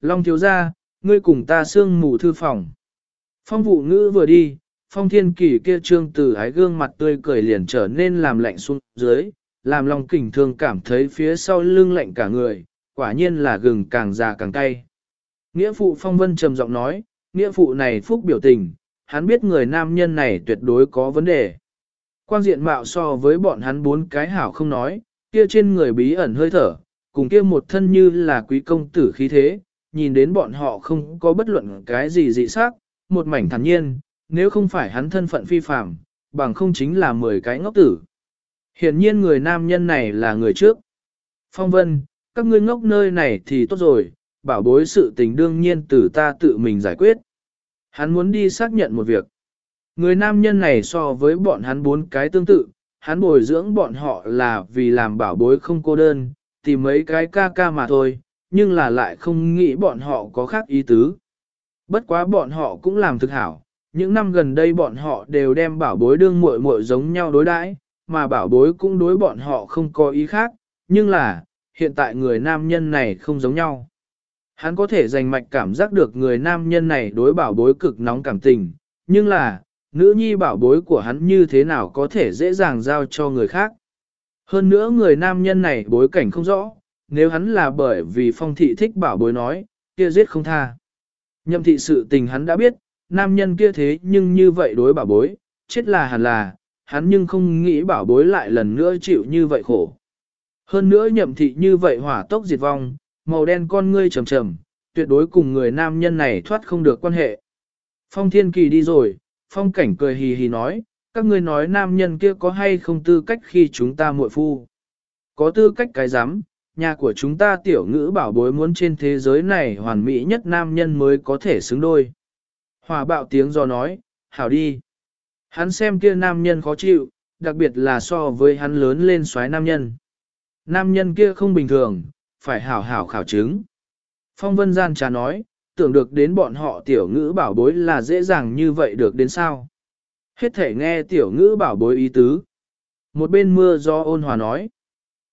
Long thiếu gia, ngươi cùng ta sương mù thư phòng. Phong vụ ngữ vừa đi, phong thiên kỷ kia trương từ ái gương mặt tươi cười liền trở nên làm lạnh xuống dưới, làm lòng kình thương cảm thấy phía sau lưng lạnh cả người, quả nhiên là gừng càng già càng cay. Nghĩa phụ phong vân trầm giọng nói, nghĩa phụ này phúc biểu tình, hắn biết người nam nhân này tuyệt đối có vấn đề. Quan diện mạo so với bọn hắn bốn cái hảo không nói, kia trên người bí ẩn hơi thở, cùng kia một thân như là quý công tử khí thế, nhìn đến bọn họ không có bất luận cái gì dị sắc, một mảnh thản nhiên, nếu không phải hắn thân phận phi phạm, bằng không chính là 10 cái ngốc tử. Hiển nhiên người nam nhân này là người trước. Phong vân, các ngươi ngốc nơi này thì tốt rồi, bảo bối sự tình đương nhiên từ ta tự mình giải quyết. Hắn muốn đi xác nhận một việc. Người nam nhân này so với bọn hắn bốn cái tương tự, hắn bồi dưỡng bọn họ là vì làm bảo bối không cô đơn, tìm mấy cái ca ca mà thôi, nhưng là lại không nghĩ bọn họ có khác ý tứ. Bất quá bọn họ cũng làm thực hảo, những năm gần đây bọn họ đều đem bảo bối đương muội muội giống nhau đối đãi, mà bảo bối cũng đối bọn họ không có ý khác, nhưng là, hiện tại người nam nhân này không giống nhau. Hắn có thể dành mạch cảm giác được người nam nhân này đối bảo bối cực nóng cảm tình, nhưng là, nữ nhi bảo bối của hắn như thế nào có thể dễ dàng giao cho người khác. Hơn nữa người nam nhân này bối cảnh không rõ, nếu hắn là bởi vì phong thị thích bảo bối nói, kia giết không tha. Nhậm thị sự tình hắn đã biết, nam nhân kia thế nhưng như vậy đối bảo bối, chết là hẳn là, hắn nhưng không nghĩ bảo bối lại lần nữa chịu như vậy khổ. Hơn nữa nhậm thị như vậy hỏa tốc diệt vong, màu đen con ngươi trầm trầm, tuyệt đối cùng người nam nhân này thoát không được quan hệ. Phong thiên kỳ đi rồi, phong cảnh cười hì hì nói, các ngươi nói nam nhân kia có hay không tư cách khi chúng ta muội phu. Có tư cách cái dám, nhà của chúng ta tiểu ngữ bảo bối muốn trên thế giới này hoàn mỹ nhất nam nhân mới có thể xứng đôi. Hòa bạo tiếng do nói, hảo đi. Hắn xem kia nam nhân khó chịu, đặc biệt là so với hắn lớn lên xoái nam nhân. Nam nhân kia không bình thường, phải hảo hảo khảo chứng. Phong vân gian trà nói, tưởng được đến bọn họ tiểu ngữ bảo bối là dễ dàng như vậy được đến sao. Hết thể nghe tiểu ngữ bảo bối ý tứ. Một bên mưa do ôn hòa nói.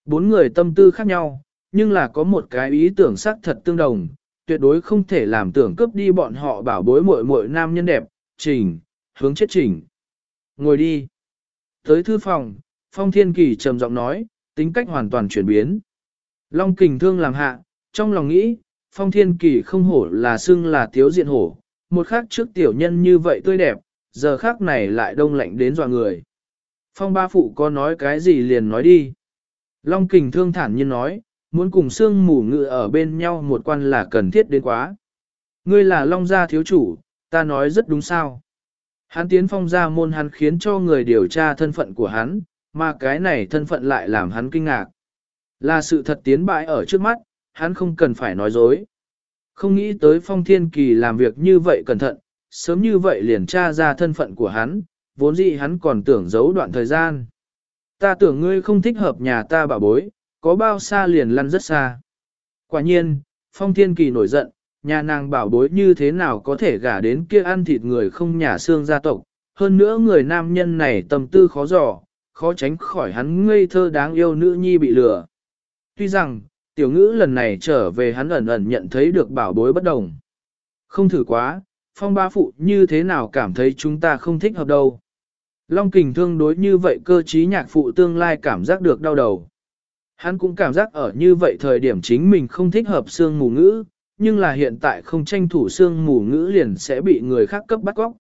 Bốn người tâm tư khác nhau, nhưng là có một cái ý tưởng xác thật tương đồng, tuyệt đối không thể làm tưởng cướp đi bọn họ bảo bối muội muội nam nhân đẹp, trình, hướng chết trình. Ngồi đi. Tới thư phòng, Phong Thiên Kỳ trầm giọng nói, tính cách hoàn toàn chuyển biến. Long kình thương làm hạ, trong lòng nghĩ, Phong Thiên Kỳ không hổ là xưng là tiếu diện hổ, một khắc trước tiểu nhân như vậy tươi đẹp, giờ khác này lại đông lạnh đến dọa người. Phong ba phụ có nói cái gì liền nói đi. Long kình thương thản nhiên nói, muốn cùng xương mù ngự ở bên nhau một quan là cần thiết đến quá. Ngươi là Long gia thiếu chủ, ta nói rất đúng sao. Hắn tiến phong ra môn hắn khiến cho người điều tra thân phận của hắn, mà cái này thân phận lại làm hắn kinh ngạc. Là sự thật tiến bại ở trước mắt, hắn không cần phải nói dối. Không nghĩ tới phong thiên kỳ làm việc như vậy cẩn thận, sớm như vậy liền tra ra thân phận của hắn, vốn dĩ hắn còn tưởng giấu đoạn thời gian. Ta tưởng ngươi không thích hợp nhà ta bảo bối, có bao xa liền lăn rất xa. Quả nhiên, phong thiên kỳ nổi giận, nhà nàng bảo bối như thế nào có thể gả đến kia ăn thịt người không nhà xương gia tộc, hơn nữa người nam nhân này tâm tư khó dò, khó tránh khỏi hắn ngây thơ đáng yêu nữ nhi bị lừa. Tuy rằng, tiểu ngữ lần này trở về hắn ẩn ẩn nhận thấy được bảo bối bất đồng. Không thử quá, phong ba phụ như thế nào cảm thấy chúng ta không thích hợp đâu. Long kình thương đối như vậy cơ trí nhạc phụ tương lai cảm giác được đau đầu. Hắn cũng cảm giác ở như vậy thời điểm chính mình không thích hợp xương mù ngữ, nhưng là hiện tại không tranh thủ xương mù ngữ liền sẽ bị người khác cấp bắt góc.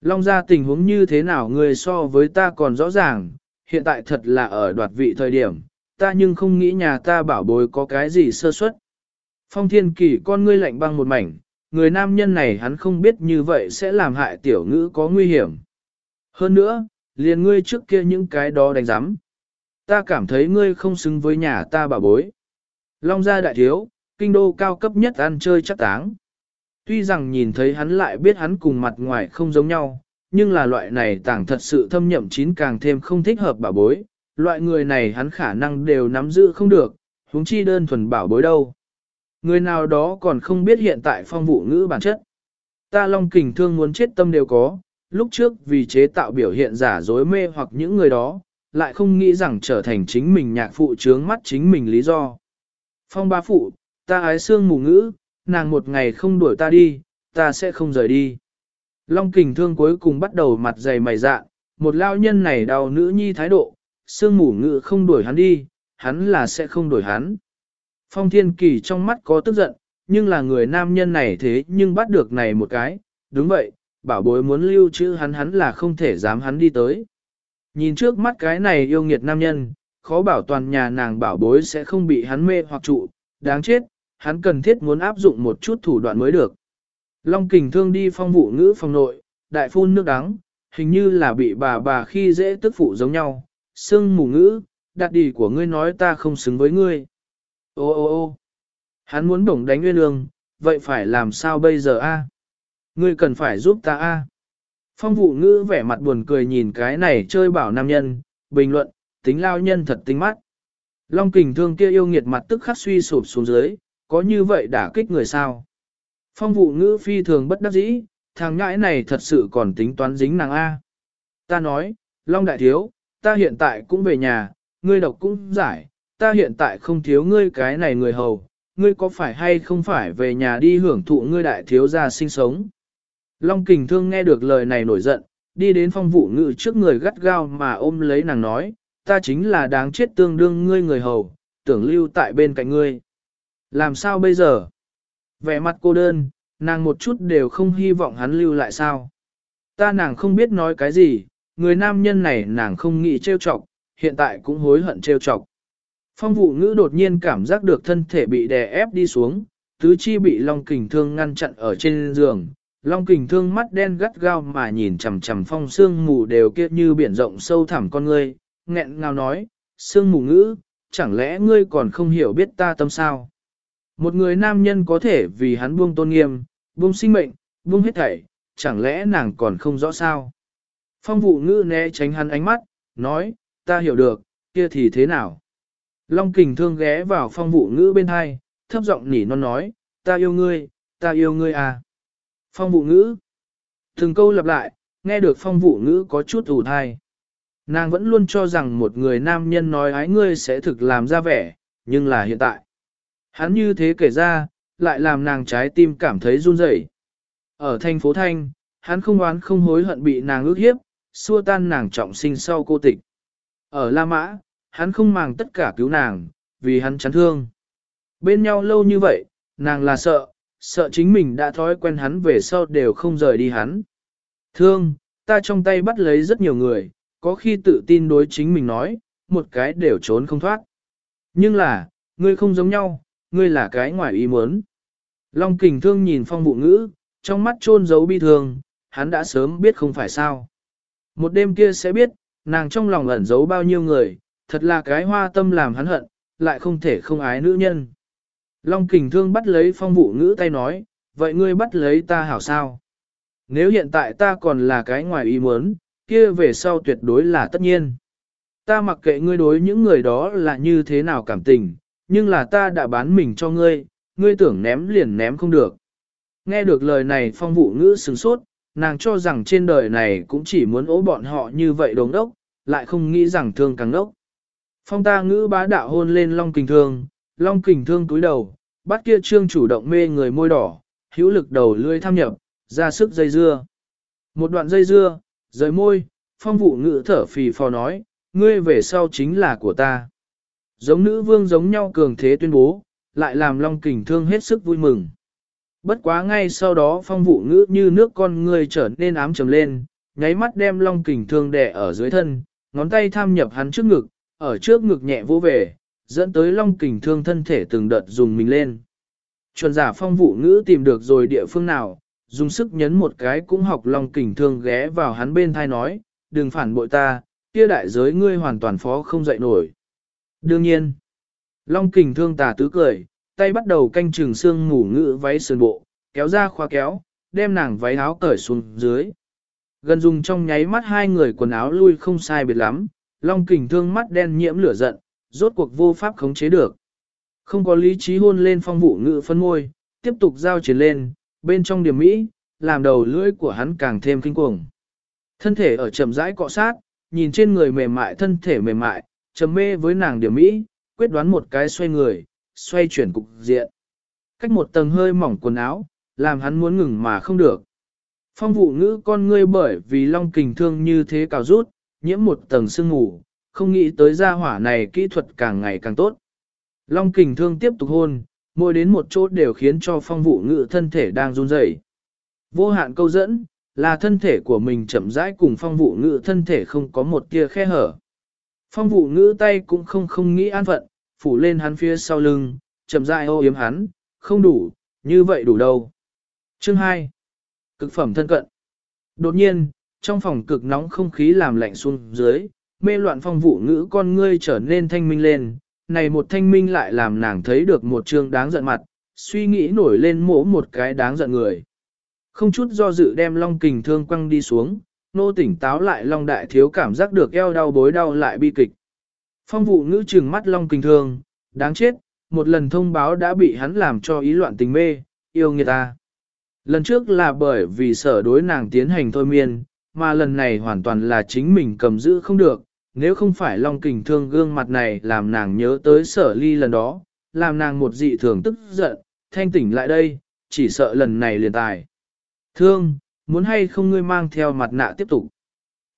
Long ra tình huống như thế nào người so với ta còn rõ ràng, hiện tại thật là ở đoạt vị thời điểm, ta nhưng không nghĩ nhà ta bảo bối có cái gì sơ suất. Phong thiên kỷ con ngươi lạnh băng một mảnh, người nam nhân này hắn không biết như vậy sẽ làm hại tiểu ngữ có nguy hiểm. Hơn nữa, liền ngươi trước kia những cái đó đánh giám. Ta cảm thấy ngươi không xứng với nhà ta bảo bối. Long gia đại thiếu, kinh đô cao cấp nhất ăn chơi chắc táng. Tuy rằng nhìn thấy hắn lại biết hắn cùng mặt ngoài không giống nhau, nhưng là loại này tảng thật sự thâm nhậm chín càng thêm không thích hợp bảo bối, loại người này hắn khả năng đều nắm giữ không được, huống chi đơn thuần bảo bối đâu. Người nào đó còn không biết hiện tại phong vụ ngữ bản chất. Ta long kình thương muốn chết tâm đều có, lúc trước vì chế tạo biểu hiện giả dối mê hoặc những người đó, lại không nghĩ rằng trở thành chính mình nhạc phụ trướng mắt chính mình lý do. Phong ba phụ, ta ái xương mù ngữ, nàng một ngày không đuổi ta đi, ta sẽ không rời đi. Long kình thương cuối cùng bắt đầu mặt dày mày dạ, một lao nhân này đau nữ nhi thái độ, sương mù ngữ không đuổi hắn đi, hắn là sẽ không đuổi hắn. Phong thiên kỳ trong mắt có tức giận, nhưng là người nam nhân này thế nhưng bắt được này một cái, đúng vậy, bảo bối muốn lưu trữ hắn hắn là không thể dám hắn đi tới. Nhìn trước mắt cái này yêu nghiệt nam nhân, khó bảo toàn nhà nàng bảo bối sẽ không bị hắn mê hoặc trụ, đáng chết, hắn cần thiết muốn áp dụng một chút thủ đoạn mới được. Long kình thương đi phong vụ ngữ phòng nội, đại phun nước đắng, hình như là bị bà bà khi dễ tức phụ giống nhau, sưng mù ngữ, đạt đi của ngươi nói ta không xứng với ngươi. Ô ô ô hắn muốn bổng đánh nguyên lương, vậy phải làm sao bây giờ a? Ngươi cần phải giúp ta a. Phong vụ ngữ vẻ mặt buồn cười nhìn cái này chơi bảo nam nhân, bình luận, tính lao nhân thật tính mắt. Long kình thương kia yêu nghiệt mặt tức khắc suy sụp xuống dưới, có như vậy đả kích người sao? Phong vụ ngữ phi thường bất đắc dĩ, thằng ngãi này thật sự còn tính toán dính nàng A. Ta nói, Long đại thiếu, ta hiện tại cũng về nhà, ngươi độc cũng giải, ta hiện tại không thiếu ngươi cái này người hầu, ngươi có phải hay không phải về nhà đi hưởng thụ ngươi đại thiếu gia sinh sống. Long kình thương nghe được lời này nổi giận, đi đến phong vụ ngự trước người gắt gao mà ôm lấy nàng nói, ta chính là đáng chết tương đương ngươi người hầu, tưởng lưu tại bên cạnh ngươi. Làm sao bây giờ? Vẻ mặt cô đơn, nàng một chút đều không hy vọng hắn lưu lại sao. Ta nàng không biết nói cái gì, người nam nhân này nàng không nghĩ trêu chọc, hiện tại cũng hối hận trêu chọc. Phong vụ ngữ đột nhiên cảm giác được thân thể bị đè ép đi xuống, tứ chi bị Long Kình Thương ngăn chặn ở trên giường. Long Kình Thương mắt đen gắt gao mà nhìn chằm chằm phong sương mù đều kia như biển rộng sâu thẳm con ngươi, nghẹn ngào nói, sương mù ngữ, chẳng lẽ ngươi còn không hiểu biết ta tâm sao? Một người nam nhân có thể vì hắn buông tôn nghiêm, buông sinh mệnh, buông hết thảy, chẳng lẽ nàng còn không rõ sao? Phong vụ ngữ né tránh hắn ánh mắt, nói, ta hiểu được, kia thì thế nào? Long kình thương ghé vào phong vụ ngữ bên hai, thấp giọng nỉ non nói, ta yêu ngươi, ta yêu ngươi à. Phong vụ ngữ. Từng câu lặp lại, nghe được phong vụ ngữ có chút ủ thai. Nàng vẫn luôn cho rằng một người nam nhân nói ái ngươi sẽ thực làm ra vẻ, nhưng là hiện tại. Hắn như thế kể ra, lại làm nàng trái tim cảm thấy run rẩy. Ở thành phố Thanh, hắn không oán không hối hận bị nàng ước hiếp, xua tan nàng trọng sinh sau cô tịch. Ở La Mã, hắn không màng tất cả cứu nàng, vì hắn chán thương. Bên nhau lâu như vậy, nàng là sợ, sợ chính mình đã thói quen hắn về sau đều không rời đi hắn. Thương, ta trong tay bắt lấy rất nhiều người, có khi tự tin đối chính mình nói, một cái đều trốn không thoát. Nhưng là, ngươi không giống nhau, ngươi là cái ngoài ý muốn. Long kình thương nhìn phong bụ ngữ, trong mắt trôn giấu bi thương, hắn đã sớm biết không phải sao. Một đêm kia sẽ biết, nàng trong lòng ẩn giấu bao nhiêu người, thật là cái hoa tâm làm hắn hận, lại không thể không ái nữ nhân. Long kình thương bắt lấy phong vụ ngữ tay nói, vậy ngươi bắt lấy ta hảo sao? Nếu hiện tại ta còn là cái ngoài ý muốn, kia về sau tuyệt đối là tất nhiên. Ta mặc kệ ngươi đối những người đó là như thế nào cảm tình, nhưng là ta đã bán mình cho ngươi, ngươi tưởng ném liền ném không được. Nghe được lời này phong vụ ngữ sừng sốt, nàng cho rằng trên đời này cũng chỉ muốn ố bọn họ như vậy đống đốc, lại không nghĩ rằng thương càng đốc. Phong ta ngữ bá đạo hôn lên Long Kình Thương, Long Kình Thương túi đầu, bắt kia trương chủ động mê người môi đỏ, hữu lực đầu lưỡi tham nhập, ra sức dây dưa. Một đoạn dây dưa, rời môi, phong vụ ngữ thở phì phò nói, ngươi về sau chính là của ta. Giống nữ vương giống nhau cường thế tuyên bố, lại làm Long Kình Thương hết sức vui mừng. Bất quá ngay sau đó phong vụ ngữ như nước con ngươi trở nên ám trầm lên, nháy mắt đem Long Kình Thương đè ở dưới thân, ngón tay tham nhập hắn trước ngực, ở trước ngực nhẹ vô về, dẫn tới long kình thương thân thể từng đợt dùng mình lên. Chuẩn giả phong vụ ngữ tìm được rồi địa phương nào, dùng sức nhấn một cái cũng học long kình thương ghé vào hắn bên thai nói, đừng phản bội ta, kia đại giới ngươi hoàn toàn phó không dậy nổi. Đương nhiên, long kình thương tà tứ cười, tay bắt đầu canh chừng xương ngủ ngữ váy sườn bộ, kéo ra khóa kéo, đem nàng váy áo cởi xuống dưới. Gần dùng trong nháy mắt hai người quần áo lui không sai biệt lắm, Long kình thương mắt đen nhiễm lửa giận, rốt cuộc vô pháp khống chế được. Không có lý trí hôn lên phong vụ ngự phân môi, tiếp tục giao chiến lên, bên trong điểm mỹ, làm đầu lưỡi của hắn càng thêm kinh cuồng. Thân thể ở chậm rãi cọ sát, nhìn trên người mềm mại thân thể mềm mại, trầm mê với nàng điểm mỹ, quyết đoán một cái xoay người, xoay chuyển cục diện. cách một tầng hơi mỏng quần áo, làm hắn muốn ngừng mà không được. Phong vụ ngữ con ngươi bởi vì long kình thương như thế cào rút, nhiễm một tầng sương ngủ, không nghĩ tới gia hỏa này kỹ thuật càng ngày càng tốt. Long kình thương tiếp tục hôn, mỗi đến một chỗ đều khiến cho phong vụ ngự thân thể đang run rẩy. Vô hạn câu dẫn, là thân thể của mình chậm rãi cùng phong vụ ngự thân thể không có một tia khe hở. Phong vụ ngữ tay cũng không không nghĩ an phận, phủ lên hắn phía sau lưng, chậm rãi ô yếm hắn, không đủ, như vậy đủ đâu. Chương 2. Cực phẩm thân cận. Đột nhiên, trong phòng cực nóng không khí làm lạnh xuống dưới, mê loạn phong vụ ngữ con ngươi trở nên thanh minh lên, này một thanh minh lại làm nàng thấy được một chương đáng giận mặt, suy nghĩ nổi lên mỗ một cái đáng giận người. Không chút do dự đem long kình thương quăng đi xuống, nô tỉnh táo lại long đại thiếu cảm giác được eo đau bối đau lại bi kịch. Phong vụ ngữ trừng mắt long kình thương, đáng chết, một lần thông báo đã bị hắn làm cho ý loạn tình mê, yêu người ta. Lần trước là bởi vì sở đối nàng tiến hành thôi miên, mà lần này hoàn toàn là chính mình cầm giữ không được, nếu không phải long kình thương gương mặt này làm nàng nhớ tới sở ly lần đó, làm nàng một dị thường tức giận, thanh tỉnh lại đây, chỉ sợ lần này liền tài. Thương, muốn hay không ngươi mang theo mặt nạ tiếp tục.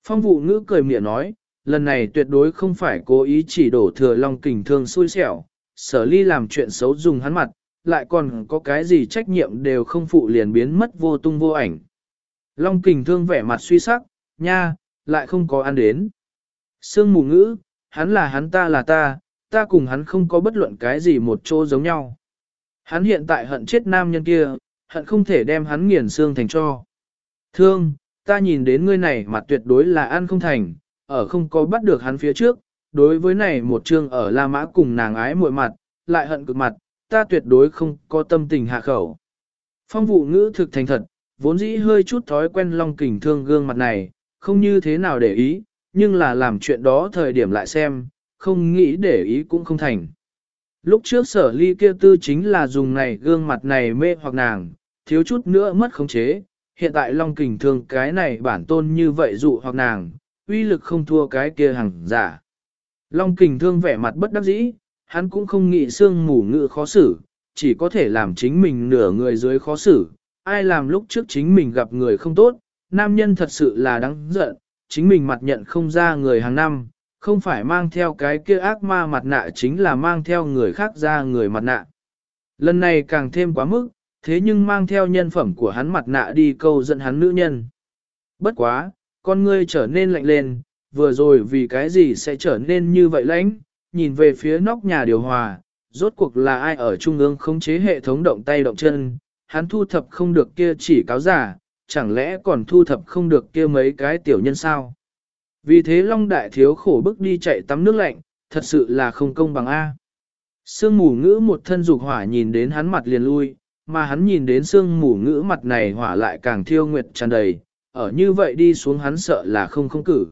Phong vụ ngữ cười miệng nói, lần này tuyệt đối không phải cố ý chỉ đổ thừa long kình thương xui xẻo, sở ly làm chuyện xấu dùng hắn mặt, lại còn có cái gì trách nhiệm đều không phụ liền biến mất vô tung vô ảnh. Long kình thương vẻ mặt suy sắc, nha, lại không có ăn đến. Sương mù ngữ, hắn là hắn ta là ta, ta cùng hắn không có bất luận cái gì một chỗ giống nhau. Hắn hiện tại hận chết nam nhân kia, hận không thể đem hắn nghiền xương thành cho. Thương, ta nhìn đến ngươi này mặt tuyệt đối là ăn không thành, ở không có bắt được hắn phía trước, đối với này một chương ở La Mã cùng nàng ái muội mặt, lại hận cực mặt, ta tuyệt đối không có tâm tình hạ khẩu. Phong vụ ngữ thực thành thật, vốn dĩ hơi chút thói quen long kình thương gương mặt này, không như thế nào để ý, nhưng là làm chuyện đó thời điểm lại xem, không nghĩ để ý cũng không thành. Lúc trước sở ly kia tư chính là dùng này gương mặt này mê hoặc nàng, thiếu chút nữa mất khống chế, hiện tại long kình thương cái này bản tôn như vậy dụ hoặc nàng, uy lực không thua cái kia hàng giả. Long kình thương vẻ mặt bất đắc dĩ, hắn cũng không nghĩ xương mù ngự khó xử, chỉ có thể làm chính mình nửa người dưới khó xử, ai làm lúc trước chính mình gặp người không tốt, nam nhân thật sự là đáng giận, chính mình mặt nhận không ra người hàng năm, không phải mang theo cái kia ác ma mặt nạ chính là mang theo người khác ra người mặt nạ. Lần này càng thêm quá mức, thế nhưng mang theo nhân phẩm của hắn mặt nạ đi câu dẫn hắn nữ nhân. Bất quá, con ngươi trở nên lạnh lên, vừa rồi vì cái gì sẽ trở nên như vậy lãnh, nhìn về phía nóc nhà điều hòa, rốt cuộc là ai ở trung ương khống chế hệ thống động tay động chân, hắn thu thập không được kia chỉ cáo giả, chẳng lẽ còn thu thập không được kia mấy cái tiểu nhân sao? Vì thế Long Đại Thiếu khổ bức đi chạy tắm nước lạnh, thật sự là không công bằng A. Sương mù ngữ một thân dục hỏa nhìn đến hắn mặt liền lui, mà hắn nhìn đến sương mù ngữ mặt này hỏa lại càng thiêu nguyệt tràn đầy, ở như vậy đi xuống hắn sợ là không không cử.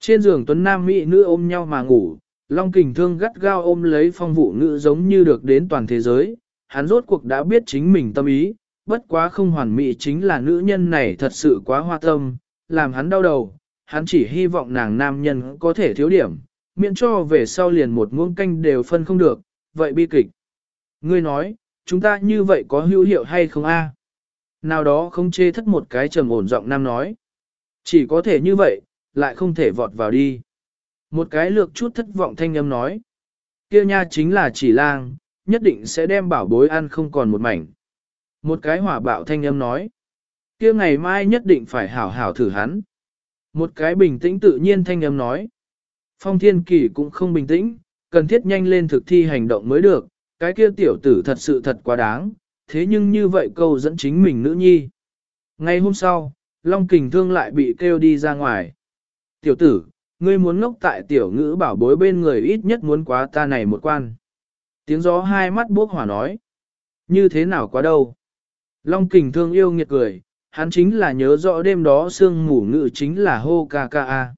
Trên giường tuấn nam mỹ nữ ôm nhau mà ngủ, Long kình thương gắt gao ôm lấy phong vụ ngữ giống như được đến toàn thế giới, hắn rốt cuộc đã biết chính mình tâm ý, bất quá không hoàn mỹ chính là nữ nhân này thật sự quá hoa tâm, làm hắn đau đầu, hắn chỉ hy vọng nàng nam nhân có thể thiếu điểm, miễn cho về sau liền một muỗng canh đều phân không được, vậy bi kịch. Ngươi nói, chúng ta như vậy có hữu hiệu hay không a? Nào đó không chê thất một cái trầm ổn giọng nam nói. Chỉ có thể như vậy, lại không thể vọt vào đi. Một cái lược chút thất vọng thanh âm nói. Kia nha chính là chỉ lang, nhất định sẽ đem bảo bối ăn không còn một mảnh. Một cái hỏa bạo thanh âm nói. Kia ngày mai nhất định phải hảo hảo thử hắn. Một cái bình tĩnh tự nhiên thanh âm nói. Phong thiên kỳ cũng không bình tĩnh, cần thiết nhanh lên thực thi hành động mới được, cái kia tiểu tử thật sự thật quá đáng, thế nhưng như vậy câu dẫn chính mình nữ nhi. Ngay hôm sau, Long Kình Thương lại bị kêu đi ra ngoài. Tiểu tử, ngươi muốn ngốc tại tiểu ngữ bảo bối bên người ít nhất muốn quá ta này một quan. Tiếng gió hai mắt bốc hỏa nói. Như thế nào quá đâu? Long Kình Thương yêu nghiệt cười, hắn chính là nhớ rõ đêm đó sương mù ngự chính là hô ca ca a.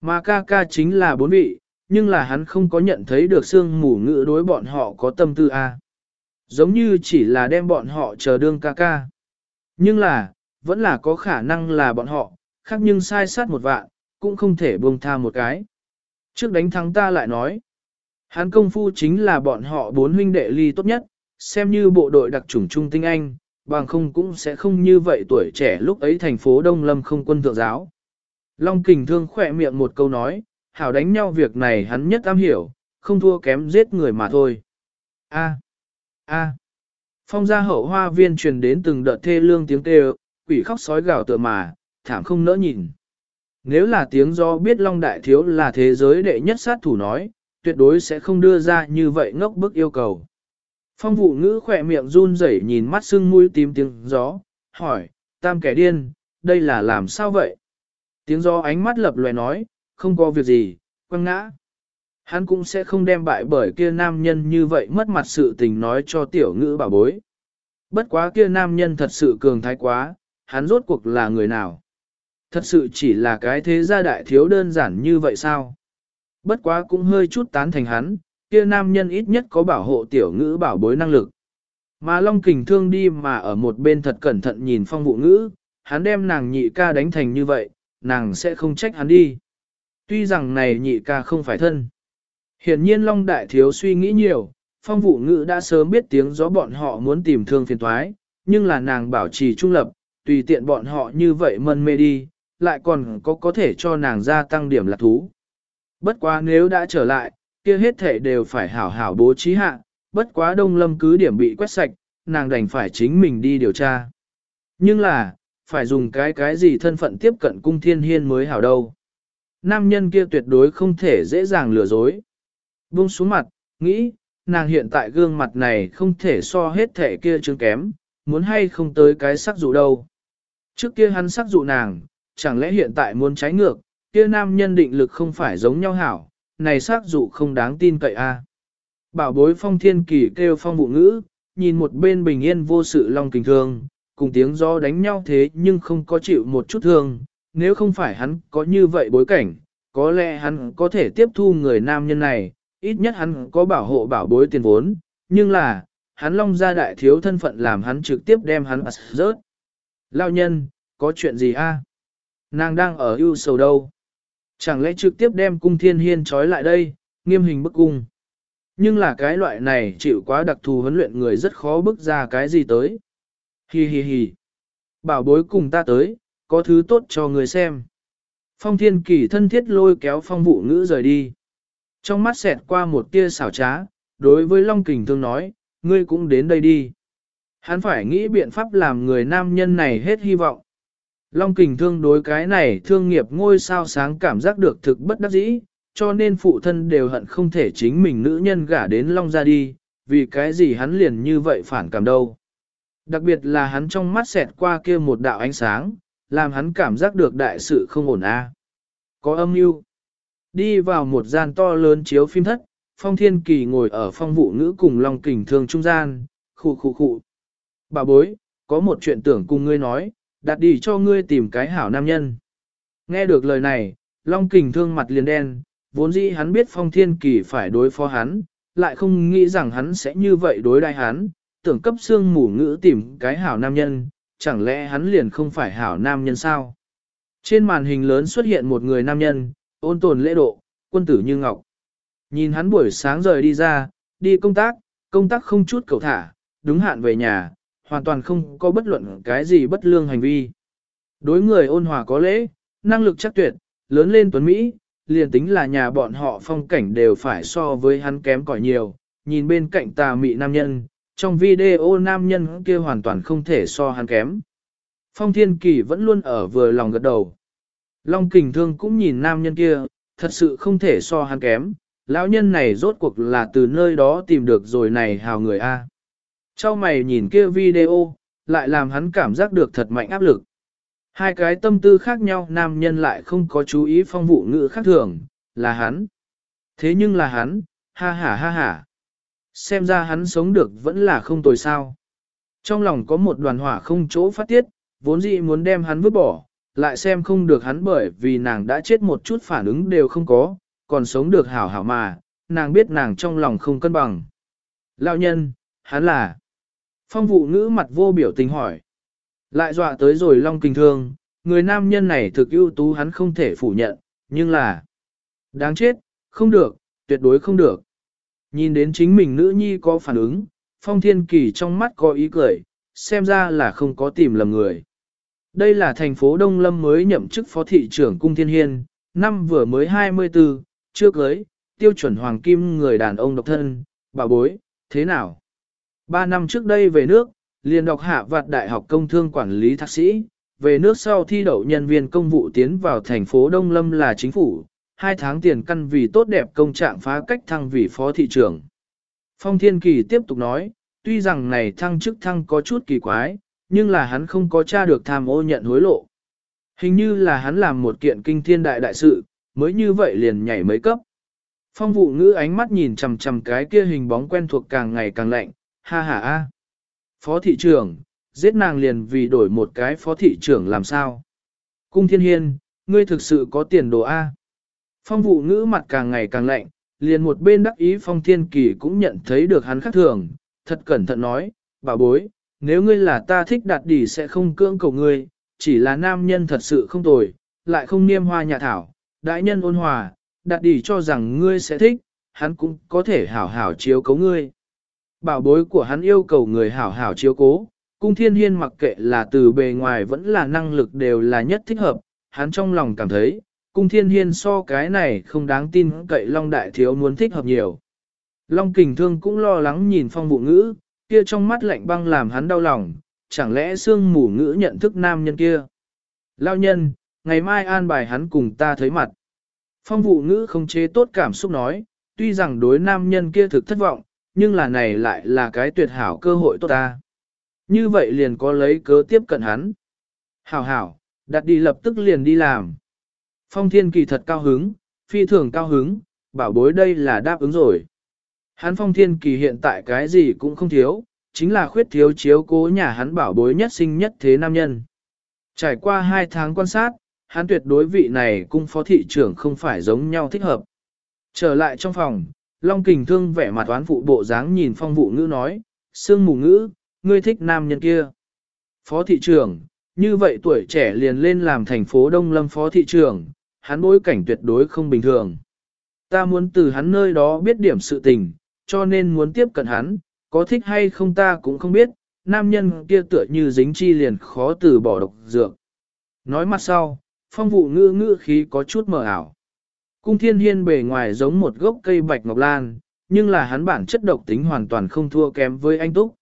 Mà ca ca chính là bốn vị, nhưng là hắn không có nhận thấy được sương mù ngự đối bọn họ có tâm tư a. Giống như chỉ là đem bọn họ chờ đương ca ca. Nhưng là, vẫn là có khả năng là bọn họ, khác nhưng sai sát một vạn, cũng không thể buông tha một cái. Trước đánh thắng ta lại nói, hắn công phu chính là bọn họ bốn huynh đệ ly tốt nhất, xem như bộ đội đặc chủng trung tinh anh, bằng không cũng sẽ không như vậy tuổi trẻ lúc ấy thành phố Đông Lâm không quân thượng giáo. Long kình thương khỏe miệng một câu nói, hảo đánh nhau việc này hắn nhất am hiểu, không thua kém giết người mà thôi. A. A. Phong gia hậu hoa viên truyền đến từng đợt thê lương tiếng kêu, quỷ khóc sói gào tựa mà, thảm không nỡ nhìn. Nếu là tiếng do biết Long Đại Thiếu là thế giới đệ nhất sát thủ nói, tuyệt đối sẽ không đưa ra như vậy ngốc bức yêu cầu. Phong vụ ngữ khỏe miệng run rẩy nhìn mắt sưng mũi tím tiếng gió, hỏi, tam kẻ điên, đây là làm sao vậy? Tiếng gió ánh mắt lập loè nói, không có việc gì, quăng ngã. Hắn cũng sẽ không đem bại bởi kia nam nhân như vậy mất mặt sự tình nói cho tiểu ngữ bảo bối. Bất quá kia nam nhân thật sự cường thái quá, hắn rốt cuộc là người nào? Thật sự chỉ là cái thế gia đại thiếu đơn giản như vậy sao? Bất quá cũng hơi chút tán thành hắn, kia nam nhân ít nhất có bảo hộ tiểu ngữ bảo bối năng lực. Mà Long Kình thương đi mà ở một bên thật cẩn thận nhìn phong vụ ngữ, hắn đem nàng nhị ca đánh thành như vậy, nàng sẽ không trách hắn đi. Tuy rằng này nhị ca không phải thân. Hiển nhiên Long Đại Thiếu suy nghĩ nhiều, phong vụ ngữ đã sớm biết tiếng gió bọn họ muốn tìm thương phiền toái, nhưng là nàng bảo trì trung lập, tùy tiện bọn họ như vậy mân mê đi, lại còn có có thể cho nàng gia tăng điểm lạc thú. Bất quá nếu đã trở lại, kia hết thể đều phải hảo hảo bố trí hạ, bất quá đông lâm cứ điểm bị quét sạch, nàng đành phải chính mình đi điều tra. Nhưng là, phải dùng cái cái gì thân phận tiếp cận cung thiên hiên mới hảo đâu. Nam nhân kia tuyệt đối không thể dễ dàng lừa dối. Buông xuống mặt, nghĩ, nàng hiện tại gương mặt này không thể so hết thể kia chứng kém, muốn hay không tới cái sắc dụ đâu. Trước kia hắn sắc dụ nàng, chẳng lẽ hiện tại muốn trái ngược, kia nam nhân định lực không phải giống nhau hảo, này sắc dụ không đáng tin cậy a. Bảo bối phong thiên kỳ kêu phong vụ ngữ, nhìn một bên bình yên vô sự long kình thương, cùng tiếng gió đánh nhau thế nhưng không có chịu một chút thương, nếu không phải hắn có như vậy bối cảnh, có lẽ hắn có thể tiếp thu người nam nhân này, ít nhất hắn có bảo hộ bảo bối tiền vốn, nhưng là, hắn long gia đại thiếu thân phận làm hắn trực tiếp đem hắn rớt. Lao nhân, có chuyện gì a? Nàng đang ở ưu sầu đâu? Chẳng lẽ trực tiếp đem cung thiên hiên trói lại đây, nghiêm hình bức cung. Nhưng là cái loại này chịu quá đặc thù huấn luyện người rất khó bức ra cái gì tới. Hi hi hi. Bảo bối cùng ta tới, có thứ tốt cho người xem. Phong thiên kỳ thân thiết lôi kéo phong vụ ngữ rời đi. Trong mắt xẹt qua một tia xảo trá, đối với Long Kình Thương nói, ngươi cũng đến đây đi. Hắn phải nghĩ biện pháp làm người nam nhân này hết hy vọng. Long kình thương đối cái này thương nghiệp ngôi sao sáng cảm giác được thực bất đắc dĩ, cho nên phụ thân đều hận không thể chính mình nữ nhân gả đến Long ra đi, vì cái gì hắn liền như vậy phản cảm đâu. Đặc biệt là hắn trong mắt xẹt qua kia một đạo ánh sáng, làm hắn cảm giác được đại sự không ổn a. Có âm mưu. Đi vào một gian to lớn chiếu phim thất, Phong Thiên Kỳ ngồi ở phong vụ ngữ cùng Long Kình Thương trung gian, khụ khụ khụ. Bà bối, có một chuyện tưởng cùng ngươi nói, đặt đi cho ngươi tìm cái hảo nam nhân. Nghe được lời này, Long Kình thương mặt liền đen, vốn dĩ hắn biết Phong Thiên Kỳ phải đối phó hắn, lại không nghĩ rằng hắn sẽ như vậy đối đại hắn, tưởng cấp xương mù ngữ tìm cái hảo nam nhân, chẳng lẽ hắn liền không phải hảo nam nhân sao? Trên màn hình lớn xuất hiện một người nam nhân, ôn tồn lễ độ, quân tử như ngọc. Nhìn hắn buổi sáng rời đi ra, đi công tác, công tác không chút cầu thả, đúng hạn về nhà, hoàn toàn không có bất luận cái gì bất lương hành vi. Đối người ôn hòa có lễ, năng lực chắc tuyệt, lớn lên tuấn Mỹ, liền tính là nhà bọn họ phong cảnh đều phải so với hắn kém cỏi nhiều, nhìn bên cạnh tà mị nam nhân, trong video nam nhân kia hoàn toàn không thể so hắn kém. Phong Thiên Kỳ vẫn luôn ở vừa lòng gật đầu. Long Kình Thương cũng nhìn nam nhân kia, thật sự không thể so hắn kém, lão nhân này rốt cuộc là từ nơi đó tìm được rồi này hào người A. Cho mày nhìn kia video, lại làm hắn cảm giác được thật mạnh áp lực. Hai cái tâm tư khác nhau nam nhân lại không có chú ý phong vụ ngữ khác thường, là hắn. Thế nhưng là hắn, ha ha ha ha. Xem ra hắn sống được vẫn là không tồi sao. Trong lòng có một đoàn hỏa không chỗ phát tiết, vốn dĩ muốn đem hắn vứt bỏ, lại xem không được hắn bởi vì nàng đã chết một chút phản ứng đều không có, còn sống được hảo hảo mà, nàng biết nàng trong lòng không cân bằng. Lão nhân, hắn là Phong vụ ngữ mặt vô biểu tình hỏi. Lại dọa tới rồi long kinh thương, người nam nhân này thực ưu tú hắn không thể phủ nhận, nhưng là... Đáng chết, không được, tuyệt đối không được. Nhìn đến chính mình nữ nhi có phản ứng, Phong Thiên Kỳ trong mắt có ý cười, xem ra là không có tìm lầm người. Đây là thành phố Đông Lâm mới nhậm chức phó thị trưởng Cung Thiên Hiên, năm vừa mới 24, chưa cưới, tiêu chuẩn hoàng kim người đàn ông độc thân, bà bối, thế nào? Ba năm trước đây về nước, liền đọc hạ vạt đại học công thương quản lý thạc sĩ, về nước sau thi đậu nhân viên công vụ tiến vào thành phố Đông Lâm là chính phủ, hai tháng tiền căn vì tốt đẹp công trạng phá cách thăng vị phó thị trưởng. Phong Thiên Kỳ tiếp tục nói, tuy rằng này thăng chức thăng có chút kỳ quái, nhưng là hắn không có tra được tham ô nhận hối lộ. Hình như là hắn làm một kiện kinh thiên đại đại sự, mới như vậy liền nhảy mấy cấp. Phong vụ ngữ ánh mắt nhìn chằm chằm cái kia hình bóng quen thuộc càng ngày càng lạnh, ha ha a. Phó thị trưởng, giết nàng liền vì đổi một cái phó thị trưởng làm sao? Cung thiên hiên, ngươi thực sự có tiền đồ A. Phong vụ ngữ mặt càng ngày càng lạnh, liền một bên đắc ý phong thiên kỳ cũng nhận thấy được hắn khác thường, thật cẩn thận nói, bà bối, nếu ngươi là ta thích đạt đỉ sẽ không cưỡng cầu ngươi, chỉ là nam nhân thật sự không tồi, lại không niêm hoa nhà thảo, đại nhân ôn hòa, đạt đỉ cho rằng ngươi sẽ thích, hắn cũng có thể hảo hảo chiếu cấu ngươi. Bảo bối của hắn yêu cầu người hảo hảo chiếu cố, cung thiên hiên mặc kệ là từ bề ngoài vẫn là năng lực đều là nhất thích hợp, hắn trong lòng cảm thấy, cung thiên hiên so cái này không đáng tin cậy Long Đại Thiếu muốn thích hợp nhiều. Long kình thương cũng lo lắng nhìn phong vụ ngữ, kia trong mắt lạnh băng làm hắn đau lòng, chẳng lẽ xương mù ngữ nhận thức nam nhân kia. Lao nhân, ngày mai an bài hắn cùng ta thấy mặt. Phong vụ ngữ không chế tốt cảm xúc nói, tuy rằng đối nam nhân kia thực thất vọng, nhưng là này lại là cái tuyệt hảo cơ hội tốt ta. Như vậy liền có lấy cớ tiếp cận hắn. Hảo hảo, đặt đi lập tức liền đi làm. Phong thiên kỳ thật cao hứng, phi thường cao hứng, bảo bối đây là đáp ứng rồi. Hắn phong thiên kỳ hiện tại cái gì cũng không thiếu, chính là khuyết thiếu chiếu cố nhà hắn bảo bối nhất sinh nhất thế nam nhân. Trải qua hai tháng quan sát, hắn tuyệt đối vị này cung phó thị trưởng không phải giống nhau thích hợp. Trở lại trong phòng, Long Kình Thương vẻ mặt toán phụ bộ dáng nhìn phong vụ ngữ nói, sương mù ngữ, ngươi thích nam nhân kia. Phó thị trưởng, như vậy tuổi trẻ liền lên làm thành phố Đông Lâm phó thị trưởng, hắn bối cảnh tuyệt đối không bình thường. Ta muốn từ hắn nơi đó biết điểm sự tình, cho nên muốn tiếp cận hắn, có thích hay không ta cũng không biết, nam nhân kia tựa như dính chi liền khó từ bỏ độc dược. Nói mặt sau, phong vụ ngữ ngữ khí có chút mờ ảo. Cung thiên hiên bề ngoài giống một gốc cây bạch ngọc lan, nhưng là hắn bản chất độc tính hoàn toàn không thua kém với anh Túc.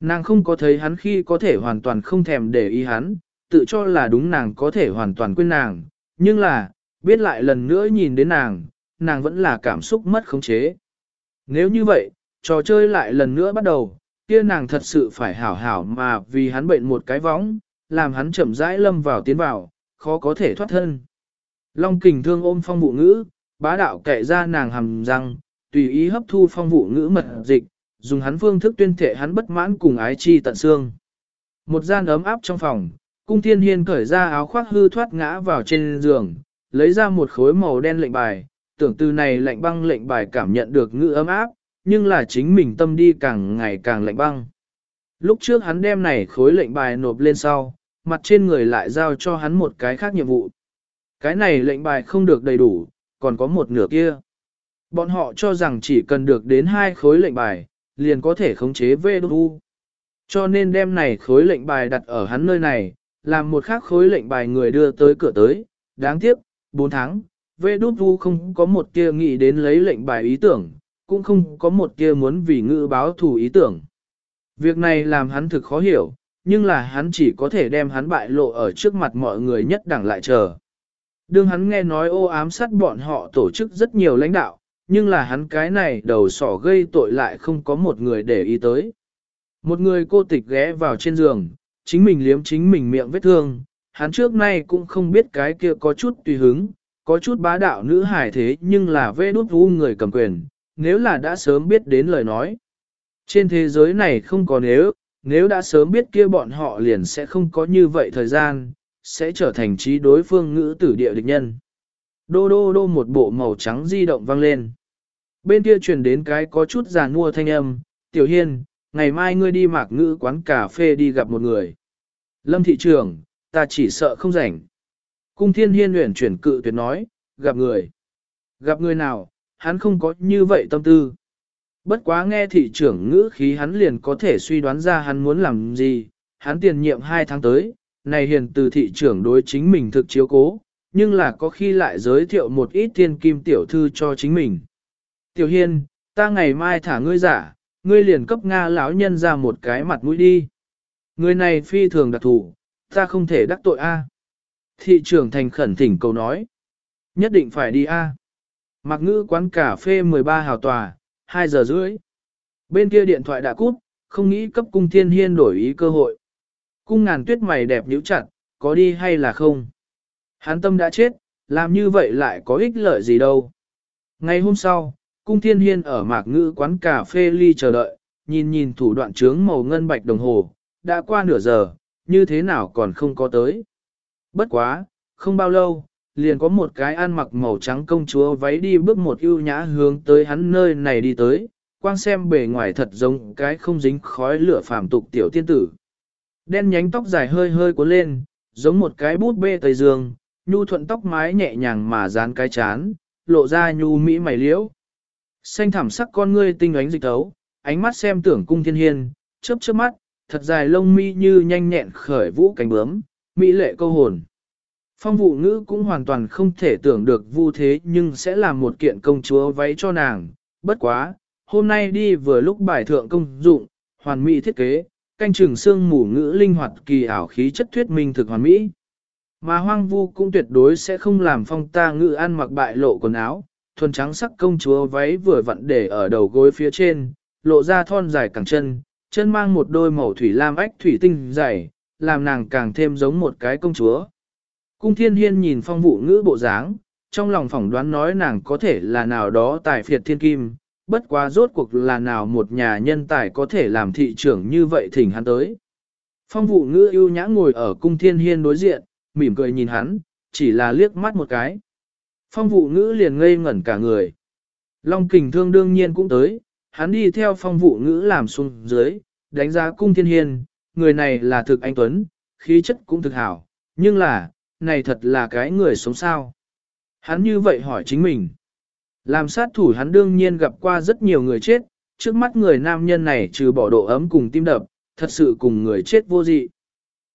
Nàng không có thấy hắn khi có thể hoàn toàn không thèm để ý hắn, tự cho là đúng nàng có thể hoàn toàn quên nàng, nhưng là, biết lại lần nữa nhìn đến nàng, nàng vẫn là cảm xúc mất khống chế. Nếu như vậy, trò chơi lại lần nữa bắt đầu, kia nàng thật sự phải hảo hảo mà vì hắn bệnh một cái võng, làm hắn chậm rãi lâm vào tiến vào, khó có thể thoát thân. Long kình thương ôm phong vụ ngữ, bá đạo kệ ra nàng hầm răng, tùy ý hấp thu phong vụ ngữ mật dịch, dùng hắn phương thức tuyên thể hắn bất mãn cùng ái chi tận xương. Một gian ấm áp trong phòng, cung thiên hiên cởi ra áo khoác hư thoát ngã vào trên giường, lấy ra một khối màu đen lệnh bài, tưởng từ này lệnh băng lệnh bài cảm nhận được ngữ ấm áp, nhưng là chính mình tâm đi càng ngày càng lạnh băng. Lúc trước hắn đem này khối lệnh bài nộp lên sau, mặt trên người lại giao cho hắn một cái khác nhiệm vụ. Cái này lệnh bài không được đầy đủ, còn có một nửa kia. Bọn họ cho rằng chỉ cần được đến hai khối lệnh bài, liền có thể khống chế vê. Cho nên đem này khối lệnh bài đặt ở hắn nơi này, làm một khác khối lệnh bài người đưa tới cửa tới. Đáng tiếc, 4 tháng, vê không có một kia nghĩ đến lấy lệnh bài ý tưởng, cũng không có một kia muốn vì ngữ báo thù ý tưởng. Việc này làm hắn thực khó hiểu, nhưng là hắn chỉ có thể đem hắn bại lộ ở trước mặt mọi người nhất đẳng lại chờ. Đương hắn nghe nói ô ám sát bọn họ tổ chức rất nhiều lãnh đạo, nhưng là hắn cái này đầu sỏ gây tội lại không có một người để ý tới. Một người cô tịch ghé vào trên giường, chính mình liếm chính mình miệng vết thương, hắn trước nay cũng không biết cái kia có chút tùy hứng, có chút bá đạo nữ hải thế nhưng là vê đút vu người cầm quyền, nếu là đã sớm biết đến lời nói. Trên thế giới này không có nếu, nếu đã sớm biết kia bọn họ liền sẽ không có như vậy thời gian, sẽ trở thành trí đối phương ngữ tử địa địch nhân. Đô đô đô một bộ màu trắng di động vang lên. Bên kia truyền đến cái có chút giàn mua thanh âm, tiểu hiên, ngày mai ngươi đi mạc ngữ quán cà phê đi gặp một người. Lâm thị trường, ta chỉ sợ không rảnh. Cung thiên hiên luyện chuyển cự tuyệt nói, gặp người. Gặp người nào, hắn không có như vậy tâm tư. Bất quá nghe thị trưởng ngữ khí hắn liền có thể suy đoán ra hắn muốn làm gì, hắn tiền nhiệm hai tháng tới, này hiền từ thị trưởng đối chính mình thực chiếu cố, nhưng là có khi lại giới thiệu một ít thiên kim tiểu thư cho chính mình. Tiểu hiên, ta ngày mai thả ngươi giả, ngươi liền cấp Nga lão nhân ra một cái mặt mũi đi. Người này phi thường đặc thủ, ta không thể đắc tội a. Thị trưởng thành khẩn thỉnh cầu nói. Nhất định phải đi a. Mặc ngữ quán cà phê 13 hào tòa, 2 giờ rưỡi. Bên kia điện thoại đã cút, không nghĩ cấp cung thiên hiên đổi ý cơ hội. Cung ngàn tuyết mày đẹp nhíu chặt, có đi hay là không? Hắn tâm đã chết, làm như vậy lại có ích lợi gì đâu. Ngày hôm sau, cung thiên hiên ở mạc ngữ quán cà phê ly chờ đợi, nhìn nhìn thủ đoạn trướng màu ngân bạch đồng hồ, đã qua nửa giờ, như thế nào còn không có tới. Bất quá, không bao lâu, liền có một cái ăn mặc màu trắng công chúa váy đi bước một ưu nhã hướng tới hắn nơi này đi tới, quang xem bề ngoài thật giống cái không dính khói lửa phàm tục tiểu tiên tử. Đen nhánh tóc dài hơi hơi cuốn lên, giống một cái bút bê tây dương, nhu thuận tóc mái nhẹ nhàng mà dán cái chán, lộ ra nhu mỹ mày liễu. Xanh thảm sắc con ngươi tinh ánh dịch thấu, ánh mắt xem tưởng cung thiên hiên, chớp chớp mắt, thật dài lông mi như nhanh nhẹn khởi vũ cánh bướm, mỹ lệ câu hồn. Phong vụ ngữ cũng hoàn toàn không thể tưởng được vu thế nhưng sẽ làm một kiện công chúa váy cho nàng, bất quá, hôm nay đi vừa lúc bài thượng công dụng, hoàn mỹ thiết kế, canh chừng xương mù ngữ linh hoạt kỳ ảo khí chất thuyết minh thực hoàn mỹ. Mà hoang vu cũng tuyệt đối sẽ không làm phong ta ngữ ăn mặc bại lộ quần áo, thuần trắng sắc công chúa váy vừa vặn để ở đầu gối phía trên, lộ ra thon dài cẳng chân, chân mang một đôi màu thủy lam ách thủy tinh dày, làm nàng càng thêm giống một cái công chúa. Cung thiên hiên nhìn phong vụ ngữ bộ dáng, trong lòng phỏng đoán nói nàng có thể là nào đó tài phiệt thiên kim, bất quá rốt cuộc là nào một nhà nhân tài có thể làm thị trưởng như vậy thỉnh hắn tới. Phong vụ ngữ ưu nhã ngồi ở cung thiên hiên đối diện, mỉm cười nhìn hắn, chỉ là liếc mắt một cái. Phong vụ ngữ liền ngây ngẩn cả người. Long kình thương đương nhiên cũng tới, hắn đi theo phong vụ ngữ làm xuống dưới, đánh giá cung thiên hiên, người này là thực anh Tuấn, khí chất cũng thực hảo, nhưng là, này thật là cái người sống sao. Hắn như vậy hỏi chính mình. Làm sát thủ hắn đương nhiên gặp qua rất nhiều người chết, trước mắt người nam nhân này trừ bỏ độ ấm cùng tim đập, thật sự cùng người chết vô dị.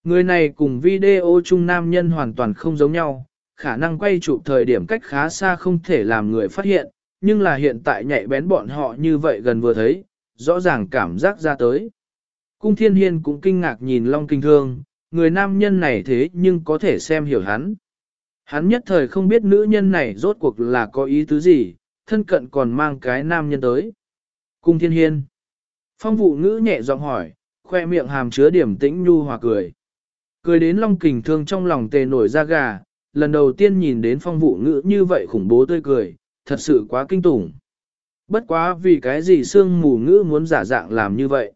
Người này cùng video chung nam nhân hoàn toàn không giống nhau, khả năng quay chụp thời điểm cách khá xa không thể làm người phát hiện, nhưng là hiện tại nhạy bén bọn họ như vậy gần vừa thấy, rõ ràng cảm giác ra tới. Cung thiên hiên cũng kinh ngạc nhìn Long Kinh Thương, người nam nhân này thế nhưng có thể xem hiểu hắn. Hắn nhất thời không biết nữ nhân này rốt cuộc là có ý tứ gì, thân cận còn mang cái nam nhân tới. Cung thiên hiên. Phong vụ ngữ nhẹ giọng hỏi, khoe miệng hàm chứa điểm tĩnh nhu hòa cười. Cười đến long kình thương trong lòng tề nổi da gà, lần đầu tiên nhìn đến phong vụ ngữ như vậy khủng bố tươi cười, thật sự quá kinh tủng. Bất quá vì cái gì sương mù ngữ muốn giả dạng làm như vậy.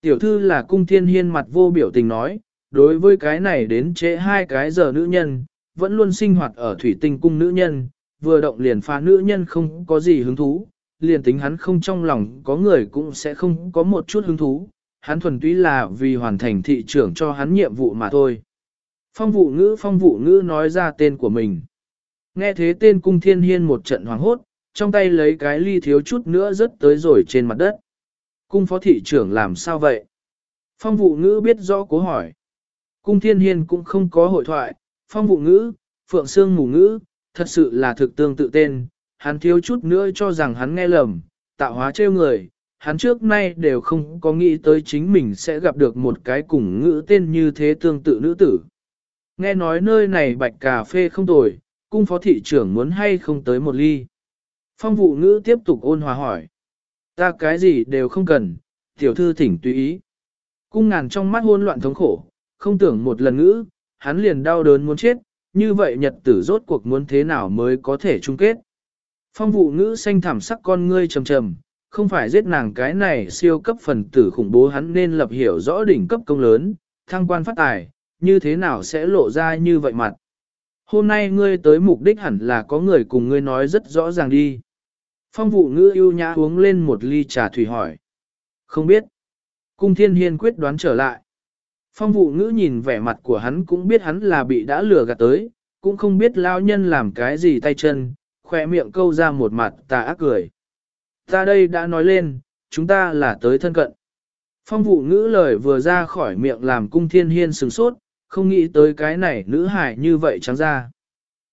Tiểu thư là cung thiên hiên mặt vô biểu tình nói, đối với cái này đến trễ hai cái giờ nữ nhân, vẫn luôn sinh hoạt ở thủy tinh cung nữ nhân, vừa động liền phá nữ nhân không có gì hứng thú, liền tính hắn không trong lòng có người cũng sẽ không có một chút hứng thú, hắn thuần túy là vì hoàn thành thị trưởng cho hắn nhiệm vụ mà thôi. Phong vụ ngữ phong vụ ngữ nói ra tên của mình. Nghe thế tên cung thiên hiên một trận hoàng hốt, trong tay lấy cái ly thiếu chút nữa rớt tới rồi trên mặt đất. Cung phó thị trưởng làm sao vậy? Phong vụ ngữ biết rõ cố hỏi. Cung thiên hiên cũng không có hội thoại, phong vụ ngữ, phượng xương mù ngữ, thật sự là thực tương tự tên, hắn thiếu chút nữa cho rằng hắn nghe lầm, tạo hóa trêu người, hắn trước nay đều không có nghĩ tới chính mình sẽ gặp được một cái cùng ngữ tên như thế tương tự nữ tử. Nghe nói nơi này bạch cà phê không tồi, cung phó thị trưởng muốn hay không tới một ly. Phong vụ ngữ tiếp tục ôn hòa hỏi. Ta cái gì đều không cần, tiểu thư thỉnh tùy ý. Cung ngàn trong mắt hôn loạn thống khổ, không tưởng một lần ngữ, hắn liền đau đớn muốn chết, như vậy nhật tử rốt cuộc muốn thế nào mới có thể chung kết. Phong vụ ngữ xanh thảm sắc con ngươi trầm trầm, không phải giết nàng cái này siêu cấp phần tử khủng bố hắn nên lập hiểu rõ đỉnh cấp công lớn, thăng quan phát tài, như thế nào sẽ lộ ra như vậy mặt. Hôm nay ngươi tới mục đích hẳn là có người cùng ngươi nói rất rõ ràng đi. Phong vụ ngữ yêu nhã uống lên một ly trà thủy hỏi. Không biết. Cung thiên hiên quyết đoán trở lại. Phong vụ ngữ nhìn vẻ mặt của hắn cũng biết hắn là bị đã lừa gạt tới, cũng không biết lao nhân làm cái gì tay chân, khỏe miệng câu ra một mặt tà ác cười. Ta đây đã nói lên, chúng ta là tới thân cận. Phong vụ ngữ lời vừa ra khỏi miệng làm cung thiên hiên sừng sốt, không nghĩ tới cái này nữ hải như vậy trắng ra.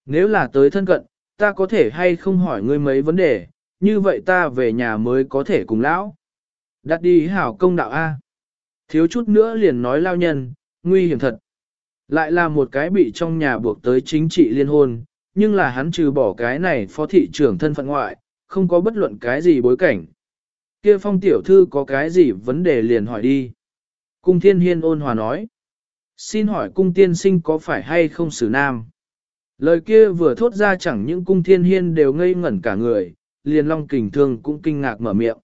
Nếu là tới thân cận, ta có thể hay không hỏi ngươi mấy vấn đề, như vậy ta về nhà mới có thể cùng lão. Đặt đi hảo công đạo A. Thiếu chút nữa liền nói lao nhân, nguy hiểm thật. Lại là một cái bị trong nhà buộc tới chính trị liên hôn, nhưng là hắn trừ bỏ cái này phó thị trưởng thân phận ngoại, không có bất luận cái gì bối cảnh. Kia phong tiểu thư có cái gì vấn đề liền hỏi đi. Cung thiên hiên ôn hòa nói. Xin hỏi cung tiên sinh có phải hay không xử nam? Lời kia vừa thốt ra chẳng những cung thiên hiên đều ngây ngẩn cả người, liền long kình thương cũng kinh ngạc mở miệng.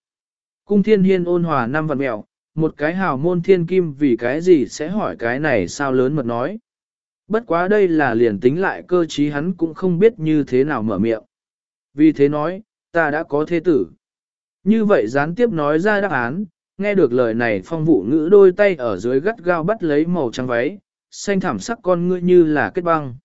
Cung thiên hiên ôn hòa năm vật mẹo, một cái hào môn thiên kim vì cái gì sẽ hỏi cái này sao lớn mật nói. Bất quá đây là liền tính lại cơ trí hắn cũng không biết như thế nào mở miệng. Vì thế nói, ta đã có thế tử. Như vậy gián tiếp nói ra đáp án, nghe được lời này phong vụ ngữ đôi tay ở dưới gắt gao bắt lấy màu trắng váy, xanh thảm sắc con ngươi như là kết băng.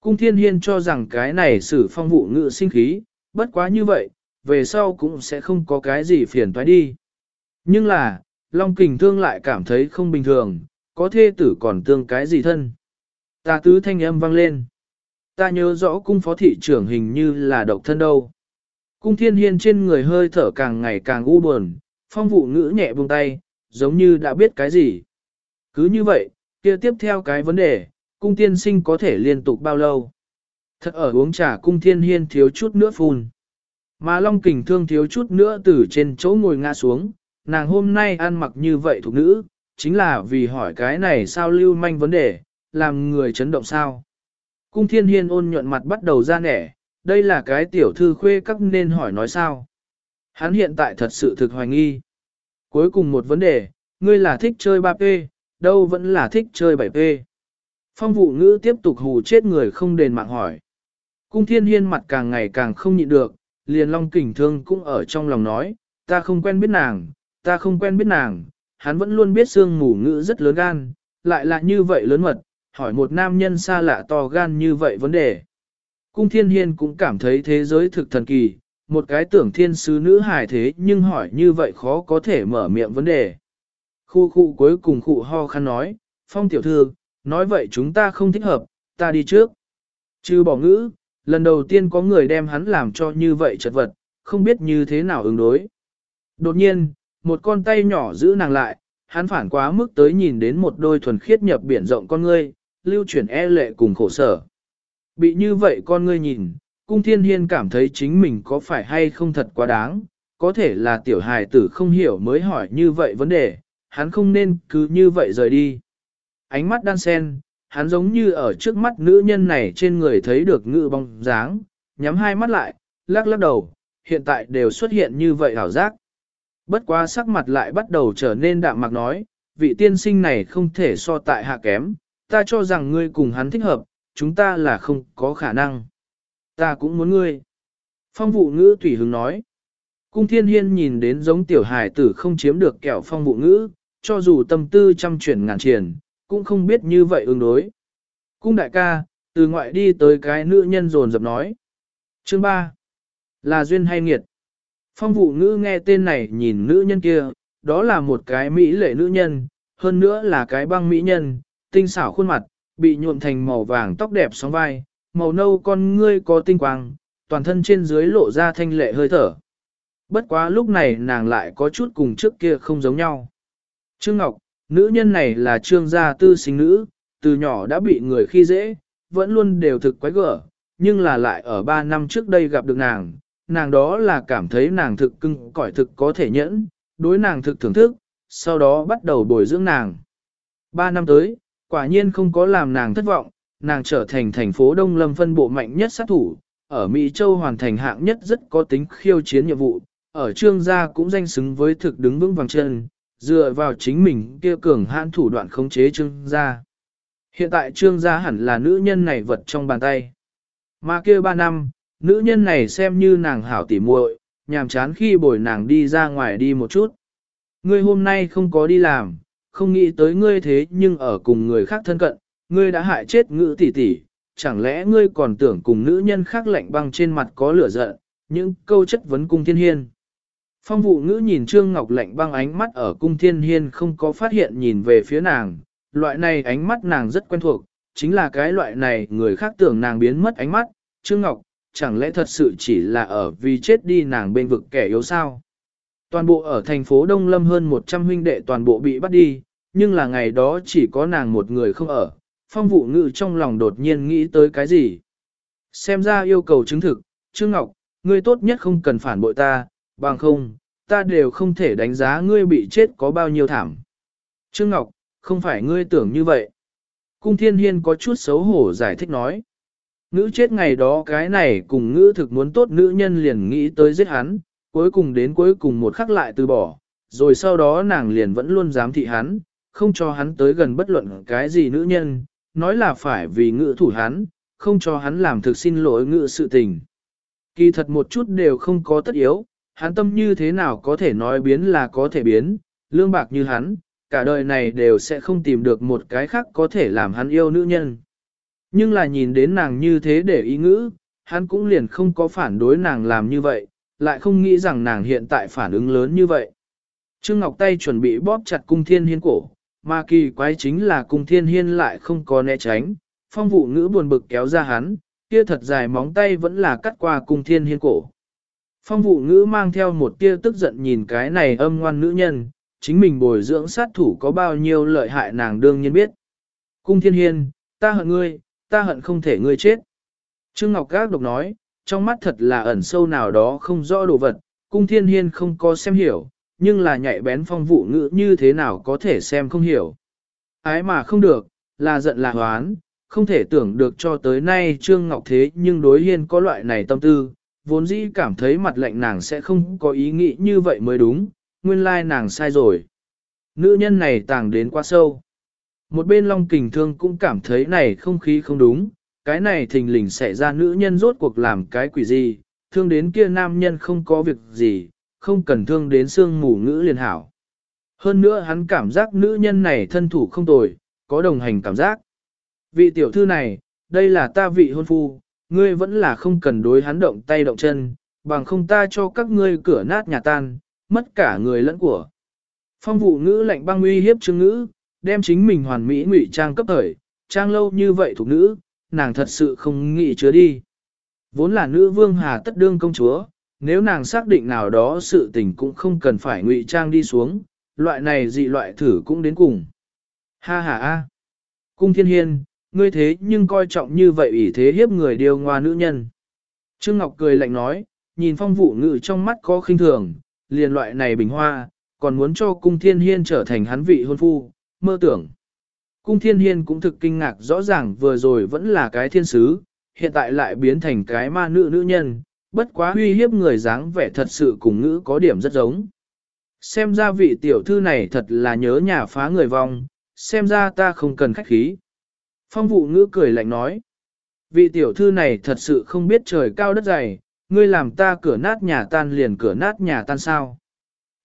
Cung thiên hiên cho rằng cái này xử phong vụ ngữ sinh khí, bất quá như vậy, về sau cũng sẽ không có cái gì phiền toái đi. Nhưng là, Long Kình Thương lại cảm thấy không bình thường, có thê tử còn tương cái gì thân. Ta tứ thanh âm vang lên. Ta nhớ rõ cung phó thị trưởng hình như là độc thân đâu. Cung thiên hiên trên người hơi thở càng ngày càng u buồn, phong vụ ngữ nhẹ buông tay, giống như đã biết cái gì. Cứ như vậy, kia tiếp theo cái vấn đề, cung tiên sinh có thể liên tục bao lâu? Thật ở uống trà cung thiên hiên thiếu chút nữa phun. Mà Long Kình Thương thiếu chút nữa từ trên chỗ ngồi ngã xuống, nàng hôm nay ăn mặc như vậy thuộc nữ, chính là vì hỏi cái này sao lưu manh vấn đề, làm người chấn động sao. Cung thiên hiên ôn nhuận mặt bắt đầu ra nẻ, đây là cái tiểu thư khuê các nên hỏi nói sao. Hắn hiện tại thật sự thực hoài nghi. Cuối cùng một vấn đề, ngươi là thích chơi 3P, đâu vẫn là thích chơi 7P. Phong vụ ngữ tiếp tục hù chết người không đền mạng hỏi. Cung thiên hiên mặt càng ngày càng không nhịn được, liền long kình thương cũng ở trong lòng nói, ta không quen biết nàng, ta không quen biết nàng, hắn vẫn luôn biết sương mù ngữ rất lớn gan, lại là như vậy lớn mật, hỏi một nam nhân xa lạ to gan như vậy vấn đề. Cung thiên hiên cũng cảm thấy thế giới thực thần kỳ, một cái tưởng thiên sứ nữ hài thế nhưng hỏi như vậy khó có thể mở miệng vấn đề. Khu khu cuối cùng khu ho khăn nói, phong tiểu thư, nói vậy chúng ta không thích hợp, ta đi trước. Chứ bỏ ngữ, lần đầu tiên có người đem hắn làm cho như vậy chật vật, không biết như thế nào ứng đối. Đột nhiên, một con tay nhỏ giữ nàng lại, hắn phản quá mức tới nhìn đến một đôi thuần khiết nhập biển rộng con ngươi, lưu chuyển e lệ cùng khổ sở. Bị như vậy con ngươi nhìn, cung thiên hiên cảm thấy chính mình có phải hay không thật quá đáng, có thể là tiểu hài tử không hiểu mới hỏi như vậy vấn đề, hắn không nên cứ như vậy rời đi. Ánh mắt đan sen, hắn giống như ở trước mắt nữ nhân này trên người thấy được ngự bóng dáng, nhắm hai mắt lại, lắc lắc đầu, hiện tại đều xuất hiện như vậy hảo giác. Bất quá sắc mặt lại bắt đầu trở nên đạm mạc nói, vị tiên sinh này không thể so tại hạ kém, ta cho rằng ngươi cùng hắn thích hợp, chúng ta là không có khả năng. Ta cũng muốn ngươi. Phong vụ ngữ tùy hứng nói. Cung thiên hiên nhìn đến giống tiểu hài tử không chiếm được kẹo phong vụ ngữ, cho dù tâm tư trăm chuyển ngàn triển, cũng không biết như vậy ứng đối. Cung đại ca, từ ngoại đi tới cái nữ nhân rồn dập nói. Chương 3. Là duyên hay nghiệt? Phong vụ ngữ nghe tên này nhìn nữ nhân kia, đó là một cái mỹ lệ nữ nhân, hơn nữa là cái băng mỹ nhân, tinh xảo khuôn mặt, bị nhuộm thành màu vàng tóc đẹp sóng vai, màu nâu con ngươi có tinh quang, toàn thân trên dưới lộ ra thanh lệ hơi thở. Bất quá lúc này nàng lại có chút cùng trước kia không giống nhau. Trương Ngọc, nữ nhân này là trương gia tư sinh nữ, từ nhỏ đã bị người khi dễ, vẫn luôn đều thực quái gở, nhưng là lại ở 3 năm trước đây gặp được nàng, nàng đó là cảm thấy nàng thực cưng cõi thực có thể nhẫn, đối nàng thực thưởng thức, sau đó bắt đầu bồi dưỡng nàng. ba năm tới, quả nhiên không có làm nàng thất vọng, nàng trở thành thành phố Đông Lâm phân bộ mạnh nhất sát thủ, ở Mỹ Châu hoàn thành hạng nhất rất có tính khiêu chiến nhiệm vụ, ở trương gia cũng danh xứng với thực đứng vững vàng chân, dựa vào chính mình kia cường hãn thủ đoạn khống chế trương gia. Hiện tại trương gia hẳn là nữ nhân này vật trong bàn tay. Mà kia ba năm, nữ nhân này xem như nàng hảo tỉ muội, nhàm chán khi bồi nàng đi ra ngoài đi một chút. Ngươi hôm nay không có đi làm, không nghĩ tới ngươi thế nhưng ở cùng người khác thân cận, ngươi đã hại chết ngữ tỷ tỷ, chẳng lẽ ngươi còn tưởng cùng nữ nhân khác lạnh băng trên mặt có lửa giận, những câu chất vấn cung thiên hiên. Phong vụ ngữ nhìn Trương Ngọc lạnh băng ánh mắt ở cung thiên hiên không có phát hiện nhìn về phía nàng, loại này ánh mắt nàng rất quen thuộc, chính là cái loại này người khác tưởng nàng biến mất ánh mắt, Trương Ngọc, chẳng lẽ thật sự chỉ là ở vì chết đi nàng bên vực kẻ yếu sao? Toàn bộ ở thành phố Đông Lâm hơn 100 huynh đệ toàn bộ bị bắt đi, nhưng là ngày đó chỉ có nàng một người không ở, phong vụ ngự trong lòng đột nhiên nghĩ tới cái gì? Xem ra yêu cầu chứng thực, Trương Ngọc, ngươi tốt nhất không cần phản bội ta, bằng không, ta đều không thể đánh giá ngươi bị chết có bao nhiêu thảm. Trương Ngọc, không phải ngươi tưởng như vậy. Cung Thiên Hiên có chút xấu hổ giải thích nói. Ngữ chết ngày đó cái này cùng ngữ thực muốn tốt nữ nhân liền nghĩ tới giết hắn, cuối cùng đến cuối cùng một khắc lại từ bỏ, rồi sau đó nàng liền vẫn luôn dám thị hắn, không cho hắn tới gần bất luận cái gì nữ nhân, nói là phải vì ngữ thủ hắn, không cho hắn làm thực xin lỗi ngữ sự tình. Kỳ thật một chút đều không có tất yếu, hắn tâm như thế nào có thể nói biến là có thể biến, lương bạc như hắn, cả đời này đều sẽ không tìm được một cái khác có thể làm hắn yêu nữ nhân. Nhưng là nhìn đến nàng như thế để ý ngữ, hắn cũng liền không có phản đối nàng làm như vậy, lại không nghĩ rằng nàng hiện tại phản ứng lớn như vậy. Trương Ngọc tay chuẩn bị bóp chặt cung thiên hiên cổ, mà kỳ quái chính là cung thiên hiên lại không có né tránh, phong vụ ngữ buồn bực kéo ra hắn, kia thật dài móng tay vẫn là cắt qua cung thiên hiên cổ. Phong vụ ngữ mang theo một tia tức giận nhìn cái này âm ngoan nữ nhân, chính mình bồi dưỡng sát thủ có bao nhiêu lợi hại nàng đương nhiên biết. Cung thiên hiên, ta hận ngươi, ta hận không thể ngươi chết. Trương Ngọc Gác độc nói, trong mắt thật là ẩn sâu nào đó không rõ đồ vật, cung thiên hiên không có xem hiểu, nhưng là nhạy bén phong vụ ngữ như thế nào có thể xem không hiểu. Ái mà không được, là giận là hoán, không thể tưởng được cho tới nay Trương Ngọc thế nhưng đối hiên có loại này tâm tư, vốn dĩ cảm thấy mặt lạnh nàng sẽ không có ý nghĩ như vậy mới đúng, nguyên lai nàng sai rồi. Nữ nhân này tàng đến quá sâu. Một bên Long Kình Thương cũng cảm thấy này không khí không đúng, cái này thình lình xảy ra nữ nhân rốt cuộc làm cái quỷ gì, thương đến kia nam nhân không có việc gì, không cần thương đến xương mù ngữ liền hảo. Hơn nữa hắn cảm giác nữ nhân này thân thủ không tồi, có đồng hành cảm giác. Vị tiểu thư này, đây là ta vị hôn phu, ngươi vẫn là không cần đối hắn động tay động chân, bằng không ta cho các ngươi cửa nát nhà tan, mất cả người lẫn của. Phong vụ ngữ lạnh băng uy hiếp chương ngữ, đem chính mình hoàn mỹ ngụy trang cấp thời, trang lâu như vậy thuộc nữ, nàng thật sự không nghĩ chứa đi. Vốn là nữ vương hà tất đương công chúa, nếu nàng xác định nào đó sự tình cũng không cần phải ngụy trang đi xuống, loại này dị loại thử cũng đến cùng. Ha ha a. Cung thiên hiên, ngươi thế nhưng coi trọng như vậy ủy thế hiếp người điều ngoa nữ nhân. Trương Ngọc cười lạnh nói, nhìn phong vụ ngự trong mắt có khinh thường, liền loại này bình hoa, còn muốn cho cung thiên hiên trở thành hắn vị hôn phu, mơ tưởng. Cung thiên hiên cũng thực kinh ngạc rõ ràng vừa rồi vẫn là cái thiên sứ, hiện tại lại biến thành cái ma nữ nữ nhân, bất quá huy hiếp người dáng vẻ thật sự cùng ngữ có điểm rất giống. Xem ra vị tiểu thư này thật là nhớ nhà phá người vong, xem ra ta không cần khách khí. Phong vụ ngữ cười lạnh nói, vị tiểu thư này thật sự không biết trời cao đất dày, ngươi làm ta cửa nát nhà tan liền cửa nát nhà tan sao.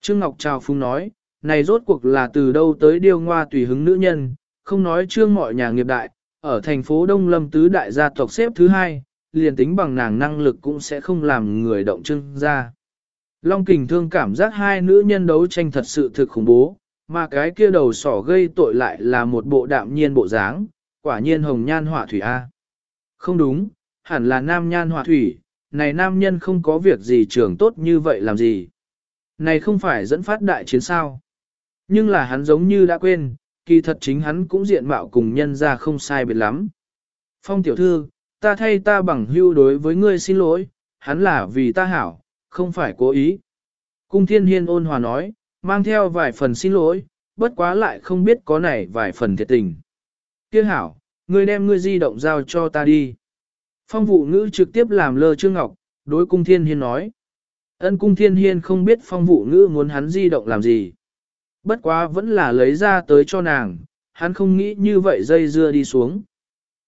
Trương Ngọc Trào Phung nói, này rốt cuộc là từ đâu tới điêu ngoa tùy hứng nữ nhân, không nói trương mọi nhà nghiệp đại, ở thành phố Đông Lâm tứ đại gia tộc xếp thứ hai, liền tính bằng nàng năng lực cũng sẽ không làm người động trưng ra. Long kình thương cảm giác hai nữ nhân đấu tranh thật sự thực khủng bố, mà cái kia đầu sỏ gây tội lại là một bộ đạm nhiên bộ dáng, quả nhiên hồng nhan họa thủy A. Không đúng, hẳn là nam nhan họa thủy, này nam nhân không có việc gì trưởng tốt như vậy làm gì. Này không phải dẫn phát đại chiến sao. Nhưng là hắn giống như đã quên, kỳ thật chính hắn cũng diện mạo cùng nhân ra không sai biệt lắm. Phong tiểu thư, ta thay ta bằng hưu đối với ngươi xin lỗi, hắn là vì ta hảo, không phải cố ý. Cung thiên hiên ôn hòa nói, mang theo vài phần xin lỗi, bất quá lại không biết có này vài phần thiệt tình. Kia hảo, ngươi đem ngươi di động giao cho ta đi. Phong vụ ngữ trực tiếp làm lơ Trương Ngọc, đối cung thiên hiên nói. Ân cung thiên hiên không biết phong vụ ngữ muốn hắn di động làm gì. Bất quá vẫn là lấy ra tới cho nàng, hắn không nghĩ như vậy dây dưa đi xuống.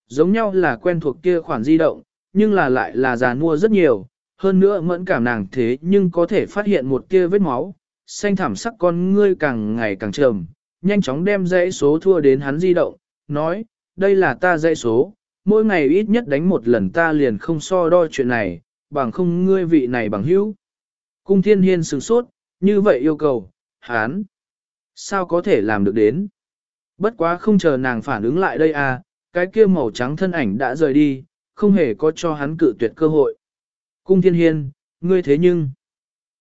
Giống nhau là quen thuộc kia khoản di động, nhưng là lại là già mua rất nhiều, hơn nữa mẫn cảm nàng thế nhưng có thể phát hiện một kia vết máu, xanh thảm sắc con ngươi càng ngày càng trầm, nhanh chóng đem dãy số thua đến hắn di động, nói, đây là ta dãy số, mỗi ngày ít nhất đánh một lần ta liền không so đo chuyện này, bằng không ngươi vị này bằng hữu. Cung thiên hiên sửng sốt, như vậy yêu cầu, hán. Sao có thể làm được đến? Bất quá không chờ nàng phản ứng lại đây à, cái kia màu trắng thân ảnh đã rời đi, không hề có cho hắn cự tuyệt cơ hội. Cung thiên hiên, ngươi thế nhưng,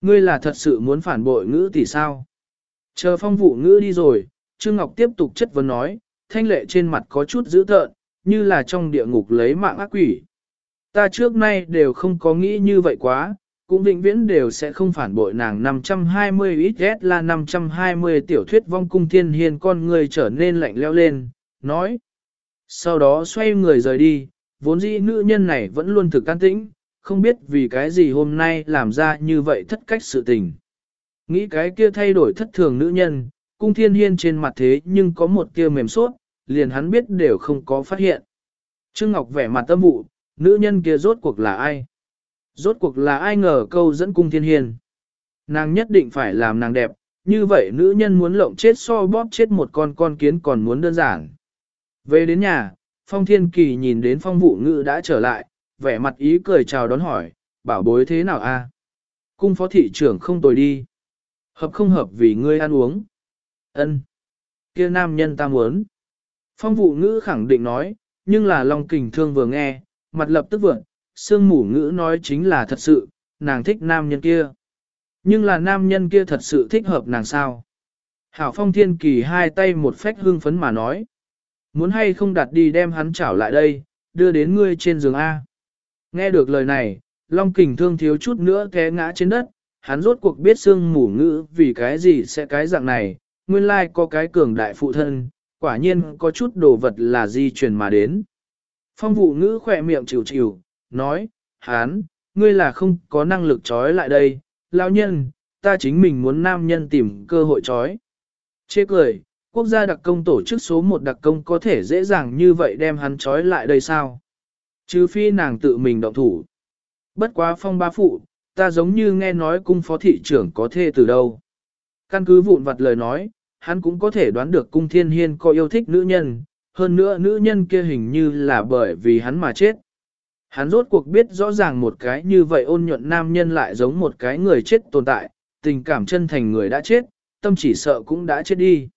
ngươi là thật sự muốn phản bội ngữ tỷ sao? Chờ phong vụ ngữ đi rồi, Trương Ngọc tiếp tục chất vấn nói, thanh lệ trên mặt có chút dữ tợn, như là trong địa ngục lấy mạng ác quỷ. Ta trước nay đều không có nghĩ như vậy quá, cũng vĩnh viễn đều sẽ không phản bội nàng 520 ít ghét là 520 tiểu thuyết vong cung thiên hiên con người trở nên lạnh leo lên, nói. Sau đó xoay người rời đi, vốn dĩ nữ nhân này vẫn luôn thực can tĩnh, không biết vì cái gì hôm nay làm ra như vậy thất cách sự tình. Nghĩ cái kia thay đổi thất thường nữ nhân, cung thiên hiên trên mặt thế nhưng có một tia mềm suốt, liền hắn biết đều không có phát hiện. Trương Ngọc vẻ mặt tâm vụ, nữ nhân kia rốt cuộc là ai? Rốt cuộc là ai ngờ câu dẫn cung thiên Hiền, Nàng nhất định phải làm nàng đẹp, như vậy nữ nhân muốn lộng chết so bóp chết một con con kiến còn muốn đơn giản. Về đến nhà, Phong Thiên Kỳ nhìn đến phong vụ ngữ đã trở lại, vẻ mặt ý cười chào đón hỏi, bảo bối thế nào a? Cung phó thị trưởng không tồi đi. Hợp không hợp vì ngươi ăn uống. Ân, kia nam nhân ta muốn. Phong vụ ngữ khẳng định nói, nhưng là Long Kình Thương vừa nghe, mặt lập tức vượng, sương mù ngữ nói chính là thật sự, nàng thích nam nhân kia. Nhưng là nam nhân kia thật sự thích hợp nàng sao? Hảo Phong Thiên Kỳ hai tay một phách hương phấn mà nói. Muốn hay không đặt đi đem hắn chảo lại đây, đưa đến ngươi trên giường A. Nghe được lời này, Long Kình Thương thiếu chút nữa té ngã trên đất, hắn rốt cuộc biết sương mù ngữ vì cái gì sẽ cái dạng này, nguyên lai có cái cường đại phụ thân, quả nhiên có chút đồ vật là di truyền mà đến. Phong vụ ngữ khỏe miệng chịu chịu, nói, hán, ngươi là không có năng lực trói lại đây, lao nhân, ta chính mình muốn nam nhân tìm cơ hội trói. Chê cười, quốc gia đặc công tổ chức số một đặc công có thể dễ dàng như vậy đem hắn trói lại đây sao? Chứ phi nàng tự mình động thủ. Bất quá phong ba phụ, ta giống như nghe nói cung phó thị trưởng có thê từ đâu. Căn cứ vụn vặt lời nói, hắn cũng có thể đoán được cung thiên hiên có yêu thích nữ nhân, hơn nữa nữ nhân kia hình như là bởi vì hắn mà chết. Hắn rốt cuộc biết rõ ràng một cái như vậy ôn nhuận nam nhân lại giống một cái người chết tồn tại, tình cảm chân thành người đã chết, tâm chỉ sợ cũng đã chết đi.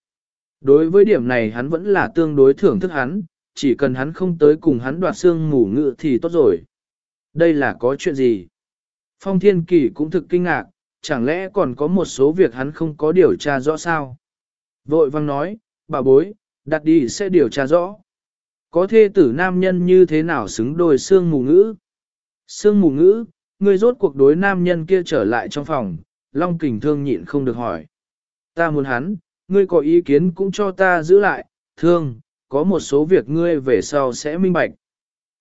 Đối với điểm này hắn vẫn là tương đối thưởng thức hắn, chỉ cần hắn không tới cùng hắn đoạt xương ngủ ngự thì tốt rồi. Đây là có chuyện gì? Phong Thiên Kỳ cũng thực kinh ngạc, chẳng lẽ còn có một số việc hắn không có điều tra rõ sao? Vội vang nói, bà bối, đặt đi sẽ điều tra rõ. Có thê tử nam nhân như thế nào xứng đôi xương mù ngữ? Xương mù ngữ, người rốt cuộc đối nam nhân kia trở lại trong phòng, Long Kình Thương nhịn không được hỏi. Ta muốn hắn, ngươi có ý kiến cũng cho ta giữ lại, thương, có một số việc ngươi về sau sẽ minh bạch.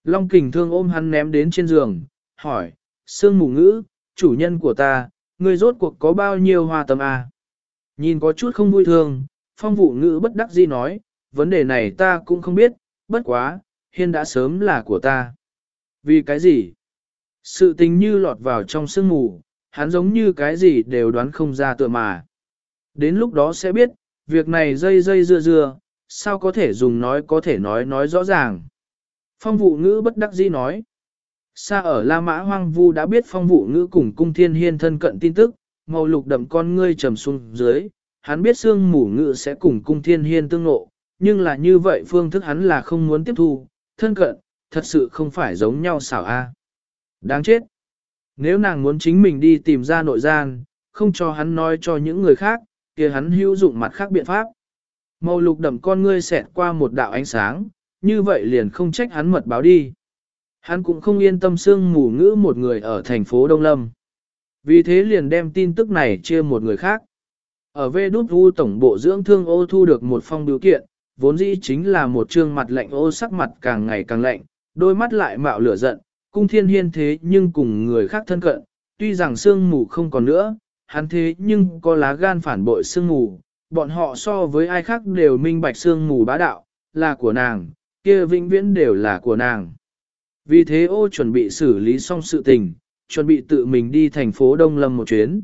Long Kình Thương ôm hắn ném đến trên giường, hỏi, Sương mù ngữ, chủ nhân của ta, ngươi rốt cuộc có bao nhiêu hoa tâm à? Nhìn có chút không vui thương, phong vụ ngữ bất đắc dĩ nói, vấn đề này ta cũng không biết, bất quá, hiên đã sớm là của ta. Vì cái gì? Sự tình như lọt vào trong sương mù, hắn giống như cái gì đều đoán không ra tựa mà. Đến lúc đó sẽ biết, việc này dây dây dưa dưa, sao có thể dùng nói có thể nói nói rõ ràng. Phong vụ ngữ bất đắc dĩ nói. Xa ở La Mã Hoang Vu đã biết phong vụ ngữ cùng cung thiên hiên thân cận tin tức, màu lục đậm con ngươi trầm xuống dưới, hắn biết xương mù ngữ sẽ cùng cung thiên hiên tương ngộ nhưng là như vậy phương thức hắn là không muốn tiếp thu, thân cận, thật sự không phải giống nhau xảo a. Đáng chết! Nếu nàng muốn chính mình đi tìm ra nội gian, không cho hắn nói cho những người khác, kia hắn hữu dụng mặt khác biện pháp. Màu lục đậm con ngươi xẹt qua một đạo ánh sáng, như vậy liền không trách hắn mật báo đi. Hắn cũng không yên tâm sương mù ngữ một người ở thành phố Đông Lâm. Vì thế liền đem tin tức này chia một người khác. Ở vê đút vu tổng bộ dưỡng thương ô thu được một phong biểu kiện, vốn dĩ chính là một trương mặt lạnh ô sắc mặt càng ngày càng lạnh, đôi mắt lại mạo lửa giận, cung thiên hiên thế nhưng cùng người khác thân cận, tuy rằng sương mù không còn nữa, hắn thế nhưng có lá gan phản bội sương mù, bọn họ so với ai khác đều minh bạch sương mù bá đạo, là của nàng, kia vĩnh viễn đều là của nàng. Vì thế ô chuẩn bị xử lý xong sự tình, chuẩn bị tự mình đi thành phố Đông Lâm một chuyến.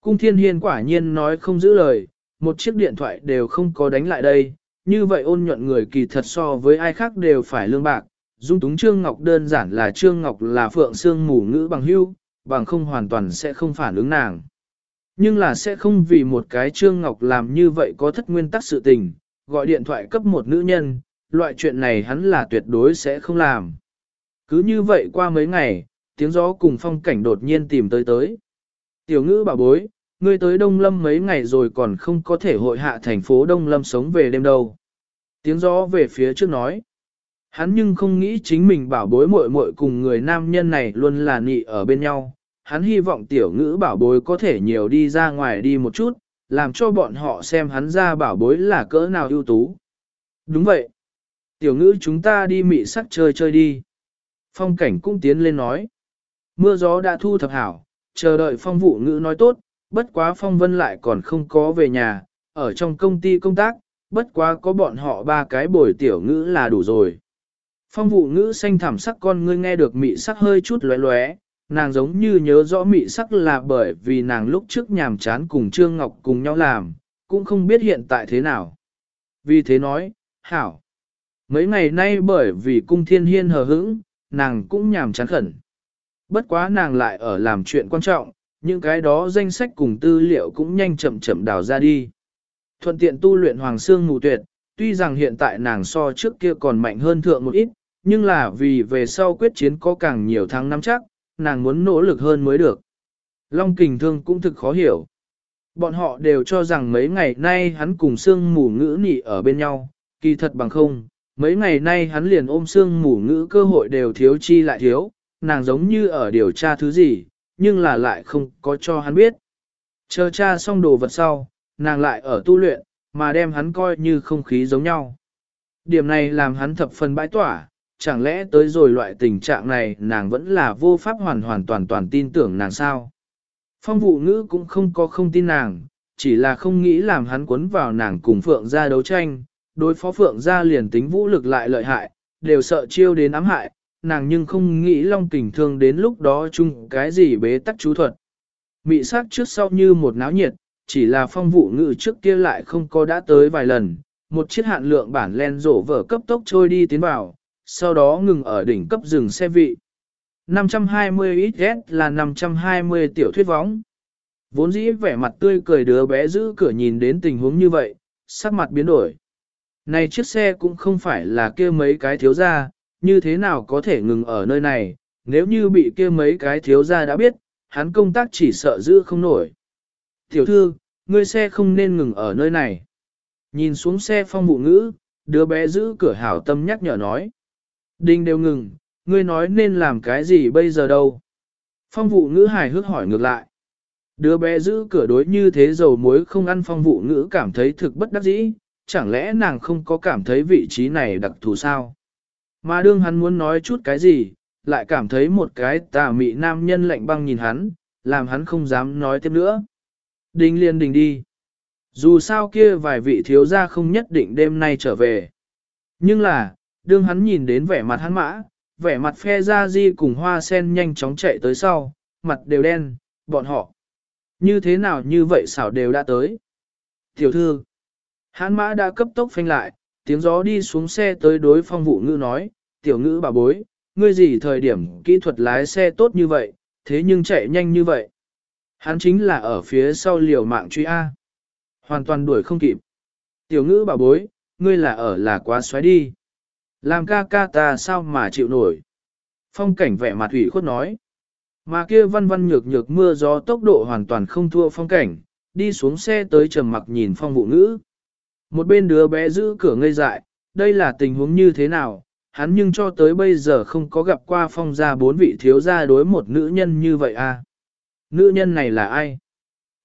Cung thiên hiên quả nhiên nói không giữ lời, một chiếc điện thoại đều không có đánh lại đây, như vậy ôn nhuận người kỳ thật so với ai khác đều phải lương bạc. Dung túng Trương Ngọc đơn giản là Trương Ngọc là phượng xương mù ngữ bằng hưu, bằng không hoàn toàn sẽ không phản ứng nàng. Nhưng là sẽ không vì một cái Trương Ngọc làm như vậy có thất nguyên tắc sự tình, gọi điện thoại cấp một nữ nhân, loại chuyện này hắn là tuyệt đối sẽ không làm. Cứ như vậy qua mấy ngày, tiếng gió cùng phong cảnh đột nhiên tìm tới tới. Tiểu ngữ bảo bối, ngươi tới Đông Lâm mấy ngày rồi còn không có thể hội hạ thành phố Đông Lâm sống về đêm đâu. Tiếng gió về phía trước nói. Hắn nhưng không nghĩ chính mình bảo bối muội muội cùng người nam nhân này luôn là nị ở bên nhau. Hắn hy vọng tiểu ngữ bảo bối có thể nhiều đi ra ngoài đi một chút, làm cho bọn họ xem hắn ra bảo bối là cỡ nào ưu tú. Đúng vậy. Tiểu ngữ chúng ta đi mị sắc chơi chơi đi. Phong cảnh cũng tiến lên nói. Mưa gió đã thu thập hảo, chờ đợi phong vụ ngữ nói tốt, bất quá phong vân lại còn không có về nhà, ở trong công ty công tác, bất quá có bọn họ ba cái bồi tiểu ngữ là đủ rồi. Phong vụ ngữ xanh thảm sắc con ngươi nghe được mị sắc hơi chút lóe lóe, nàng giống như nhớ rõ mị sắc là bởi vì nàng lúc trước nhàm chán cùng Trương Ngọc cùng nhau làm, cũng không biết hiện tại thế nào. Vì thế nói, hảo. Mấy ngày nay bởi vì cung thiên hiên hờ hững, nàng cũng nhàm chán khẩn. Bất quá nàng lại ở làm chuyện quan trọng, những cái đó danh sách cùng tư liệu cũng nhanh chậm chậm đào ra đi. Thuận tiện tu luyện hoàng xương ngủ tuyệt, tuy rằng hiện tại nàng so trước kia còn mạnh hơn thượng một ít, nhưng là vì về sau quyết chiến có càng nhiều tháng năm chắc, nàng muốn nỗ lực hơn mới được. Long kình thương cũng thực khó hiểu. Bọn họ đều cho rằng mấy ngày nay hắn cùng xương mù ngữ nị ở bên nhau, kỳ thật bằng không, mấy ngày nay hắn liền ôm xương mù ngữ cơ hội đều thiếu chi lại thiếu, nàng giống như ở điều tra thứ gì, nhưng là lại không có cho hắn biết. Chờ tra xong đồ vật sau, nàng lại ở tu luyện, mà đem hắn coi như không khí giống nhau. Điểm này làm hắn thập phần bãi tỏa, chẳng lẽ tới rồi loại tình trạng này nàng vẫn là vô pháp hoàn hoàn toàn toàn tin tưởng nàng sao? Phong vụ ngữ cũng không có không tin nàng, chỉ là không nghĩ làm hắn cuốn vào nàng cùng Phượng gia đấu tranh, đối phó Phượng gia liền tính vũ lực lại lợi hại, đều sợ chiêu đến ám hại, nàng nhưng không nghĩ Long Kình Thương đến lúc đó chung cái gì bế tắc chú thuật. Mị sắc trước sau như một náo nhiệt, chỉ là phong vụ ngữ trước kia lại không có đã tới vài lần, một chiếc hạn lượng bản len rổ vở cấp tốc trôi đi tiến vào, sau đó ngừng ở đỉnh cấp rừng xe vị. 520 XS là 520 tiểu thuyết võng. Vốn dĩ vẻ mặt tươi cười đứa bé giữ cửa nhìn đến tình huống như vậy, sắc mặt biến đổi. Này chiếc xe cũng không phải là kia mấy cái thiếu gia, như thế nào có thể ngừng ở nơi này, nếu như bị kia mấy cái thiếu gia đã biết, hắn công tác chỉ sợ giữ không nổi. Tiểu thư, ngươi xe không nên ngừng ở nơi này. Nhìn xuống xe phong vụ ngữ, đứa bé giữ cửa hảo tâm nhắc nhở nói. Đinh đều ngừng, ngươi nói nên làm cái gì bây giờ đâu? Phong vụ ngữ hài hước hỏi ngược lại. Đứa bé giữ cửa đối như thế dầu muối không ăn phong vụ ngữ cảm thấy thực bất đắc dĩ, chẳng lẽ nàng không có cảm thấy vị trí này đặc thù sao? Mà đương hắn muốn nói chút cái gì, lại cảm thấy một cái tà mị nam nhân lạnh băng nhìn hắn, làm hắn không dám nói tiếp nữa. Đình liền đình đi. Dù sao kia vài vị thiếu gia không nhất định đêm nay trở về. Nhưng là, đương hắn nhìn đến vẻ mặt hắn mã, vẻ mặt phe ra di cùng hoa sen nhanh chóng chạy tới sau, mặt đều đen, bọn họ. Như thế nào như vậy xảo đều đã tới. Tiểu thư, hắn mã đã cấp tốc phanh lại, tiếng gió đi xuống xe tới đối phong vụ ngữ nói, tiểu ngữ bà bối, ngươi gì thời điểm kỹ thuật lái xe tốt như vậy, thế nhưng chạy nhanh như vậy. Hắn chính là ở phía sau liều mạng truy A. Hoàn toàn đuổi không kịp. Tiểu ngữ bảo bối, ngươi là ở là quá xoáy đi. Làm ca ca ta sao mà chịu nổi. Phong cảnh vẻ mặt ủy khuất nói. Mà kia văn văn nhược nhược mưa gió tốc độ hoàn toàn không thua phong cảnh, đi xuống xe tới trầm mặc nhìn phong vụ ngữ. Một bên đứa bé giữ cửa ngây dại, đây là tình huống như thế nào, hắn nhưng cho tới bây giờ không có gặp qua phong gia bốn vị thiếu gia đối một nữ nhân như vậy à. Nữ nhân này là ai?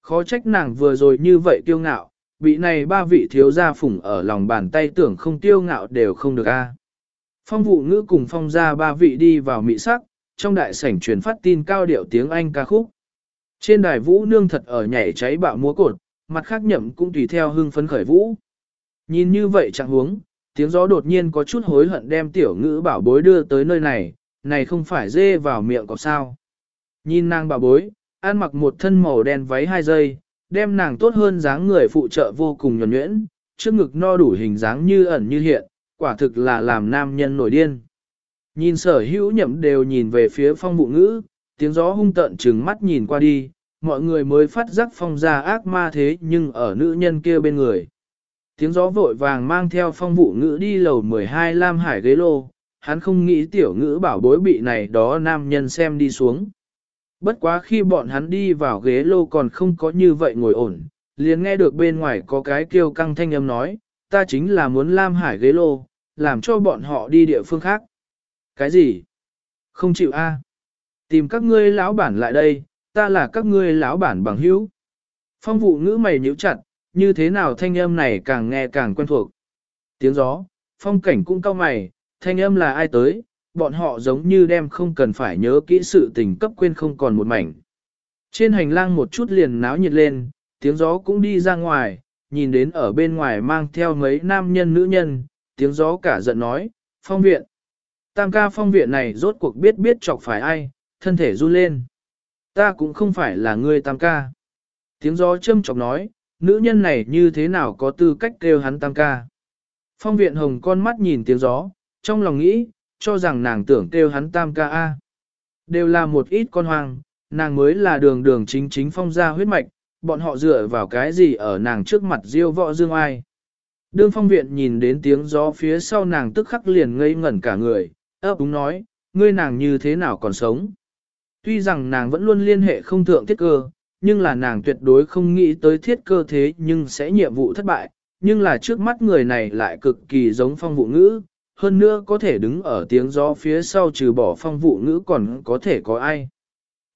Khó trách nàng vừa rồi như vậy kiêu ngạo, bị này ba vị thiếu gia phủng ở lòng bàn tay tưởng không tiêu ngạo đều không được a. À. Phong vụ ngữ cùng phong gia ba vị đi vào mỹ sắc, trong đại sảnh truyền phát tin cao điệu tiếng Anh ca khúc. Trên đài vũ nương thật ở nhảy cháy bạo múa cột, mặt khác nhậm cũng tùy theo hưng phấn khởi vũ. Nhìn như vậy chẳng huống, tiếng gió đột nhiên có chút hối hận đem tiểu ngữ bảo bối đưa tới nơi này, này không phải dê vào miệng có sao. Nhìn nàng bảo bối, ăn mặc một thân màu đen váy hai giây, đem nàng tốt hơn dáng người phụ trợ vô cùng nhuẩn nhuyễn, trước ngực no đủ hình dáng như ẩn như hiện, quả thực là làm nam nhân nổi điên. Nhìn sở hữu nhậm đều nhìn về phía phong vụ ngữ, tiếng gió hung tận trừng mắt nhìn qua đi, mọi người mới phát giác phong ra ác ma thế nhưng ở nữ nhân kia bên người. Tiếng gió vội vàng mang theo phong vụ ngữ đi lầu 12 Lam Hải ghế lô, hắn không nghĩ tiểu ngữ bảo bối bị này đó nam nhân xem đi xuống. Bất quá khi bọn hắn đi vào ghế lô còn không có như vậy ngồi ổn, liền nghe được bên ngoài có cái kêu căng thanh âm nói, ta chính là muốn Lam Hải ghế lô, làm cho bọn họ đi địa phương khác. Cái gì? Không chịu a? Tìm các ngươi lão bản lại đây, ta là các ngươi lão bản bằng hữu. Phong vụ ngữ mày nhíu chặt, như thế nào thanh âm này càng nghe càng quen thuộc. Tiếng gió, phong cảnh cũng cao mày, thanh âm là ai tới, bọn họ giống như đem không cần phải nhớ kỹ sự tình cấp quên không còn một mảnh. Trên hành lang một chút liền náo nhiệt lên, tiếng gió cũng đi ra ngoài, nhìn đến ở bên ngoài mang theo mấy nam nhân nữ nhân, tiếng gió cả giận nói, phong viện. Tam ca phong viện này rốt cuộc biết biết chọc phải ai, thân thể run lên. Ta cũng không phải là người tam ca. Tiếng gió châm chọc nói, nữ nhân này như thế nào có tư cách kêu hắn tam ca. Phong viện hồng con mắt nhìn tiếng gió, trong lòng nghĩ, cho rằng nàng tưởng kêu hắn tam ca A. Đều là một ít con hoang, nàng mới là đường đường chính chính phong ra huyết mạch, bọn họ dựa vào cái gì ở nàng trước mặt diêu võ dương ai. Đương phong viện nhìn đến tiếng gió phía sau nàng tức khắc liền ngây ngẩn cả người, ấp úng nói, ngươi nàng như thế nào còn sống. Tuy rằng nàng vẫn luôn liên hệ không thượng thiết cơ, nhưng là nàng tuyệt đối không nghĩ tới thiết cơ thế nhưng sẽ nhiệm vụ thất bại, nhưng là trước mắt người này lại cực kỳ giống phong vụ ngữ, hơn nữa có thể đứng ở tiếng gió phía sau trừ bỏ phong vụ ngữ còn có thể có ai.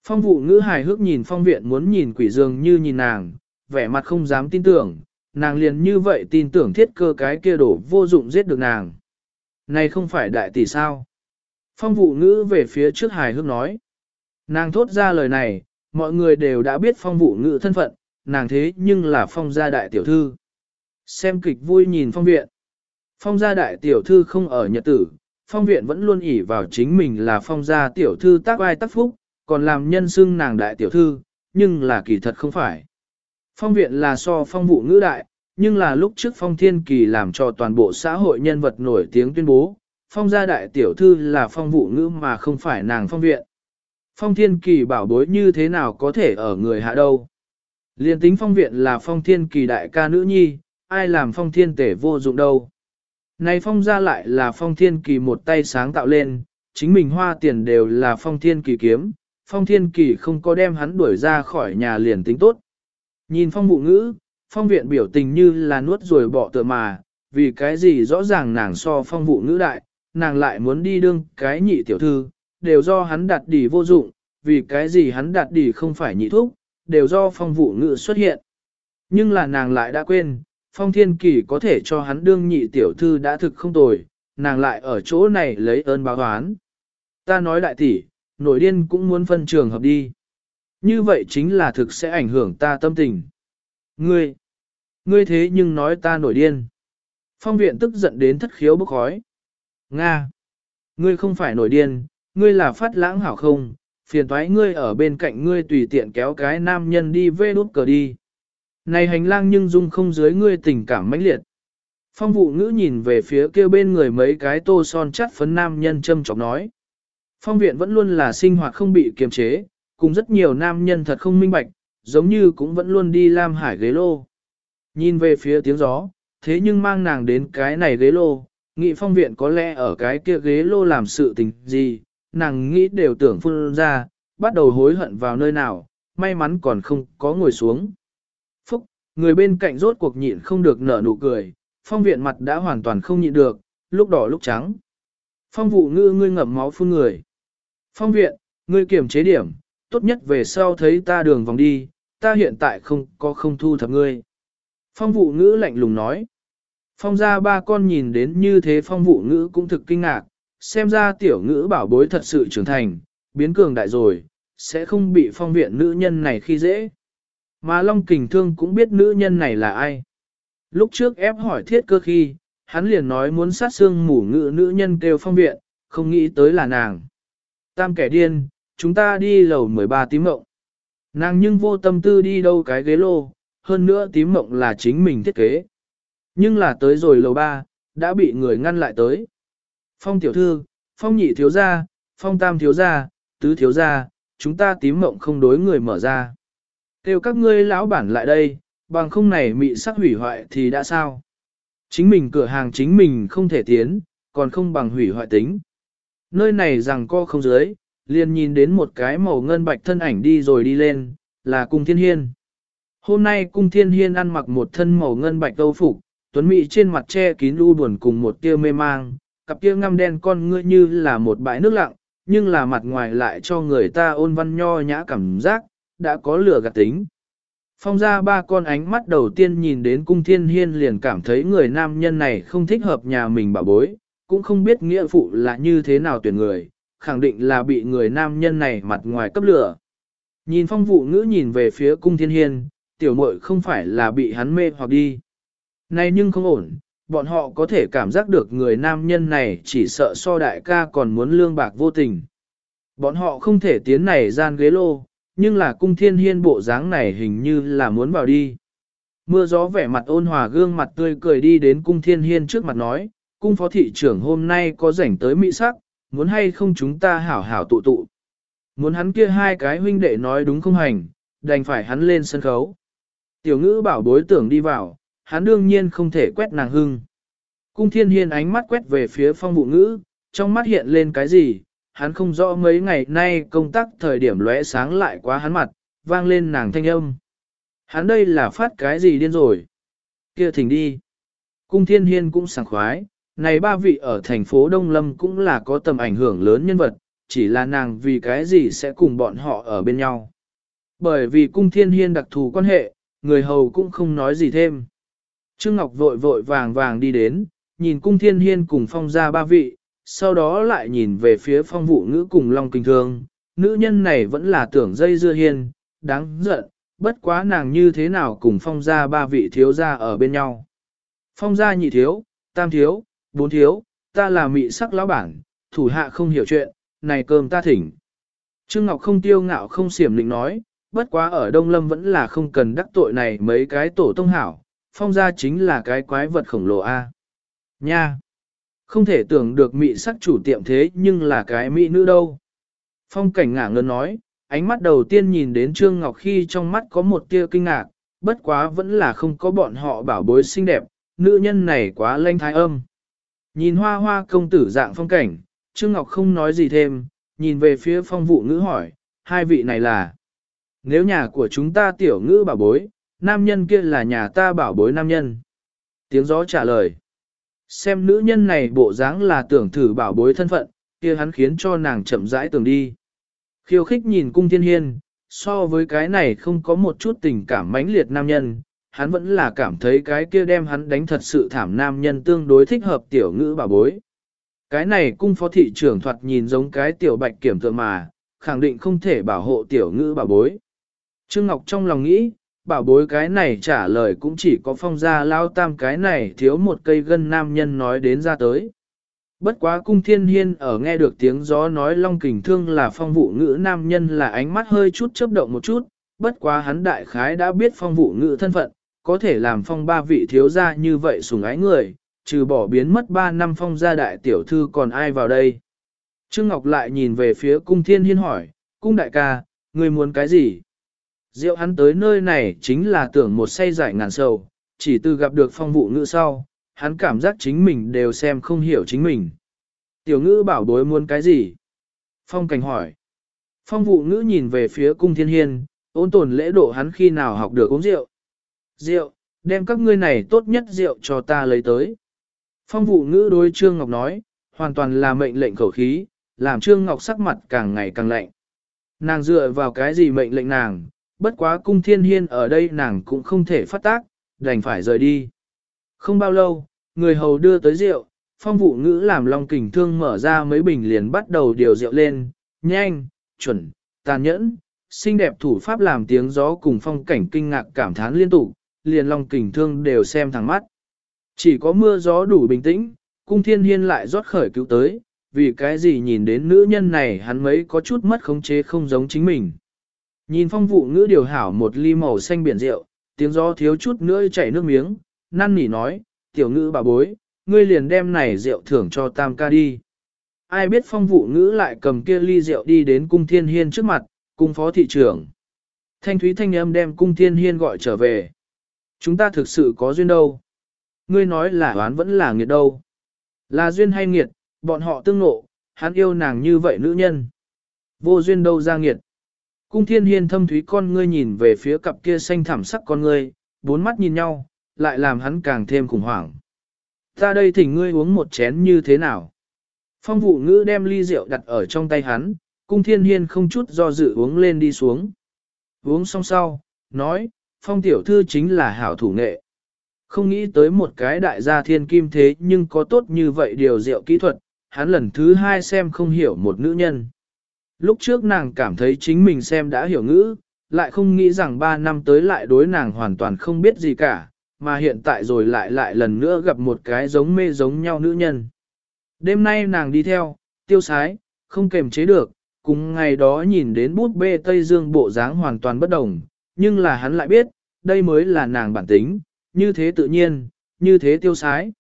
Phong vụ ngữ hài hước nhìn phong viện muốn nhìn quỷ dương như nhìn nàng, vẻ mặt không dám tin tưởng, nàng liền như vậy tin tưởng thiết cơ cái kia đổ vô dụng giết được nàng. Này không phải đại tỷ sao? Phong vụ ngữ về phía trước hài hước nói. Nàng thốt ra lời này, mọi người đều đã biết phong vụ ngữ thân phận, nàng thế nhưng là phong gia đại tiểu thư. Xem kịch vui nhìn phong viện. Phong gia đại tiểu thư không ở nhật tử, phong viện vẫn luôn ỉ vào chính mình là phong gia tiểu thư tác ai tác phúc, còn làm nhân xưng nàng đại tiểu thư, nhưng là kỳ thật không phải. Phong viện là so phong vụ ngữ đại, nhưng là lúc trước phong thiên kỳ làm cho toàn bộ xã hội nhân vật nổi tiếng tuyên bố, phong gia đại tiểu thư là phong vụ ngữ mà không phải nàng phong viện. Phong thiên kỳ bảo bối như thế nào có thể ở người hạ đâu. Liên tính phong viện là phong thiên kỳ đại ca nữ nhi, ai làm phong thiên tể vô dụng đâu. Này phong ra lại là phong thiên kỳ một tay sáng tạo lên, chính mình hoa tiền đều là phong thiên kỳ kiếm, phong thiên kỳ không có đem hắn đuổi ra khỏi nhà liền tính tốt. Nhìn phong vụ ngữ, phong viện biểu tình như là nuốt rồi bỏ tựa mà, vì cái gì rõ ràng nàng so phong vụ ngữ đại, nàng lại muốn đi đương cái nhị tiểu thư, đều do hắn đặt đỉ vô dụng, vì cái gì hắn đặt đỉ không phải nhị thúc, đều do phong vụ ngữ xuất hiện. Nhưng là nàng lại đã quên, phong thiên kỳ có thể cho hắn đương nhị tiểu thư đã thực không tồi, nàng lại ở chỗ này lấy ơn báo oán. Ta nói đại tỷ, nổi điên cũng muốn phân trường hợp đi. Như vậy chính là thực sẽ ảnh hưởng ta tâm tình. Ngươi, ngươi thế nhưng nói ta nổi điên. Phong viện tức giận đến thất khiếu bốc khói. Nga, ngươi không phải nổi điên, ngươi là phát lãng hảo không, phiền thoái ngươi ở bên cạnh ngươi tùy tiện kéo cái nam nhân đi vê đút cờ đi. Này hành lang nhưng dung không dưới ngươi tình cảm mãnh liệt. Phong vụ ngữ nhìn về phía kia bên người mấy cái tô son chắt phấn nam nhân châm chọc nói. Phong viện vẫn luôn là sinh hoạt không bị kiềm chế, cùng rất nhiều nam nhân thật không minh bạch, giống như cũng vẫn luôn đi lam hải ghế lô. Nhìn về phía tiếng gió, thế nhưng mang nàng đến cái này ghế lô, nghị phong viện có lẽ ở cái kia ghế lô làm sự tình gì, nàng nghĩ đều tưởng phun ra, bắt đầu hối hận vào nơi nào, may mắn còn không có ngồi xuống. Người bên cạnh rốt cuộc nhịn không được nở nụ cười, phong viện mặt đã hoàn toàn không nhịn được, lúc đỏ lúc trắng. Phong vụ ngư ngươi ngậm máu phun người. Phong viện, ngươi kiểm chế điểm, tốt nhất về sau thấy ta đường vòng đi, ta hiện tại không có không thu thập ngươi. Phong vụ ngữ lạnh lùng nói. Phong ra ba con nhìn đến như thế phong vụ ngữ cũng thực kinh ngạc, xem ra tiểu ngữ bảo bối thật sự trưởng thành, biến cường đại rồi, sẽ không bị phong viện nữ nhân này khi dễ. Mà Long Kình Thương cũng biết nữ nhân này là ai. Lúc trước ép hỏi thiết cơ khi, hắn liền nói muốn sát xương mủ ngự nữ nhân kêu phong viện, không nghĩ tới là nàng. Tam kẻ điên, chúng ta đi lầu 13 tím mộng. Nàng nhưng vô tâm tư đi đâu cái ghế lô, hơn nữa tím mộng là chính mình thiết kế. Nhưng là tới rồi lầu 3, đã bị người ngăn lại tới. Phong tiểu thư, phong nhị thiếu gia, phong tam thiếu gia, tứ thiếu gia, chúng ta tím mộng không đối người mở ra. Kêu các ngươi lão bản lại đây, bằng không này mị sắc hủy hoại thì đã sao? Chính mình cửa hàng chính mình không thể tiến, còn không bằng hủy hoại tính. Nơi này rằng co không dưới, liền nhìn đến một cái màu ngân bạch thân ảnh đi rồi đi lên, là cung thiên hiên. Hôm nay cung thiên hiên ăn mặc một thân màu ngân bạch âu phục, tuấn mỹ trên mặt che kín u buồn cùng một tia mê mang, cặp kia ngăm đen con ngươi như là một bãi nước lặng, nhưng là mặt ngoài lại cho người ta ôn văn nho nhã cảm giác, đã có lửa gạt tính. Phong ra ba con ánh mắt đầu tiên nhìn đến cung thiên hiên liền cảm thấy người nam nhân này không thích hợp nhà mình bảo bối, cũng không biết nghĩa phụ là như thế nào tuyển người, khẳng định là bị người nam nhân này mặt ngoài cấp lửa. Nhìn phong vụ ngữ nhìn về phía cung thiên hiên, tiểu muội không phải là bị hắn mê hoặc đi. Này nhưng không ổn, bọn họ có thể cảm giác được người nam nhân này chỉ sợ so đại ca còn muốn lương bạc vô tình. Bọn họ không thể tiến này gian ghế lô, nhưng là cung thiên hiên bộ dáng này hình như là muốn vào đi. Mưa gió vẻ mặt ôn hòa gương mặt tươi cười đi đến cung thiên hiên trước mặt nói, cung phó thị trưởng hôm nay có rảnh tới mỹ sắc, muốn hay không chúng ta hảo hảo tụ tụ. Muốn hắn kia hai cái huynh đệ nói đúng không hành, đành phải hắn lên sân khấu. Tiểu ngữ bảo bối tưởng đi vào, hắn đương nhiên không thể quét nàng hưng. Cung thiên hiên ánh mắt quét về phía phong vụ ngữ, trong mắt hiện lên cái gì, hắn không rõ mấy ngày nay công tác thời điểm lóe sáng lại quá hắn mặt, vang lên nàng thanh âm. Hắn đây là phát cái gì điên rồi? Kia thỉnh đi. Cung thiên hiên cũng sảng khoái, này ba vị ở thành phố Đông Lâm cũng là có tầm ảnh hưởng lớn nhân vật, chỉ là nàng vì cái gì sẽ cùng bọn họ ở bên nhau. Bởi vì cung thiên hiên đặc thù quan hệ, người hầu cũng không nói gì thêm. Trương Ngọc vội vội vàng vàng đi đến, nhìn cung thiên hiên cùng phong ra ba vị, sau đó lại nhìn về phía phong vụ ngữ cùng Long Kinh Thương, nữ nhân này vẫn là tưởng dây dưa hiên, đáng giận, bất quá nàng như thế nào cùng phong gia ba vị thiếu gia ở bên nhau. Phong gia nhị thiếu, tam thiếu, bốn thiếu, ta là mị sắc lão bản, thủ hạ không hiểu chuyện, này cơm ta thỉnh. Trương Ngọc không tiêu ngạo không xiểm định nói, bất quá ở Đông Lâm vẫn là không cần đắc tội này mấy cái tổ tông hảo, phong gia chính là cái quái vật khổng lồ A. Nha! Không thể tưởng được mị sắc chủ tiệm thế nhưng là cái mỹ nữ đâu. Phong cảnh ngả ngơn nói, ánh mắt đầu tiên nhìn đến Trương Ngọc khi trong mắt có một tia kinh ngạc, bất quá vẫn là không có bọn họ bảo bối xinh đẹp, nữ nhân này quá lanh thái âm. Nhìn hoa hoa công tử dạng phong cảnh, Trương Ngọc không nói gì thêm, nhìn về phía phong vụ ngữ hỏi, hai vị này là, nếu nhà của chúng ta tiểu ngữ bảo bối, nam nhân kia là nhà ta bảo bối nam nhân. Tiếng gió trả lời, xem nữ nhân này bộ dáng là tưởng thử bảo bối thân phận, kia hắn khiến cho nàng chậm rãi tưởng đi. Khiêu khích nhìn cung thiên hiên, so với cái này không có một chút tình cảm mãnh liệt nam nhân, hắn vẫn là cảm thấy cái kia đem hắn đánh thật sự thảm nam nhân tương đối thích hợp tiểu ngữ bảo bối. Cái này cung phó thị trưởng thoạt nhìn giống cái tiểu bạch kiểm tượng mà, khẳng định không thể bảo hộ tiểu ngữ bảo bối. Trương Ngọc trong lòng nghĩ, bảo bối cái này trả lời cũng chỉ có phong gia lao tam cái này thiếu một cây gân nam nhân nói đến ra tới. Bất quá cung thiên hiên ở nghe được tiếng gió nói long kình thương là phong vụ ngữ nam nhân là ánh mắt hơi chút chớp động một chút, bất quá hắn đại khái đã biết phong vụ ngữ thân phận, có thể làm phong ba vị thiếu gia như vậy sủng ái người, trừ bỏ biến mất ba năm phong gia đại tiểu thư còn ai vào đây. Trương Ngọc lại nhìn về phía cung thiên hiên hỏi, cung đại ca, người muốn cái gì? Diệu hắn tới nơi này chính là tưởng một say giải ngàn sầu, chỉ từ gặp được phong vụ ngữ sau, hắn cảm giác chính mình đều xem không hiểu chính mình. Tiểu ngữ bảo bối muốn cái gì? Phong cảnh hỏi. Phong vụ ngữ nhìn về phía cung thiên hiên, ôn tồn lễ độ hắn khi nào học được uống rượu. Rượu, đem các ngươi này tốt nhất rượu cho ta lấy tới. Phong vụ ngữ đối Trương Ngọc nói, hoàn toàn là mệnh lệnh khẩu khí, làm Trương Ngọc sắc mặt càng ngày càng lạnh. Nàng dựa vào cái gì mệnh lệnh nàng, bất quá cung thiên hiên ở đây nàng cũng không thể phát tác, đành phải rời đi. Không bao lâu, người hầu đưa tới rượu, phong vụ ngữ làm long kình thương mở ra mấy bình liền bắt đầu điều rượu lên, nhanh, chuẩn, tàn nhẫn, xinh đẹp thủ pháp làm tiếng gió cùng phong cảnh kinh ngạc cảm thán liên tục, liền long kình thương đều xem thẳng mắt. Chỉ có mưa gió đủ bình tĩnh, cung thiên hiên lại rót khởi cứu tới, vì cái gì nhìn đến nữ nhân này hắn mấy có chút mất khống chế không giống chính mình. Nhìn phong vụ ngữ điều hảo một ly màu xanh biển rượu, tiếng gió thiếu chút nữa chảy nước miếng, năn nỉ nói, tiểu ngữ bà bối, ngươi liền đem này rượu thưởng cho tam ca đi. Ai biết phong vụ ngữ lại cầm kia ly rượu đi đến cung thiên hiên trước mặt, cung phó thị trưởng. Thanh thúy thanh âm đem cung thiên hiên gọi trở về. Chúng ta thực sự có duyên đâu. Ngươi nói là oán vẫn là nghiệt đâu. Là duyên hay nghiệt, bọn họ tương nộ, hắn yêu nàng như vậy nữ nhân. Vô duyên đâu ra nghiệt. Cung thiên hiên thâm thúy con ngươi nhìn về phía cặp kia xanh thảm sắc con ngươi, bốn mắt nhìn nhau, lại làm hắn càng thêm khủng hoảng. Ta đây thỉnh ngươi uống một chén như thế nào? Phong vụ ngữ đem ly rượu đặt ở trong tay hắn, cung thiên hiên không chút do dự uống lên đi xuống. Uống xong sau, nói, phong tiểu thư chính là hảo thủ nghệ. Không nghĩ tới một cái đại gia thiên kim thế nhưng có tốt như vậy điều rượu kỹ thuật, hắn lần thứ hai xem không hiểu một nữ nhân. Lúc trước nàng cảm thấy chính mình xem đã hiểu ngữ, lại không nghĩ rằng ba năm tới lại đối nàng hoàn toàn không biết gì cả, mà hiện tại rồi lại lại lần nữa gặp một cái giống mê giống nhau nữ nhân. Đêm nay nàng đi theo, tiêu sái, không kềm chế được, cùng ngày đó nhìn đến bút bê Tây Dương bộ dáng hoàn toàn bất đồng, nhưng là hắn lại biết, đây mới là nàng bản tính, như thế tự nhiên, như thế tiêu sái.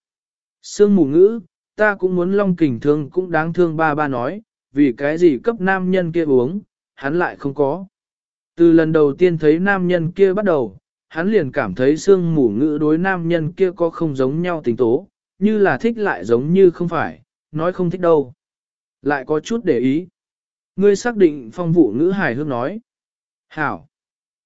Sương mù ngữ, ta cũng muốn long kình thương cũng đáng thương ba ba nói, vì cái gì cấp nam nhân kia uống, hắn lại không có. Từ lần đầu tiên thấy nam nhân kia bắt đầu, hắn liền cảm thấy sương mù ngữ đối nam nhân kia có không giống nhau tình tố, như là thích lại giống như không phải, nói không thích đâu. Lại có chút để ý. Ngươi xác định phong vụ ngữ hài hước nói. Hảo.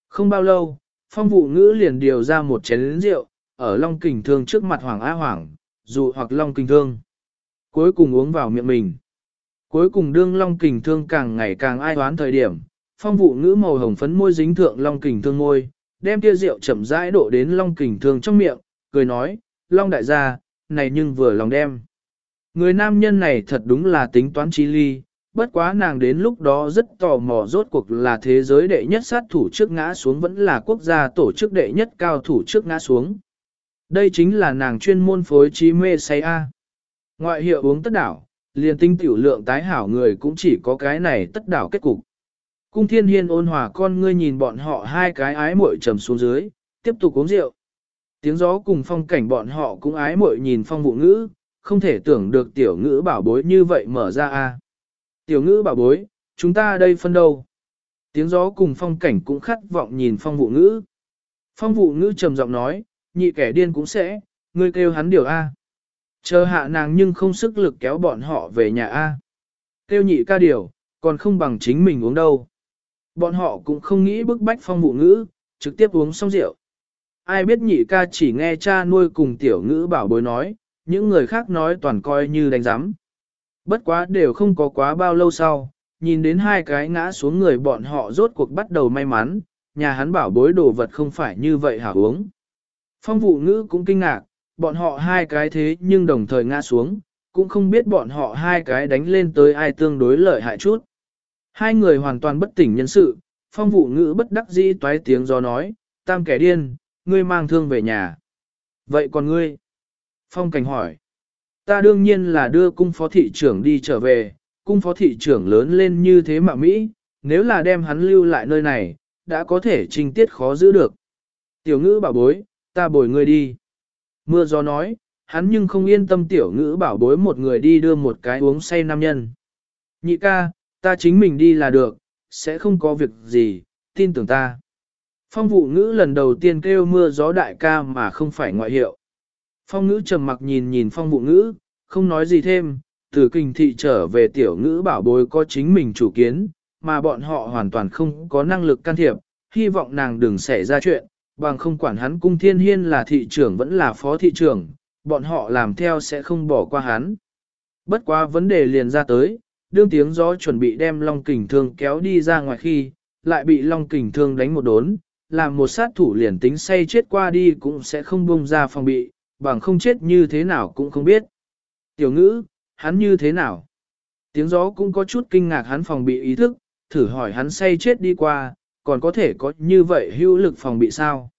Không bao lâu, phong vụ ngữ liền điều ra một chén rượu, ở long kình thương trước mặt Hoàng Á Hoàng, dù hoặc long kình thương. Cuối cùng uống vào miệng mình. Cuối cùng đương long kình thương càng ngày càng ai toán thời điểm, phong vụ ngữ màu hồng phấn môi dính thượng long kình thương môi, đem tia rượu chậm rãi đổ đến long kình thương trong miệng, cười nói, long đại gia, này nhưng vừa lòng đem. Người nam nhân này thật đúng là tính toán trí ly, bất quá nàng đến lúc đó rất tò mò rốt cuộc là thế giới đệ nhất sát thủ trước ngã xuống vẫn là quốc gia tổ chức đệ nhất cao thủ trước ngã xuống. Đây chính là nàng chuyên môn phối trí mê say A. Ngoại hiệu uống tất đảo, liền tinh tiểu lượng tái hảo người cũng chỉ có cái này tất đảo kết cục. Cung thiên hiên ôn hòa con ngươi nhìn bọn họ hai cái ái muội trầm xuống dưới, tiếp tục uống rượu. Tiếng gió cùng phong cảnh bọn họ cũng ái muội nhìn phong vụ ngữ, không thể tưởng được tiểu ngữ bảo bối như vậy mở ra a. Tiểu ngữ bảo bối, chúng ta đây phân đâu? Tiếng gió cùng phong cảnh cũng khát vọng nhìn phong vụ ngữ. Phong vụ ngữ trầm giọng nói, nhị kẻ điên cũng sẽ, ngươi kêu hắn điều A. Chờ hạ nàng nhưng không sức lực kéo bọn họ về nhà A. Tiêu nhị ca điều, còn không bằng chính mình uống đâu. Bọn họ cũng không nghĩ bức bách phong vụ ngữ, trực tiếp uống xong rượu. Ai biết nhị ca chỉ nghe cha nuôi cùng tiểu ngữ bảo bối nói, những người khác nói toàn coi như đánh giám. Bất quá đều không có quá bao lâu sau, nhìn đến hai cái ngã xuống người bọn họ rốt cuộc bắt đầu may mắn, nhà hắn bảo bối đồ vật không phải như vậy hả uống. Phong vụ ngữ cũng kinh ngạc, bọn họ hai cái thế nhưng đồng thời ngã xuống, cũng không biết bọn họ hai cái đánh lên tới ai tương đối lợi hại chút. Hai người hoàn toàn bất tỉnh nhân sự, phong vụ ngữ bất đắc dĩ toái tiếng do nói, tam kẻ điên, ngươi mang thương về nhà. Vậy còn ngươi? Phong cảnh hỏi. Ta đương nhiên là đưa cung phó thị trưởng đi trở về, cung phó thị trưởng lớn lên như thế mà Mỹ, nếu là đem hắn lưu lại nơi này, đã có thể trình tiết khó giữ được. Tiểu ngữ bảo bối, ta bồi ngươi đi. Mưa gió nói, hắn nhưng không yên tâm tiểu ngữ bảo bối một người đi đưa một cái uống say nam nhân. Nhị ca, ta chính mình đi là được, sẽ không có việc gì, tin tưởng ta. Phong vụ ngữ lần đầu tiên kêu mưa gió đại ca mà không phải ngoại hiệu. Phong ngữ trầm mặc nhìn nhìn phong vụ ngữ, không nói gì thêm, từ kinh thị trở về tiểu ngữ bảo bối có chính mình chủ kiến, mà bọn họ hoàn toàn không có năng lực can thiệp, hy vọng nàng đừng xảy ra chuyện, bằng không quản hắn cung thiên hiên là thị trưởng vẫn là phó thị trưởng, bọn họ làm theo sẽ không bỏ qua hắn. Bất quá vấn đề liền ra tới, đương tiếng gió chuẩn bị đem Long Kình Thương kéo đi ra ngoài khi, lại bị Long Kình Thương đánh một đốn, làm một sát thủ liền tính say chết qua đi cũng sẽ không bung ra phòng bị, bằng không chết như thế nào cũng không biết. Tiểu ngữ, hắn như thế nào? Tiếng gió cũng có chút kinh ngạc hắn phòng bị ý thức, thử hỏi hắn say chết đi qua, còn có thể có như vậy hữu lực phòng bị sao?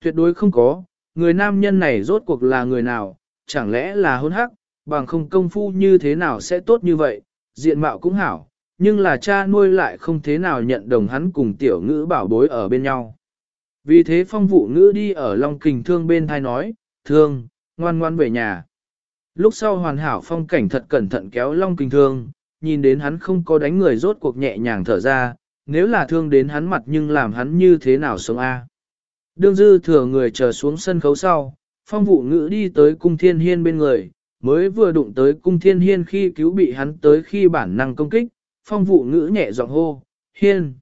Tuyệt đối không có, người nam nhân này rốt cuộc là người nào, chẳng lẽ là hôn hắc, bằng không công phu như thế nào sẽ tốt như vậy, diện mạo cũng hảo, nhưng là cha nuôi lại không thế nào nhận đồng hắn cùng tiểu ngữ bảo bối ở bên nhau. Vì thế phong vụ ngữ đi ở Long Kình Thương bên thai nói, thương, ngoan ngoan về nhà. Lúc sau hoàn hảo phong cảnh thật cẩn thận kéo Long Kình Thương, nhìn đến hắn không có đánh người rốt cuộc nhẹ nhàng thở ra, nếu là thương đến hắn mặt nhưng làm hắn như thế nào sống a? Đương dư thừa người chờ xuống sân khấu sau, phong vụ ngữ đi tới cung thiên hiên bên người, mới vừa đụng tới cung thiên hiên khi cứu bị hắn tới khi bản năng công kích, phong vụ ngữ nhẹ giọng hô, hiên.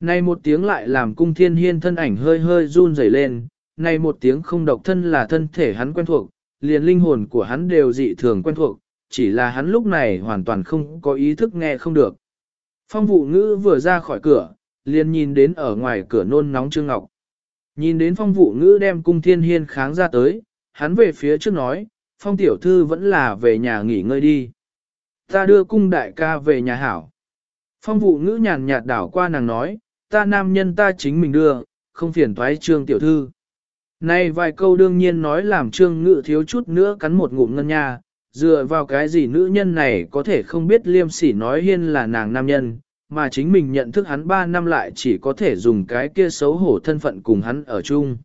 Này một tiếng lại làm cung thiên hiên thân ảnh hơi hơi run rẩy lên, này một tiếng không độc thân là thân thể hắn quen thuộc, liền linh hồn của hắn đều dị thường quen thuộc, chỉ là hắn lúc này hoàn toàn không có ý thức nghe không được. Phong vụ ngữ vừa ra khỏi cửa, liền nhìn đến ở ngoài cửa nôn nóng Trương Ngọc. Nhìn đến phong vụ ngữ đem cung thiên hiên kháng ra tới, hắn về phía trước nói, phong tiểu thư vẫn là về nhà nghỉ ngơi đi. Ta đưa cung đại ca về nhà hảo. Phong vụ ngữ nhàn nhạt đảo qua nàng nói, ta nam nhân ta chính mình đưa, không phiền thoái trương tiểu thư. Này vài câu đương nhiên nói làm trương ngữ thiếu chút nữa cắn một ngụm ngân nha, dựa vào cái gì nữ nhân này có thể không biết liêm sỉ nói hiên là nàng nam nhân, mà chính mình nhận thức hắn 3 năm lại chỉ có thể dùng cái kia xấu hổ thân phận cùng hắn ở chung.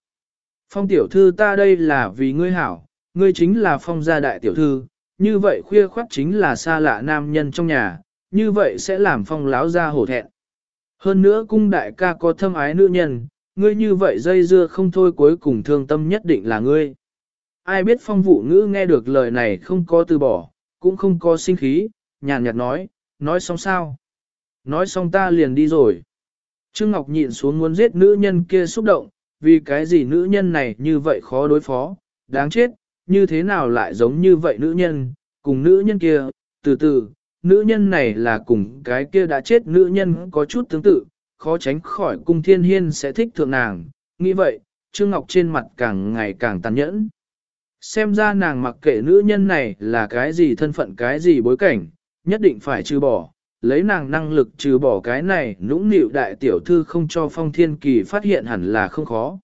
Phong tiểu thư ta đây là vì ngươi hảo, ngươi chính là phong gia đại tiểu thư, như vậy khuya khoát chính là xa lạ nam nhân trong nhà, như vậy sẽ làm phong láo ra hổ thẹn. Hơn nữa cung đại ca có thâm ái nữ nhân, ngươi như vậy dây dưa không thôi cuối cùng thương tâm nhất định là ngươi. Ai biết phong vụ ngữ nghe được lời này không có từ bỏ, cũng không có sinh khí, nhàn nhạt nói, nói xong sao? Nói xong ta liền đi rồi. Trương Ngọc nhịn xuống muốn giết nữ nhân kia xúc động, vì cái gì nữ nhân này như vậy khó đối phó, đáng chết, như thế nào lại giống như vậy nữ nhân, cùng nữ nhân kia, từ từ, nữ nhân này là cùng cái kia đã chết nữ nhân có chút tương tự, khó tránh khỏi cung thiên hiên sẽ thích thượng nàng, nghĩ vậy, Trương Ngọc trên mặt càng ngày càng tàn nhẫn. Xem ra nàng mặc kệ nữ nhân này là cái gì thân phận cái gì bối cảnh, nhất định phải trừ bỏ, lấy nàng năng lực trừ bỏ cái này nũng nịu đại tiểu thư không cho phong thiên kỳ phát hiện hẳn là không khó.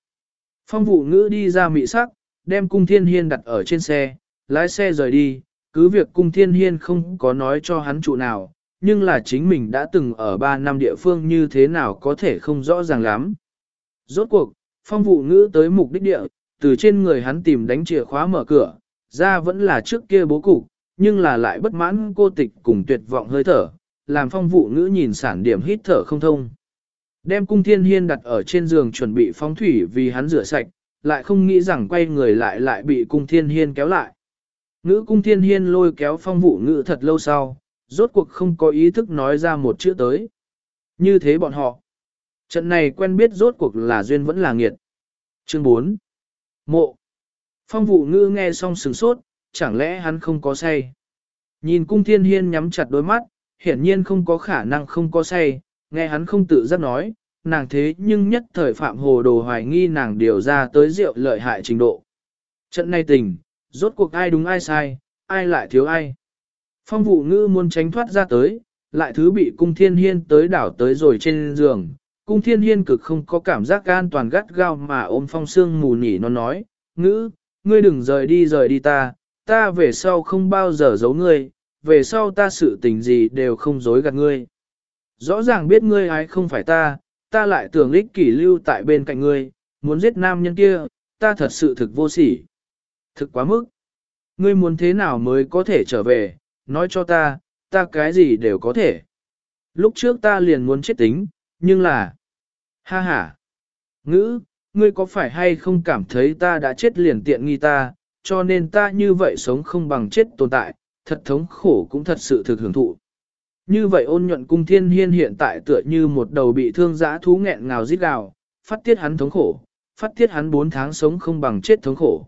Phong vụ ngữ đi ra mị sắc, đem cung thiên hiên đặt ở trên xe, lái xe rời đi, cứ việc cung thiên hiên không có nói cho hắn trụ nào, nhưng là chính mình đã từng ở 3 năm địa phương như thế nào có thể không rõ ràng lắm. Rốt cuộc, phong vụ ngữ tới mục đích địa, từ trên người hắn tìm đánh chìa khóa mở cửa, ra vẫn là trước kia bố cục, nhưng là lại bất mãn cô tịch cùng tuyệt vọng hơi thở, làm phong vụ ngữ nhìn sản điểm hít thở không thông. Đem cung thiên hiên đặt ở trên giường chuẩn bị phong thủy vì hắn rửa sạch, lại không nghĩ rằng quay người lại lại bị cung thiên hiên kéo lại. Ngữ cung thiên hiên lôi kéo phong vụ ngữ thật lâu sau, rốt cuộc không có ý thức nói ra một chữ tới. Như thế bọn họ. Trận này quen biết rốt cuộc là duyên vẫn là nghiệt. Chương 4. Mộ. Phong vụ Ngư nghe xong sừng sốt, chẳng lẽ hắn không có say. Nhìn cung thiên hiên nhắm chặt đôi mắt, hiển nhiên không có khả năng không có say, nghe hắn không tự giác nói, nàng thế nhưng nhất thời phạm hồ đồ hoài nghi nàng điều ra tới rượu lợi hại trình độ. Trận này tình, rốt cuộc ai đúng ai sai, ai lại thiếu ai. Phong vụ ngư muốn tránh thoát ra tới, lại thứ bị cung thiên hiên tới đảo tới rồi trên giường. Cung thiên hiên cực không có cảm giác an toàn gắt gao mà ôm phong sương mù nhỉ nó nói, ngữ, ngươi đừng rời đi rời đi ta, ta về sau không bao giờ giấu ngươi, về sau ta sự tình gì đều không dối gạt ngươi. Rõ ràng biết ngươi ai không phải ta, ta lại tưởng lích kỷ lưu tại bên cạnh ngươi, muốn giết nam nhân kia, ta thật sự thực vô sỉ. Thực quá mức. Ngươi muốn thế nào mới có thể trở về, nói cho ta, ta cái gì đều có thể. Lúc trước ta liền muốn chết tính, nhưng là... Ha ha! Ngữ, ngươi có phải hay không cảm thấy ta đã chết liền tiện nghi ta, cho nên ta như vậy sống không bằng chết tồn tại, thật thống khổ cũng thật sự thực hưởng thụ. Như vậy ôn nhuận cung thiên hiên hiện tại tựa như một đầu bị thương dã thú nghẹn ngào rít gào, phát tiết hắn thống khổ, phát tiết hắn 4 tháng sống không bằng chết thống khổ.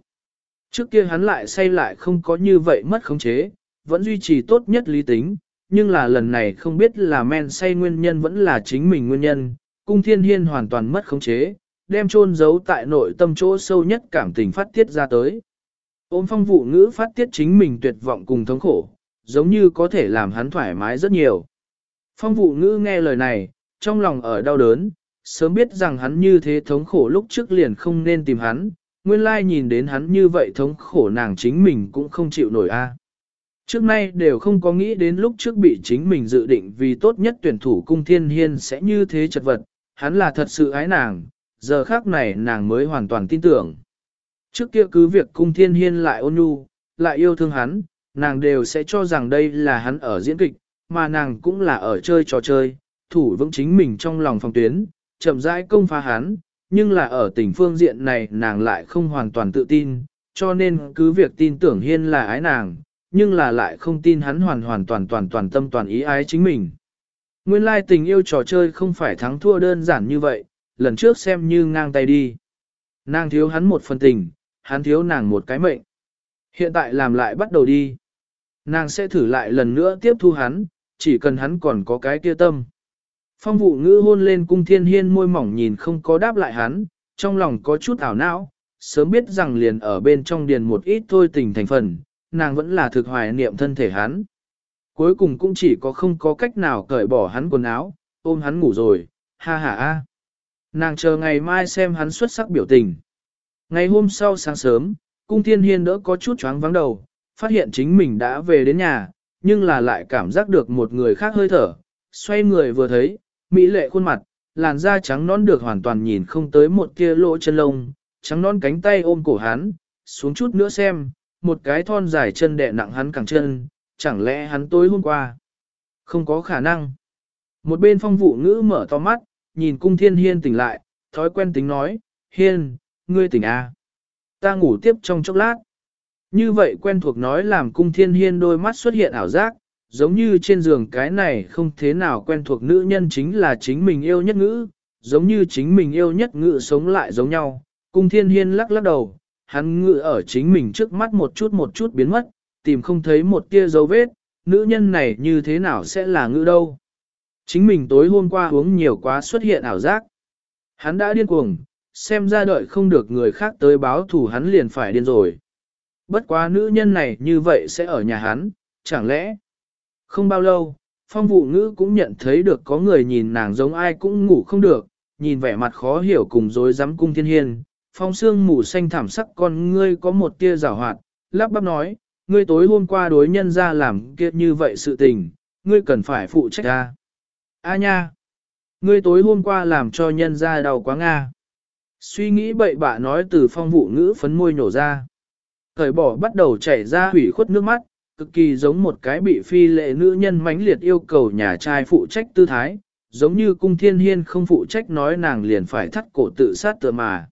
Trước kia hắn lại say lại không có như vậy mất khống chế, vẫn duy trì tốt nhất lý tính, nhưng là lần này không biết là men say nguyên nhân vẫn là chính mình nguyên nhân, cung thiên hiên hoàn toàn mất khống chế, đem chôn giấu tại nội tâm chỗ sâu nhất cảm tình phát tiết ra tới. Ôm phong vụ ngữ phát tiết chính mình tuyệt vọng cùng thống khổ, giống như có thể làm hắn thoải mái rất nhiều. Phong vụ ngữ nghe lời này, trong lòng ở đau đớn, sớm biết rằng hắn như thế thống khổ lúc trước liền không nên tìm hắn, nguyên lai nhìn đến hắn như vậy thống khổ nàng chính mình cũng không chịu nổi a. À. Trước nay đều không có nghĩ đến lúc trước bị chính mình dự định vì tốt nhất tuyển thủ cung thiên hiên sẽ như thế chật vật, hắn là thật sự ái nàng, giờ khác này nàng mới hoàn toàn tin tưởng. Trước kia cứ việc cung thiên hiên lại ôn nhu, lại yêu thương hắn, nàng đều sẽ cho rằng đây là hắn ở diễn kịch, mà nàng cũng là ở chơi trò chơi, thủ vững chính mình trong lòng phòng tuyến, chậm rãi công phá hắn, nhưng là ở tình phương diện này nàng lại không hoàn toàn tự tin, cho nên cứ việc tin tưởng hiên là ái nàng, nhưng là lại không tin hắn hoàn hoàn toàn toàn toàn tâm toàn ý ái chính mình. Nguyên lai tình yêu trò chơi không phải thắng thua đơn giản như vậy, lần trước xem như ngang tay đi. Nàng thiếu hắn một phần tình, hắn thiếu nàng một cái mệnh. Hiện tại làm lại bắt đầu đi. Nàng sẽ thử lại lần nữa tiếp thu hắn, chỉ cần hắn còn có cái kia tâm. Phong vụ ngữ hôn lên cung thiên hiên môi mỏng nhìn không có đáp lại hắn, trong lòng có chút ảo não, sớm biết rằng liền ở bên trong điền một ít thôi tình thành phần, nàng vẫn là thực hoài niệm thân thể hắn. Cuối cùng cũng chỉ có không có cách nào cởi bỏ hắn quần áo, ôm hắn ngủ rồi, ha ha a. Nàng chờ ngày mai xem hắn xuất sắc biểu tình. Ngày hôm sau sáng sớm, cung thiên hiên đỡ có chút choáng vắng đầu, phát hiện chính mình đã về đến nhà, nhưng là lại cảm giác được một người khác hơi thở. Xoay người vừa thấy, mỹ lệ khuôn mặt, làn da trắng nón được hoàn toàn nhìn không tới một tia lỗ chân lông, trắng nón cánh tay ôm cổ hắn, xuống chút nữa xem, một cái thon dài chân đè nặng hắn cẳng chân, chẳng lẽ hắn tối hôm qua? Không có khả năng. Một bên phong vụ ngữ mở to mắt, nhìn cung thiên hiên tỉnh lại, thói quen tính nói, hiên, ngươi tỉnh à? Ta ngủ tiếp trong chốc lát. Như vậy quen thuộc nói làm cung thiên hiên đôi mắt xuất hiện ảo giác, giống như trên giường cái này không thế nào quen thuộc nữ nhân chính là chính mình yêu nhất ngữ, giống như chính mình yêu nhất ngữ sống lại giống nhau. Cung thiên hiên lắc lắc đầu, hắn ngự ở chính mình trước mắt một chút một chút biến mất, tìm không thấy một tia dấu vết, nữ nhân này như thế nào sẽ là ngữ đâu. Chính mình tối hôm qua uống nhiều quá xuất hiện ảo giác. Hắn đã điên cuồng, xem ra đợi không được người khác tới báo thủ hắn liền phải điên rồi. Bất quá nữ nhân này như vậy sẽ ở nhà hắn, chẳng lẽ? Không bao lâu, phong vụ ngữ cũng nhận thấy được có người nhìn nàng giống ai cũng ngủ không được, nhìn vẻ mặt khó hiểu cùng dối dám cung thiên hiên. Phong xương mù xanh thảm sắc con ngươi có một tia rào hoạt, lắp bắp nói, ngươi tối hôm qua đối nhân ra làm kia như vậy sự tình, ngươi cần phải phụ trách ta. A nha! Ngươi tối hôm qua làm cho nhân ra đau quá Nga. Suy nghĩ bậy bạ nói từ phong vụ ngữ phấn môi nhổ ra. Thời bỏ bắt đầu chảy ra hủy khuất nước mắt, cực kỳ giống một cái bị phi lệ nữ nhân mãnh liệt yêu cầu nhà trai phụ trách tư thái, giống như cung thiên hiên không phụ trách nói nàng liền phải thắt cổ tự sát tựa mà.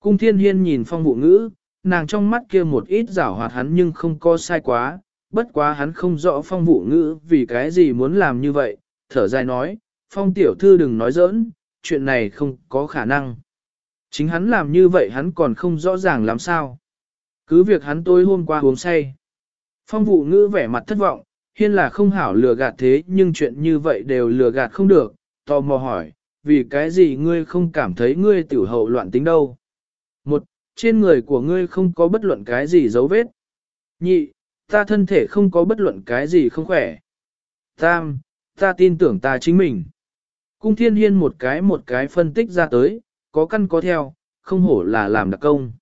Cung thiên hiên nhìn phong vụ ngữ, nàng trong mắt kia một ít rảo hoạt hắn nhưng không có sai quá, bất quá hắn không rõ phong vụ ngữ vì cái gì muốn làm như vậy, thở dài nói, phong tiểu thư đừng nói giỡn, chuyện này không có khả năng. Chính hắn làm như vậy hắn còn không rõ ràng làm sao. Cứ việc hắn tối hôm qua uống say. Phong vụ ngữ vẻ mặt thất vọng, hiên là không hảo lừa gạt thế nhưng chuyện như vậy đều lừa gạt không được, tò mò hỏi, vì cái gì ngươi không cảm thấy ngươi tiểu hậu loạn tính đâu. Một, trên người của ngươi không có bất luận cái gì dấu vết. Nhị, ta thân thể không có bất luận cái gì không khỏe. Tam, ta tin tưởng ta chính mình. Cung thiên hiên một cái một cái phân tích ra tới, có căn có theo, không hổ là làm đặc công.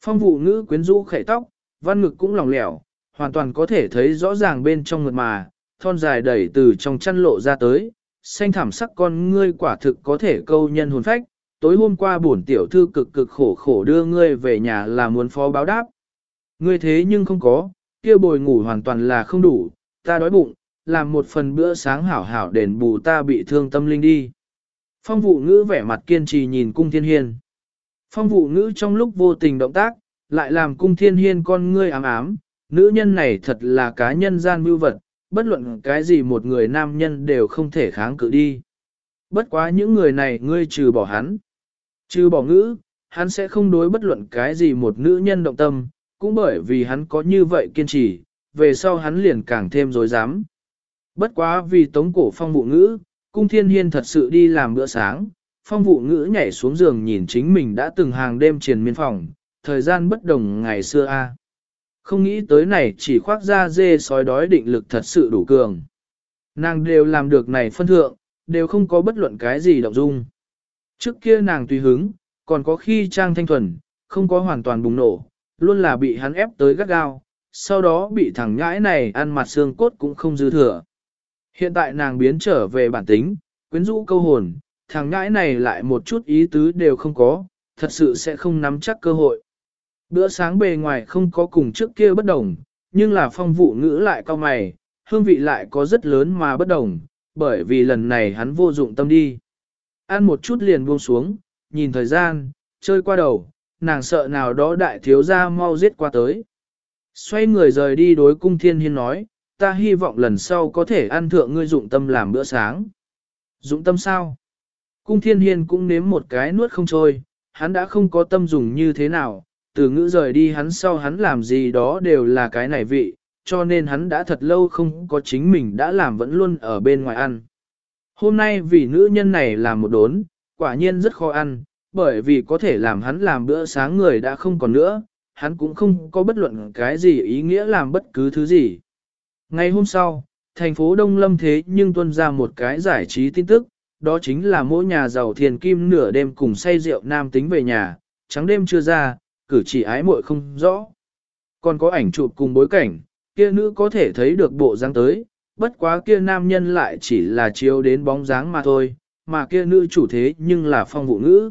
Phong vụ ngữ quyến rũ khẩy tóc, văn ngực cũng lỏng lẻo, hoàn toàn có thể thấy rõ ràng bên trong ngực mà, thon dài đẩy từ trong chăn lộ ra tới, xanh thảm sắc con ngươi quả thực có thể câu nhân hồn phách, tối hôm qua bổn tiểu thư cực cực khổ khổ đưa ngươi về nhà là muốn phó báo đáp. Ngươi thế nhưng không có, kia bồi ngủ hoàn toàn là không đủ, ta đói bụng, làm một phần bữa sáng hảo hảo đền bù ta bị thương tâm linh đi. Phong vụ ngữ vẻ mặt kiên trì nhìn cung thiên hiên. Phong vụ ngữ trong lúc vô tình động tác, lại làm cung thiên hiên con ngươi ám ám, nữ nhân này thật là cá nhân gian mưu vật, bất luận cái gì một người nam nhân đều không thể kháng cự đi. Bất quá những người này ngươi trừ bỏ hắn. Trừ bỏ ngữ, hắn sẽ không đối bất luận cái gì một nữ nhân động tâm, cũng bởi vì hắn có như vậy kiên trì, về sau hắn liền càng thêm dối dám. Bất quá vì tống cổ phong vụ ngữ, cung thiên hiên thật sự đi làm bữa sáng, phong vụ ngữ nhảy xuống giường nhìn chính mình đã từng hàng đêm triền miên phòng, thời gian bất đồng ngày xưa a. Không nghĩ tới này chỉ khoác ra dê sói đói định lực thật sự đủ cường. Nàng đều làm được này phân thượng, đều không có bất luận cái gì động dung. Trước kia nàng tùy hứng, còn có khi trang thanh thuần, không có hoàn toàn bùng nổ, luôn là bị hắn ép tới gắt gao, sau đó bị thằng nhãi này ăn mặt xương cốt cũng không dư thừa. Hiện tại nàng biến trở về bản tính, quyến rũ câu hồn, thằng nhãi này lại một chút ý tứ đều không có, thật sự sẽ không nắm chắc cơ hội. Bữa sáng bề ngoài không có cùng trước kia bất đồng, nhưng là phong vụ ngữ lại cao mày, hương vị lại có rất lớn mà bất đồng, bởi vì lần này hắn vô dụng tâm đi. Ăn một chút liền buông xuống, nhìn thời gian, chơi qua đầu, nàng sợ nào đó đại thiếu gia mau giết qua tới. Xoay người rời đi đối cung thiên hiên nói, ta hy vọng lần sau có thể ăn thượng ngươi dụng tâm làm bữa sáng. Dụng tâm sao? Cung thiên hiên cũng nếm một cái nuốt không trôi, hắn đã không có tâm dùng như thế nào, từ ngữ rời đi hắn sau hắn làm gì đó đều là cái này vị, cho nên hắn đã thật lâu không có chính mình đã làm vẫn luôn ở bên ngoài ăn. Hôm nay vì nữ nhân này làm một đốn, quả nhiên rất khó ăn, bởi vì có thể làm hắn làm bữa sáng người đã không còn nữa, hắn cũng không có bất luận cái gì ý nghĩa làm bất cứ thứ gì. Ngày hôm sau, thành phố Đông Lâm thế nhưng tuân ra một cái giải trí tin tức, đó chính là mỗi nhà giàu thiền kim nửa đêm cùng say rượu nam tính về nhà, trắng đêm chưa ra, cử chỉ ái muội không rõ. Còn có ảnh chụp cùng bối cảnh, kia nữ có thể thấy được bộ dáng tới, bất quá kia nam nhân lại chỉ là chiếu đến bóng dáng mà thôi, mà kia nữ chủ thế nhưng là phong vụ nữ.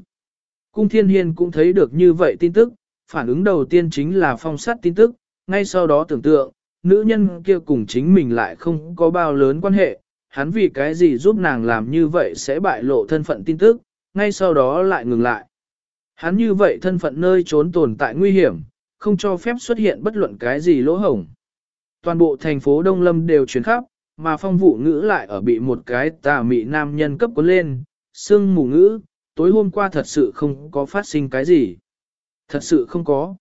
Cung thiên hiên cũng thấy được như vậy tin tức, phản ứng đầu tiên chính là phong sát tin tức, ngay sau đó tưởng tượng, nữ nhân kia cùng chính mình lại không có bao lớn quan hệ, hắn vì cái gì giúp nàng làm như vậy sẽ bại lộ thân phận tin tức, ngay sau đó lại ngừng lại. Hắn như vậy thân phận nơi trốn tồn tại nguy hiểm, không cho phép xuất hiện bất luận cái gì lỗ hổng. Toàn bộ thành phố Đông Lâm đều chuyển khắp, mà phong vụ ngữ lại ở bị một cái tà mị nam nhân cấp cuốn lên, sương mù ngữ, tối hôm qua thật sự không có phát sinh cái gì. Thật sự không có.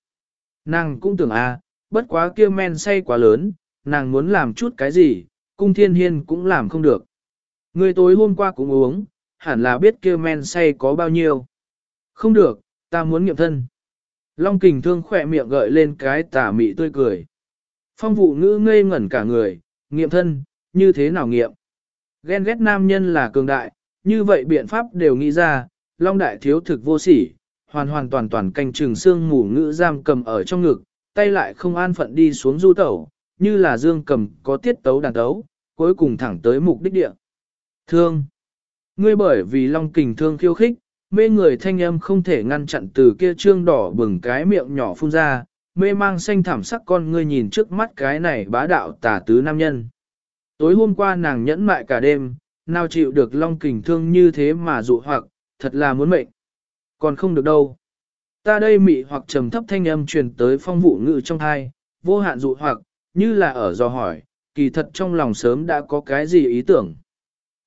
Nàng cũng tưởng à, bất quá kia men say quá lớn, nàng muốn làm chút cái gì, cung thiên hiên cũng làm không được. Người tối hôm qua cũng uống, hẳn là biết kia men say có bao nhiêu. Không được, ta muốn nghiệm thân. Long kình thương khỏe miệng gợi lên cái tà mị tươi cười. Phong vụ ngữ ngây ngẩn cả người, nghiệm thân, như thế nào nghiệm? Ghen ghét nam nhân là cường đại, như vậy biện pháp đều nghĩ ra, Long đại thiếu thực vô sỉ, hoàn hoàn toàn toàn canh trừng xương mù ngữ giam cầm ở trong ngực, tay lại không an phận đi xuống du tẩu, như là dương cầm có tiết tấu đàn tấu, cuối cùng thẳng tới mục đích địa. Thương. Ngươi bởi vì long kình thương khiêu khích, mê người thanh âm không thể ngăn chặn từ kia trương đỏ bừng cái miệng nhỏ phun ra, mê mang xanh thảm sắc con ngươi nhìn trước mắt cái này bá đạo tà tứ nam nhân. Tối hôm qua nàng nhẫn mại cả đêm, nào chịu được long kình thương như thế mà dụ hoặc, thật là muốn mệnh. Còn không được đâu. Ta đây mị hoặc trầm thấp thanh âm truyền tới phong vụ ngự trong thai, vô hạn dụ hoặc, như là ở do hỏi, kỳ thật trong lòng sớm đã có cái gì ý tưởng.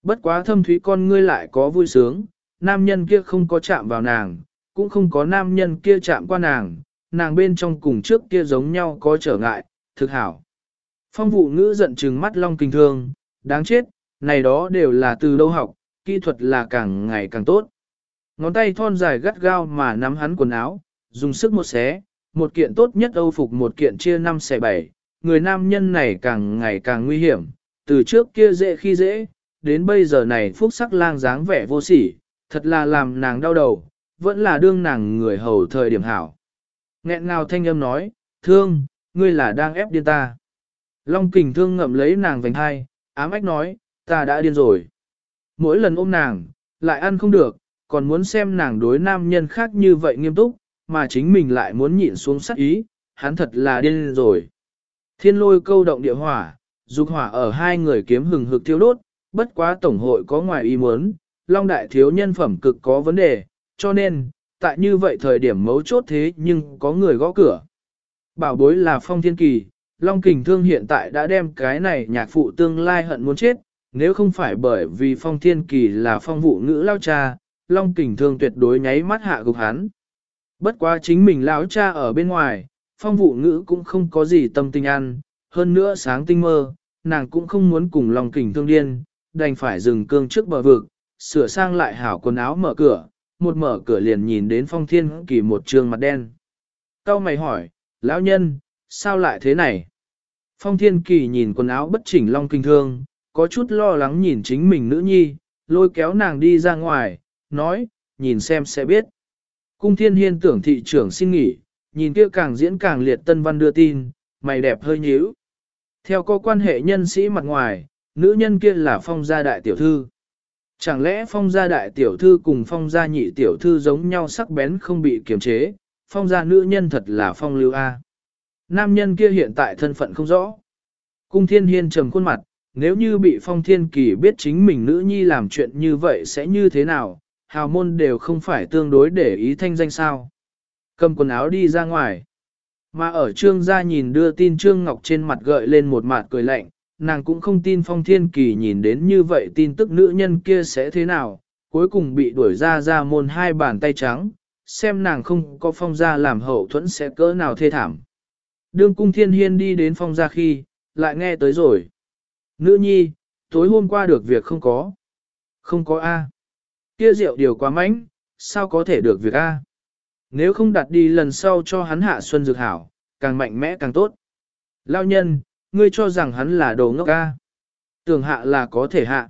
Bất quá thâm thúy con ngươi lại có vui sướng, nam nhân kia không có chạm vào nàng, cũng không có nam nhân kia chạm qua nàng, nàng bên trong cùng trước kia giống nhau có trở ngại, thực hảo. Phong vụ ngữ giận trừng mắt long kinh thương, đáng chết, này đó đều là từ đâu học, kỹ thuật là càng ngày càng tốt. Ngón tay thon dài gắt gao mà nắm hắn quần áo, dùng sức một xé, một kiện tốt nhất âu phục một kiện chia năm xẻ bảy. Người nam nhân này càng ngày càng nguy hiểm, từ trước kia dễ khi dễ, đến bây giờ này phúc sắc lang dáng vẻ vô sỉ, thật là làm nàng đau đầu, vẫn là đương nàng người hầu thời điểm hảo. Nghẹn ngào thanh âm nói, thương, ngươi là đang ép điên ta. Long kình thương ngậm lấy nàng vành hai, ám ách nói, ta đã điên rồi. Mỗi lần ôm nàng, lại ăn không được, còn muốn xem nàng đối nam nhân khác như vậy nghiêm túc, mà chính mình lại muốn nhịn xuống sắc ý, hắn thật là điên rồi. Thiên lôi câu động địa hỏa, dục hỏa ở hai người kiếm hừng hực thiêu đốt, bất quá tổng hội có ngoài ý muốn, long đại thiếu nhân phẩm cực có vấn đề, cho nên, tại như vậy thời điểm mấu chốt thế nhưng có người gõ cửa. Bảo bối là phong thiên kỳ, long kình thương hiện tại đã đem cái này nhạc phụ tương lai hận muốn chết, nếu không phải bởi vì phong thiên kỳ là phong vụ ngữ lao cha, long kình thương tuyệt đối nháy mắt hạ gục hắn. Bất quá chính mình lão cha ở bên ngoài, phong vụ ngữ cũng không có gì tâm tình ăn, hơn nữa sáng tinh mơ, nàng cũng không muốn cùng long kình thương điên, đành phải dừng cương trước bờ vực, sửa sang lại hảo quần áo mở cửa, một mở cửa liền nhìn đến phong thiên kỳ một trường mặt đen. Cao mày hỏi, lão nhân, sao lại thế này? Phong thiên kỳ nhìn quần áo bất chỉnh long kinh thương, có chút lo lắng nhìn chính mình nữ nhi, lôi kéo nàng đi ra ngoài, nói, nhìn xem sẽ biết. Cung thiên hiên tưởng thị trưởng xin nghỉ, nhìn kia càng diễn càng liệt tân văn đưa tin, mày đẹp hơi nhíu. Theo có quan hệ nhân sĩ mặt ngoài, nữ nhân kia là phong gia đại tiểu thư. Chẳng lẽ phong gia đại tiểu thư cùng phong gia nhị tiểu thư giống nhau sắc bén không bị kiềm chế, phong gia nữ nhân thật là phong lưu A. Nam nhân kia hiện tại thân phận không rõ. Cung thiên hiên trầm khuôn mặt, nếu như bị phong thiên kỳ biết chính mình nữ nhi làm chuyện như vậy sẽ như thế nào, hào môn đều không phải tương đối để ý thanh danh sao. Cầm quần áo đi ra ngoài. Mà ở trương gia nhìn đưa tin trương ngọc trên mặt gợi lên một mặt cười lạnh, nàng cũng không tin phong thiên kỳ nhìn đến như vậy tin tức nữ nhân kia sẽ thế nào, cuối cùng bị đuổi ra ra môn hai bàn tay trắng, xem nàng không có phong gia làm hậu thuẫn sẽ cỡ nào thê thảm. Đương cung thiên hiên đi đến phong gia khi, lại nghe tới rồi. Nữ nhi, tối hôm qua được việc không có. Không có A. Kia rượu điều quá mánh, sao có thể được việc A. Nếu không đặt đi lần sau cho hắn hạ xuân dược hảo, càng mạnh mẽ càng tốt. Lao nhân, ngươi cho rằng hắn là đồ ngốc A. Tưởng hạ là có thể hạ.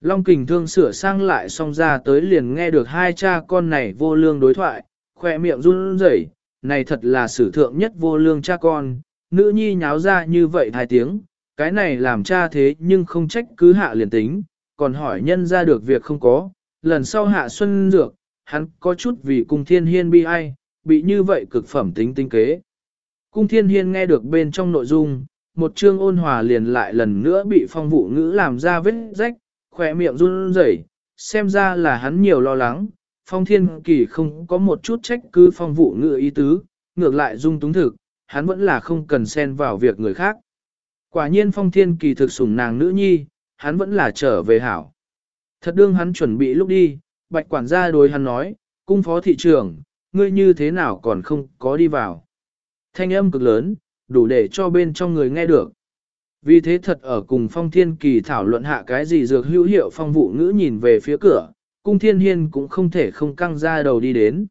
Long kình thương sửa sang lại xong ra tới liền nghe được hai cha con này vô lương đối thoại, khỏe miệng run rẩy, này thật là sử thượng nhất vô lương cha con, nữ nhi nháo ra như vậy hai tiếng, cái này làm cha thế nhưng không trách cứ hạ liền tính, còn hỏi nhân ra được việc không có, lần sau hạ xuân dược, hắn có chút vì cung thiên hiên bi ai, bị như vậy cực phẩm tính tinh kế. Cung thiên hiên nghe được bên trong nội dung, một chương ôn hòa liền lại lần nữa bị phong vụ ngữ làm ra vết rách, khỏe miệng run rẩy, xem ra là hắn nhiều lo lắng, phong thiên kỳ không có một chút trách cứ phong vụ ngữ ý tứ, ngược lại dung túng thực, hắn vẫn là không cần xen vào việc người khác. Quả nhiên phong thiên kỳ thực sủng nàng nữ nhi, hắn vẫn là trở về hảo. Thật đương hắn chuẩn bị lúc đi, bạch quản gia đối hắn nói, cung phó thị trưởng, ngươi như thế nào còn không có đi vào. Thanh âm cực lớn, đủ để cho bên trong người nghe được. Vì thế thật ở cùng phong thiên kỳ thảo luận hạ cái gì dược hữu hiệu phong vụ ngữ nhìn về phía cửa, cung thiên hiên cũng không thể không căng ra đầu đi đến.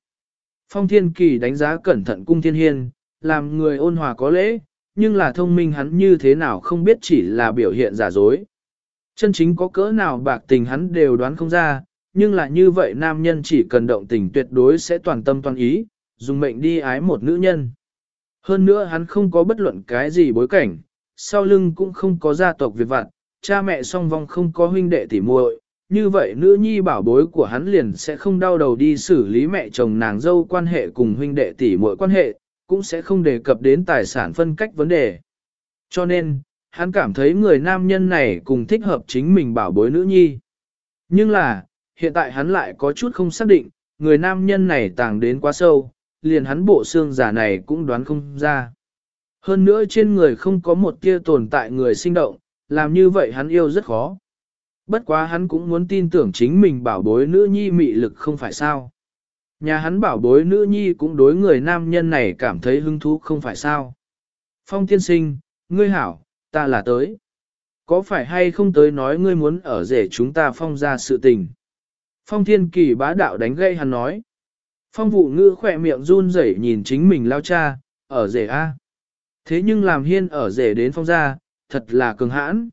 Phong thiên kỳ đánh giá cẩn thận cung thiên hiên, làm người ôn hòa có lễ, nhưng là thông minh hắn như thế nào không biết chỉ là biểu hiện giả dối. Chân chính có cỡ nào bạc tình hắn đều đoán không ra, nhưng là như vậy nam nhân chỉ cần động tình tuyệt đối sẽ toàn tâm toàn ý, dùng mệnh đi ái một nữ nhân. Hơn nữa hắn không có bất luận cái gì bối cảnh, sau lưng cũng không có gia tộc việt vặt, cha mẹ song vong không có huynh đệ tỉ muội, như vậy nữ nhi bảo bối của hắn liền sẽ không đau đầu đi xử lý mẹ chồng nàng dâu quan hệ cùng huynh đệ tỷ muội quan hệ, cũng sẽ không đề cập đến tài sản phân cách vấn đề. Cho nên, hắn cảm thấy người nam nhân này cùng thích hợp chính mình bảo bối nữ nhi. Nhưng là, hiện tại hắn lại có chút không xác định, người nam nhân này tàng đến quá sâu, liền hắn bộ xương giả này cũng đoán không ra. Hơn nữa trên người không có một tia tồn tại người sinh động, làm như vậy hắn yêu rất khó. Bất quá hắn cũng muốn tin tưởng chính mình bảo bối nữ nhi mị lực không phải sao. Nhà hắn bảo bối nữ nhi cũng đối người nam nhân này cảm thấy hứng thú không phải sao. Phong tiên sinh, ngươi hảo, ta là tới. Có phải hay không tới nói ngươi muốn ở rể chúng ta phong ra sự tình. Phong thiên kỳ bá đạo đánh gây hắn nói. Phong vụ ngư khỏe miệng run rẩy nhìn chính mình lao cha, ở rể A. Thế nhưng làm hiên ở rể đến phong ra thật là cường hãn.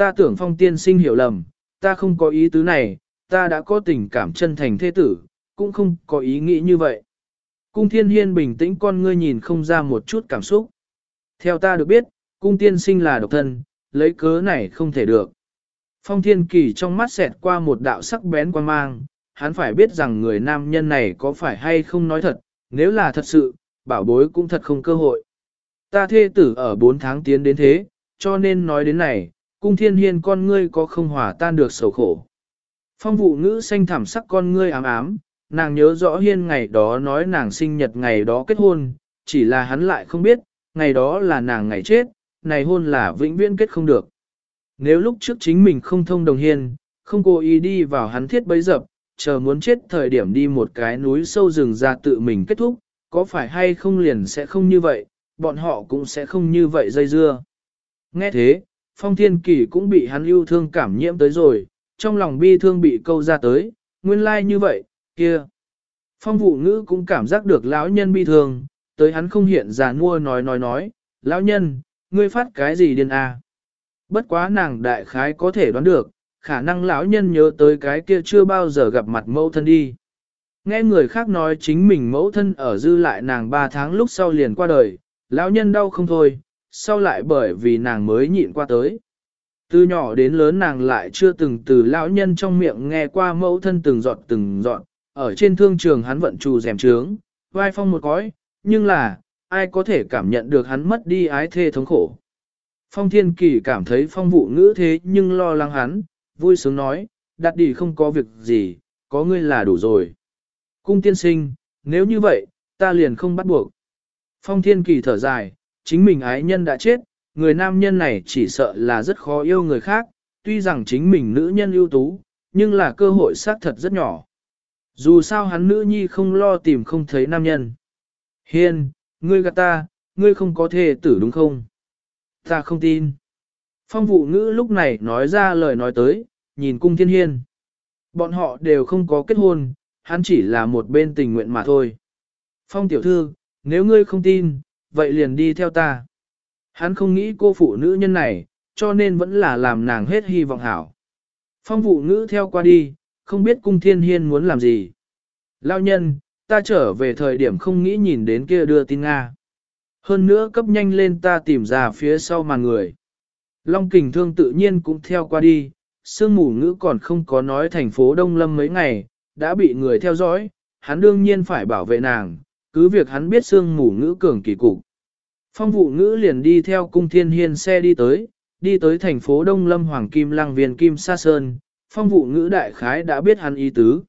Ta tưởng phong tiên sinh hiểu lầm, ta không có ý tứ này, ta đã có tình cảm chân thành thế tử, cũng không có ý nghĩ như vậy. Cung thiên hiên bình tĩnh con ngươi nhìn không ra một chút cảm xúc. Theo ta được biết, cung tiên sinh là độc thân, lấy cớ này không thể được. Phong thiên kỳ trong mắt xẹt qua một đạo sắc bén quan mang, hắn phải biết rằng người nam nhân này có phải hay không nói thật, nếu là thật sự, bảo bối cũng thật không cơ hội. Ta thê tử ở 4 tháng tiến đến thế, cho nên nói đến này, cung thiên hiên con ngươi có không hòa tan được sầu khổ. Phong vụ ngữ xanh thảm sắc con ngươi ám ám, nàng nhớ rõ hiên ngày đó nói nàng sinh nhật ngày đó kết hôn, chỉ là hắn lại không biết, ngày đó là nàng ngày chết, này hôn là vĩnh viễn kết không được. Nếu lúc trước chính mình không thông đồng hiên, không cố ý đi vào hắn thiết bấy dập, chờ muốn chết thời điểm đi một cái núi sâu rừng ra tự mình kết thúc, có phải hay không liền sẽ không như vậy, bọn họ cũng sẽ không như vậy dây dưa. Nghe thế, phong thiên kỳ cũng bị hắn yêu thương cảm nhiễm tới rồi, trong lòng bi thương bị câu ra tới, nguyên lai like như vậy, kia. Phong vụ ngữ cũng cảm giác được lão nhân bi thương, tới hắn không hiện ra mua nói nói nói, lão nhân, ngươi phát cái gì điên à? Bất quá nàng đại khái có thể đoán được, khả năng lão nhân nhớ tới cái kia chưa bao giờ gặp mặt mẫu thân đi. Nghe người khác nói chính mình mẫu thân ở dư lại nàng 3 tháng lúc sau liền qua đời, lão nhân đau không thôi, sau lại bởi vì nàng mới nhịn qua tới. Từ nhỏ đến lớn nàng lại chưa từng từ lão nhân trong miệng nghe qua mẫu thân từng giọt từng giọt, ở trên thương trường hắn vận trù rèm trướng, vai phong một cõi, nhưng là, ai có thể cảm nhận được hắn mất đi ái thê thống khổ. Phong thiên kỳ cảm thấy phong vụ ngữ thế nhưng lo lắng hắn, vui sướng nói, đặt đi không có việc gì, có ngươi là đủ rồi. Cung tiên sinh, nếu như vậy, ta liền không bắt buộc. Phong thiên kỳ thở dài, chính mình ái nhân đã chết, người nam nhân này chỉ sợ là rất khó yêu người khác, tuy rằng chính mình nữ nhân ưu tú, nhưng là cơ hội xác thật rất nhỏ. Dù sao hắn nữ nhi không lo tìm không thấy nam nhân. Hiên, ngươi gạt ta, ngươi không có thể tử đúng không? Ta không tin. Phong vụ ngữ lúc này nói ra lời nói tới, nhìn cung thiên hiên. Bọn họ đều không có kết hôn, hắn chỉ là một bên tình nguyện mà thôi. Phong tiểu thư, nếu ngươi không tin, vậy liền đi theo ta. Hắn không nghĩ cô phụ nữ nhân này, cho nên vẫn là làm nàng hết hy vọng hảo. Phong vụ ngữ theo qua đi, không biết cung thiên hiên muốn làm gì. Lao nhân, ta trở về thời điểm không nghĩ nhìn đến kia đưa tin Nga. Hơn nữa cấp nhanh lên ta tìm ra phía sau màn người. Long kình thương tự nhiên cũng theo qua đi, sương mù ngữ còn không có nói thành phố Đông Lâm mấy ngày, đã bị người theo dõi, hắn đương nhiên phải bảo vệ nàng, cứ việc hắn biết sương mù ngữ cường kỳ cục. Phong vụ ngữ liền đi theo cung thiên hiên xe đi tới, đi tới thành phố Đông Lâm Hoàng Kim Lăng Viên Kim Sa Sơn, phong vụ ngữ đại khái đã biết hắn ý tứ.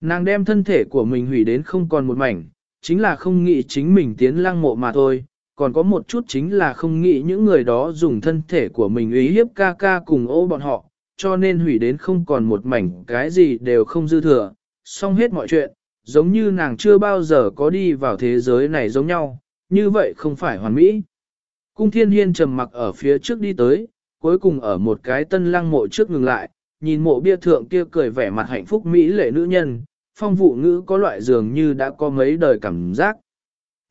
Nàng đem thân thể của mình hủy đến không còn một mảnh, chính là không nghĩ chính mình tiến lăng mộ mà thôi, còn có một chút chính là không nghĩ những người đó dùng thân thể của mình ý hiếp ca ca cùng ô bọn họ, cho nên hủy đến không còn một mảnh cái gì đều không dư thừa, xong hết mọi chuyện, giống như nàng chưa bao giờ có đi vào thế giới này giống nhau, như vậy không phải hoàn mỹ. Cung thiên hiên trầm mặc ở phía trước đi tới, cuối cùng ở một cái tân lăng mộ trước ngừng lại, nhìn mộ bia thượng kia cười vẻ mặt hạnh phúc mỹ lệ nữ nhân, phong vụ ngữ có loại dường như đã có mấy đời cảm giác.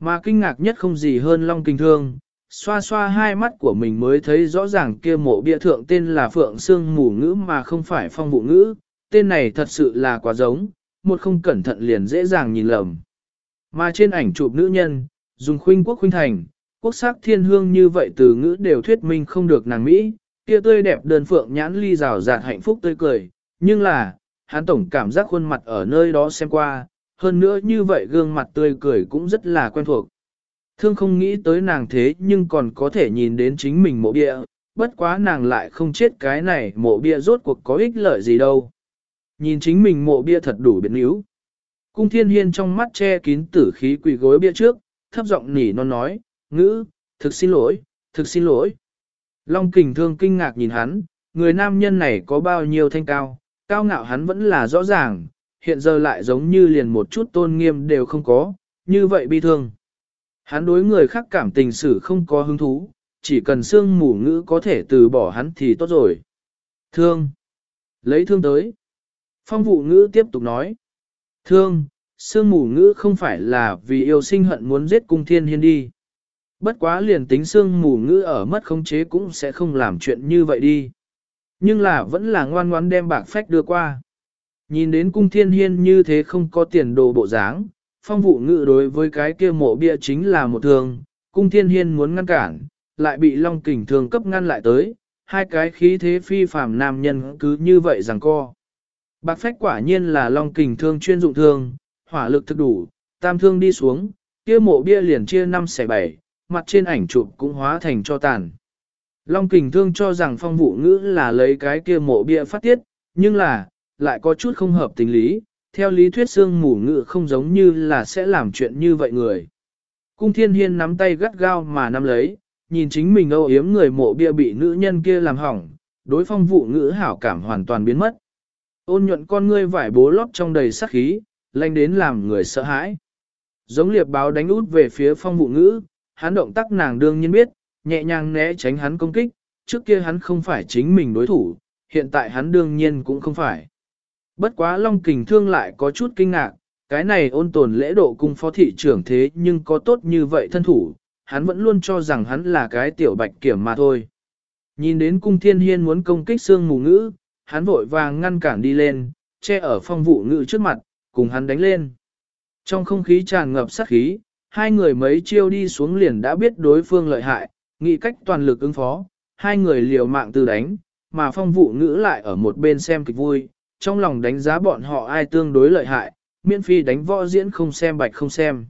Mà kinh ngạc nhất không gì hơn Long Kinh Thương, xoa xoa hai mắt của mình mới thấy rõ ràng kia mộ bia thượng tên là Phượng Sương Mù Ngữ mà không phải phong vụ ngữ, tên này thật sự là quá giống, một không cẩn thận liền dễ dàng nhìn lầm. Mà trên ảnh chụp nữ nhân, dùng khuynh quốc khuynh thành, quốc sắc thiên hương như vậy từ ngữ đều thuyết minh không được nàng Mỹ, kia tươi đẹp đơn phượng nhãn ly rào rạt hạnh phúc tươi cười, nhưng là, hắn tổng cảm giác khuôn mặt ở nơi đó xem qua, hơn nữa như vậy gương mặt tươi cười cũng rất là quen thuộc. Thương không nghĩ tới nàng thế nhưng còn có thể nhìn đến chính mình mộ bia, bất quá nàng lại không chết cái này mộ bia rốt cuộc có ích lợi gì đâu. Nhìn chính mình mộ bia thật đủ biến yếu. Cung thiên hiên trong mắt che kín tử khí quỳ gối bia trước, thấp giọng nỉ non nói, ngữ, thực xin lỗi, thực xin lỗi. Long kình thương kinh ngạc nhìn hắn, người nam nhân này có bao nhiêu thanh cao, cao ngạo hắn vẫn là rõ ràng, hiện giờ lại giống như liền một chút tôn nghiêm đều không có, như vậy bi thương. Hắn đối người khác cảm tình xử không có hứng thú, chỉ cần xương mù ngữ có thể từ bỏ hắn thì tốt rồi. Thương. Lấy thương tới. Phong vụ ngữ tiếp tục nói. Thương, sương mù ngữ không phải là vì yêu sinh hận muốn giết cung thiên hiên đi. Bất quá liền tính sương mù ngữ ở mất khống chế cũng sẽ không làm chuyện như vậy đi. Nhưng là vẫn là ngoan ngoãn đem bạc phách đưa qua. Nhìn đến cung thiên hiên như thế không có tiền đồ bộ dáng, phong vụ ngữ đối với cái kia mộ bia chính là một thường, cung thiên hiên muốn ngăn cản, lại bị long kình thường cấp ngăn lại tới, hai cái khí thế phi phàm nam nhân cứ như vậy rằng co. Bạc phách quả nhiên là long kình thương chuyên dụng thương, hỏa lực thực đủ, tam thương đi xuống, kia mộ bia liền chia năm xẻ bảy, mặt trên ảnh chụp cũng hóa thành cho tàn. Long kình thương cho rằng phong vụ ngữ là lấy cái kia mộ bia phát tiết, nhưng là, lại có chút không hợp tình lý, theo lý thuyết xương mù ngữ không giống như là sẽ làm chuyện như vậy người. Cung thiên hiên nắm tay gắt gao mà nắm lấy, nhìn chính mình âu yếm người mộ bia bị nữ nhân kia làm hỏng, đối phong vụ ngữ hảo cảm hoàn toàn biến mất. Ôn nhuận con ngươi vải bố lót trong đầy sắc khí, lanh đến làm người sợ hãi. Giống liệp báo đánh út về phía phong vụ ngữ, hắn động tác nàng đương nhiên biết, nhẹ nhàng né tránh hắn công kích, trước kia hắn không phải chính mình đối thủ, hiện tại hắn đương nhiên cũng không phải. Bất quá Long Kình Thương lại có chút kinh ngạc, cái này ôn tồn lễ độ cung phó thị trưởng thế nhưng có tốt như vậy thân thủ, hắn vẫn luôn cho rằng hắn là cái tiểu bạch kiểm mà thôi. Nhìn đến cung thiên hiên muốn công kích xương mù ngữ, hắn vội vàng ngăn cản đi lên, che ở phong vụ ngự trước mặt, cùng hắn đánh lên. Trong không khí tràn ngập sát khí, hai người mấy chiêu đi xuống liền đã biết đối phương lợi hại, nghĩ cách toàn lực ứng phó, hai người liều mạng từ đánh, mà phong vụ ngữ lại ở một bên xem kịch vui, trong lòng đánh giá bọn họ ai tương đối lợi hại, miễn phi đánh võ diễn không xem bạch không xem.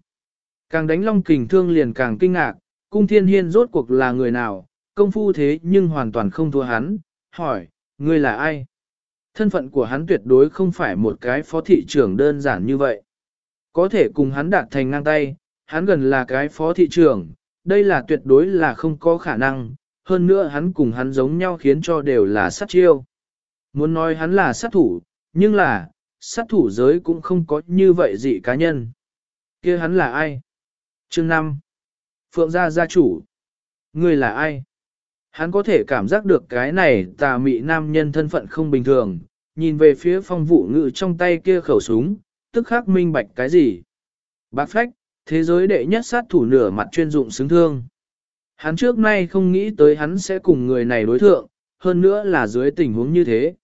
Càng đánh long kình thương liền càng kinh ngạc, cung thiên hiên rốt cuộc là người nào, công phu thế nhưng hoàn toàn không thua hắn, hỏi, ngươi là ai? Thân phận của hắn tuyệt đối không phải một cái phó thị trưởng đơn giản như vậy. Có thể cùng hắn đạt thành ngang tay, hắn gần là cái phó thị trưởng, đây là tuyệt đối là không có khả năng, hơn nữa hắn cùng hắn giống nhau khiến cho đều là sát chiêu. Muốn nói hắn là sát thủ, nhưng là, sát thủ giới cũng không có như vậy gì cá nhân. kia hắn là ai? Chương 5. Phượng gia gia chủ. Ngươi là ai? Hắn có thể cảm giác được cái này tà mị nam nhân thân phận không bình thường, nhìn về phía phong vụ ngự trong tay kia khẩu súng, tức khắc minh bạch cái gì. Bác phách, thế giới đệ nhất sát thủ nửa mặt chuyên dụng xứng thương. Hắn trước nay không nghĩ tới hắn sẽ cùng người này đối thượng, hơn nữa là dưới tình huống như thế.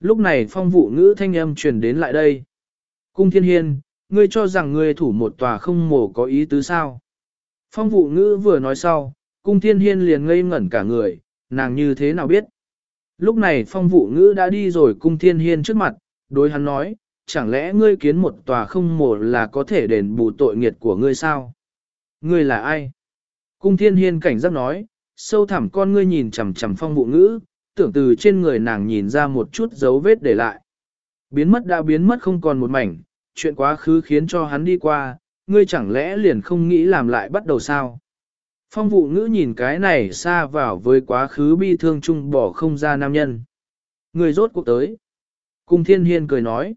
Lúc này phong vụ ngữ thanh âm truyền đến lại đây. Cung thiên hiên, ngươi cho rằng ngươi thủ một tòa không mổ có ý tứ sao. Phong vụ ngữ vừa nói sau, cung thiên hiên liền ngây ngẩn cả người, nàng như thế nào biết. Lúc này phong vụ ngữ đã đi rồi cung thiên hiên trước mặt, đối hắn nói, chẳng lẽ ngươi kiến một tòa không mổ là có thể đền bù tội nghiệt của ngươi sao? Ngươi là ai? Cung thiên hiên cảnh giác nói, sâu thẳm con ngươi nhìn chằm chằm phong vụ ngữ, tưởng từ trên người nàng nhìn ra một chút dấu vết để lại. Biến mất đã biến mất không còn một mảnh, chuyện quá khứ khiến cho hắn đi qua, ngươi chẳng lẽ liền không nghĩ làm lại bắt đầu sao? Phong vụ ngữ nhìn cái này xa vào với quá khứ bi thương chung bỏ không ra nam nhân. Người rốt cuộc tới. Cung thiên hiên cười nói.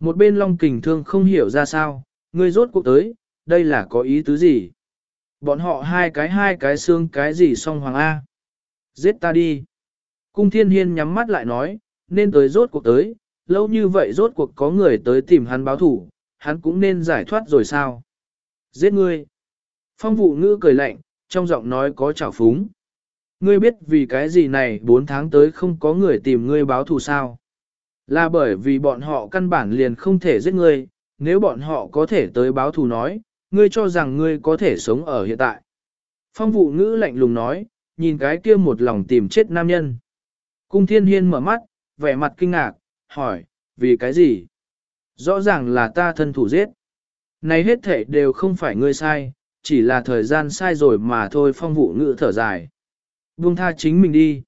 Một bên long kình thương không hiểu ra sao, người rốt cuộc tới, đây là có ý tứ gì? Bọn họ hai cái hai cái xương cái gì song hoàng A. Giết ta đi. Cung thiên hiên nhắm mắt lại nói, nên tới rốt cuộc tới, lâu như vậy rốt cuộc có người tới tìm hắn báo thủ, hắn cũng nên giải thoát rồi sao? Giết ngươi. Phong vụ ngữ cười lạnh, trong giọng nói có trào phúng. Ngươi biết vì cái gì này 4 tháng tới không có người tìm ngươi báo thù sao? Là bởi vì bọn họ căn bản liền không thể giết ngươi, nếu bọn họ có thể tới báo thù nói, ngươi cho rằng ngươi có thể sống ở hiện tại. Phong vụ ngữ lạnh lùng nói, nhìn cái kia một lòng tìm chết nam nhân. Cung thiên hiên mở mắt, vẻ mặt kinh ngạc, hỏi, vì cái gì? Rõ ràng là ta thân thủ giết. Này hết thể đều không phải ngươi sai, chỉ là thời gian sai rồi mà thôi phong vụ ngữ thở dài. Buông tha chính mình đi.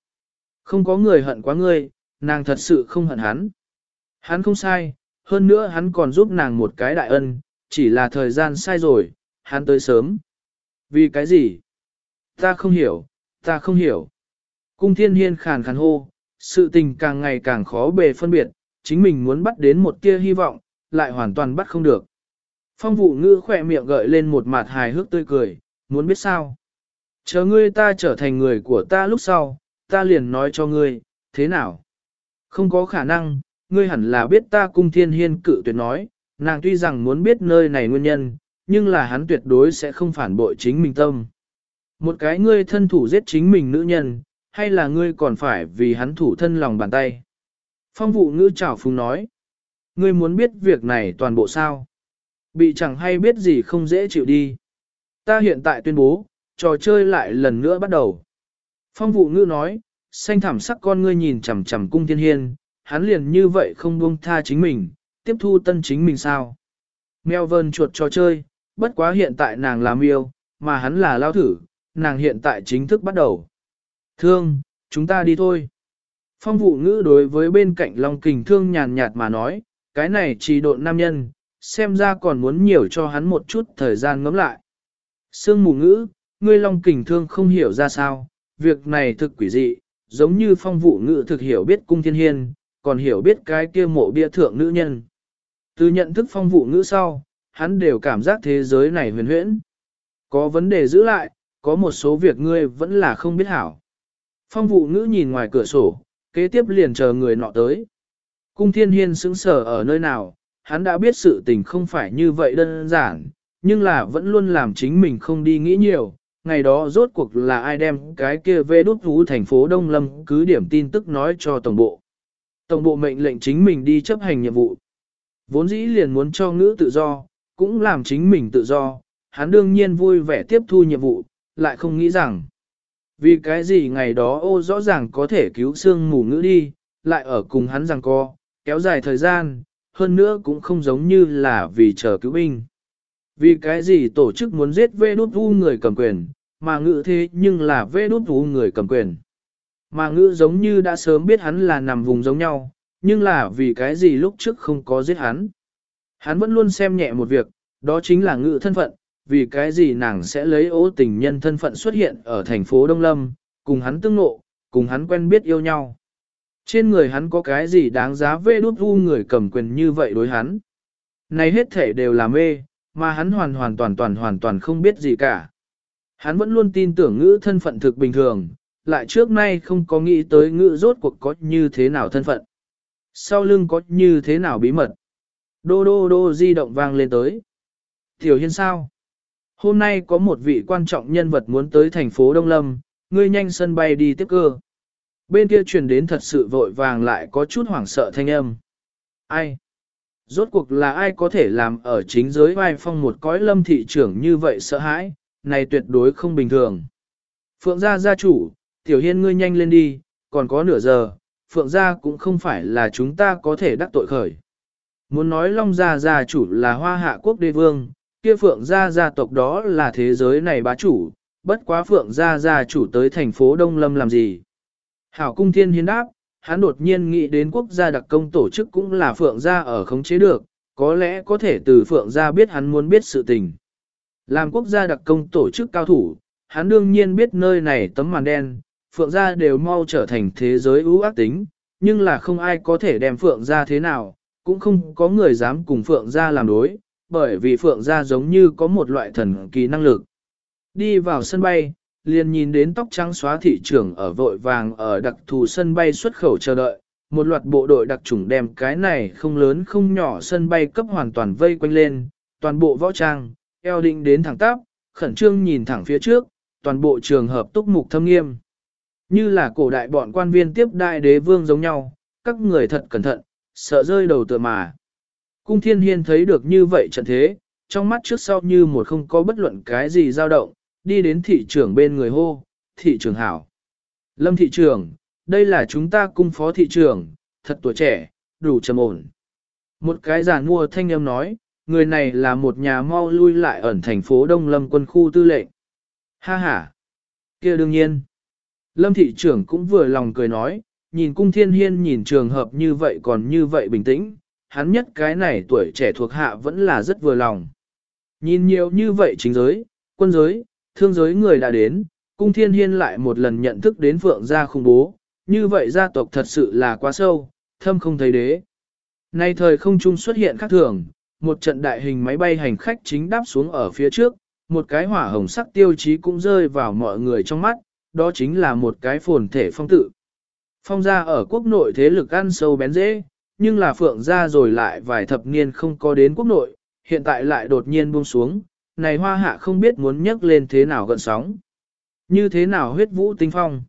Không có người hận quá ngươi, nàng thật sự không hận hắn. Hắn không sai, hơn nữa hắn còn giúp nàng một cái đại ân, chỉ là thời gian sai rồi, hắn tới sớm. Vì cái gì? Ta không hiểu, ta không hiểu. Cung thiên hiên khàn khàn hô, sự tình càng ngày càng khó bề phân biệt, chính mình muốn bắt đến một tia hy vọng, lại hoàn toàn bắt không được. Phong vụ ngữ khỏe miệng gợi lên một mặt hài hước tươi cười, muốn biết sao? Chờ ngươi ta trở thành người của ta lúc sau, ta liền nói cho ngươi, thế nào? Không có khả năng, ngươi hẳn là biết ta cung thiên hiên cự tuyệt nói, nàng tuy rằng muốn biết nơi này nguyên nhân, nhưng là hắn tuyệt đối sẽ không phản bội chính mình tâm. Một cái ngươi thân thủ giết chính mình nữ nhân, hay là ngươi còn phải vì hắn thủ thân lòng bàn tay? Phong vụ ngữ trảo phùng nói, ngươi muốn biết việc này toàn bộ sao? Bị chẳng hay biết gì không dễ chịu đi. Ta hiện tại tuyên bố, trò chơi lại lần nữa bắt đầu. Phong vụ ngữ nói, xanh thảm sắc con ngươi nhìn chằm chằm cung thiên hiên, hắn liền như vậy không buông tha chính mình, tiếp thu tân chính mình sao. Mèo vơn chuột trò chơi, bất quá hiện tại nàng làm yêu, mà hắn là lao thử, nàng hiện tại chính thức bắt đầu. Thương, chúng ta đi thôi. Phong vụ ngữ đối với bên cạnh Long Kình Thương nhàn nhạt mà nói, cái này chỉ độn nam nhân, xem ra còn muốn nhiều cho hắn một chút thời gian ngẫm lại. Sương mù ngữ, ngươi Long Kình Thương không hiểu ra sao, việc này thực quỷ dị, giống như phong vụ ngữ thực hiểu biết cung thiên hiên, còn hiểu biết cái kia mộ bia thượng nữ nhân. Từ nhận thức phong vụ ngữ sau, hắn đều cảm giác thế giới này huyền huyễn. Có vấn đề giữ lại, có một số việc ngươi vẫn là không biết hảo. Phong vụ ngữ nhìn ngoài cửa sổ, kế tiếp liền chờ người nọ tới. Cung thiên hiên sững sờ ở nơi nào, hắn đã biết sự tình không phải như vậy đơn giản, nhưng là vẫn luôn làm chính mình không đi nghĩ nhiều. Ngày đó rốt cuộc là ai đem cái kia về đốt vũ thành phố Đông Lâm cứ điểm tin tức nói cho tổng bộ. Tổng bộ mệnh lệnh chính mình đi chấp hành nhiệm vụ. Vốn dĩ liền muốn cho ngữ tự do, cũng làm chính mình tự do, hắn đương nhiên vui vẻ tiếp thu nhiệm vụ, lại không nghĩ rằng. Vì cái gì ngày đó ô rõ ràng có thể cứu xương mù ngữ đi, lại ở cùng hắn rằng co, kéo dài thời gian, hơn nữa cũng không giống như là vì chờ cứu binh. Vì cái gì tổ chức muốn giết vê đút vu người cầm quyền, mà ngự thế nhưng là vê đút vũ người cầm quyền. Mà ngự giống như đã sớm biết hắn là nằm vùng giống nhau, nhưng là vì cái gì lúc trước không có giết hắn. Hắn vẫn luôn xem nhẹ một việc, đó chính là ngự thân phận, vì cái gì nàng sẽ lấy ố tình nhân thân phận xuất hiện ở thành phố Đông Lâm, cùng hắn tương nộ, cùng hắn quen biết yêu nhau. Trên người hắn có cái gì đáng giá vê đút vu người cầm quyền như vậy đối hắn. Này hết thể đều là mê, mà hắn hoàn hoàn toàn toàn hoàn toàn không biết gì cả. Hắn vẫn luôn tin tưởng ngữ thân phận thực bình thường, lại trước nay không có nghĩ tới ngữ rốt cuộc có như thế nào thân phận. Sau lưng có như thế nào bí mật. Đô đô đô di động vang lên tới. Tiểu Hiên sao? Hôm nay có một vị quan trọng nhân vật muốn tới thành phố Đông Lâm, ngươi nhanh sân bay đi tiếp cơ. Bên kia truyền đến thật sự vội vàng lại có chút hoảng sợ thanh âm. Ai? Rốt cuộc là ai có thể làm ở chính giới vai phong một cõi lâm thị trưởng như vậy sợ hãi, này tuyệt đối không bình thường. Phượng gia gia chủ, tiểu hiên ngươi nhanh lên đi, còn có nửa giờ, phượng gia cũng không phải là chúng ta có thể đắc tội khởi. Muốn nói long gia gia chủ là hoa hạ quốc đế vương, kia phượng gia gia tộc đó là thế giới này bá chủ, bất quá phượng gia gia chủ tới thành phố Đông Lâm làm gì. Hảo cung thiên hiến đáp, hắn đột nhiên nghĩ đến quốc gia đặc công tổ chức cũng là phượng gia ở khống chế được, có lẽ có thể từ phượng gia biết hắn muốn biết sự tình. Làm quốc gia đặc công tổ chức cao thủ, hắn đương nhiên biết nơi này tấm màn đen, phượng gia đều mau trở thành thế giới ưu ác tính, nhưng là không ai có thể đem phượng gia thế nào, cũng không có người dám cùng phượng gia làm đối, bởi vì phượng gia giống như có một loại thần kỳ năng lực. Đi vào sân bay, liền nhìn đến tóc trắng xóa thị trưởng ở vội vàng ở đặc thù sân bay xuất khẩu chờ đợi, một loạt bộ đội đặc chủng đem cái này không lớn không nhỏ sân bay cấp hoàn toàn vây quanh lên, toàn bộ võ trang, eo định đến thẳng tắp, khẩn trương nhìn thẳng phía trước, toàn bộ trường hợp túc mục thâm nghiêm. Như là cổ đại bọn quan viên tiếp đại đế vương giống nhau, các người thật cẩn thận, sợ rơi đầu tựa mà. Cung thiên hiên thấy được như vậy trận thế, trong mắt trước sau như một không có bất luận cái gì dao động, đi đến thị trưởng bên người hô, thị trưởng hảo. Lâm thị trưởng, đây là chúng ta cung phó thị trưởng, thật tuổi trẻ, đủ trầm ổn. Một cái giàn mua thanh âm nói, người này là một nhà mau lui lại ẩn thành phố Đông Lâm quân khu tư lệnh. Ha ha, kia đương nhiên. Lâm thị trưởng cũng vừa lòng cười nói, nhìn cung thiên hiên nhìn trường hợp như vậy còn như vậy bình tĩnh, hắn nhất cái này tuổi trẻ thuộc hạ vẫn là rất vừa lòng. Nhìn nhiều như vậy chính giới, quân giới, thương giới người đã đến, cung thiên hiên lại một lần nhận thức đến phượng gia khủng bố, như vậy gia tộc thật sự là quá sâu, thâm không thấy đế. Nay thời không trung xuất hiện khác thường, một trận đại hình máy bay hành khách chính đáp xuống ở phía trước, một cái hỏa hồng sắc tiêu chí cũng rơi vào mọi người trong mắt, đó chính là một cái phồn thể phong tự. Phong gia ở quốc nội thế lực ăn sâu bén dễ, nhưng là phượng gia rồi lại vài thập niên không có đến quốc nội, hiện tại lại đột nhiên buông xuống, này hoa hạ không biết muốn nhấc lên thế nào gợn sóng. Như thế nào huyết vũ tinh phong.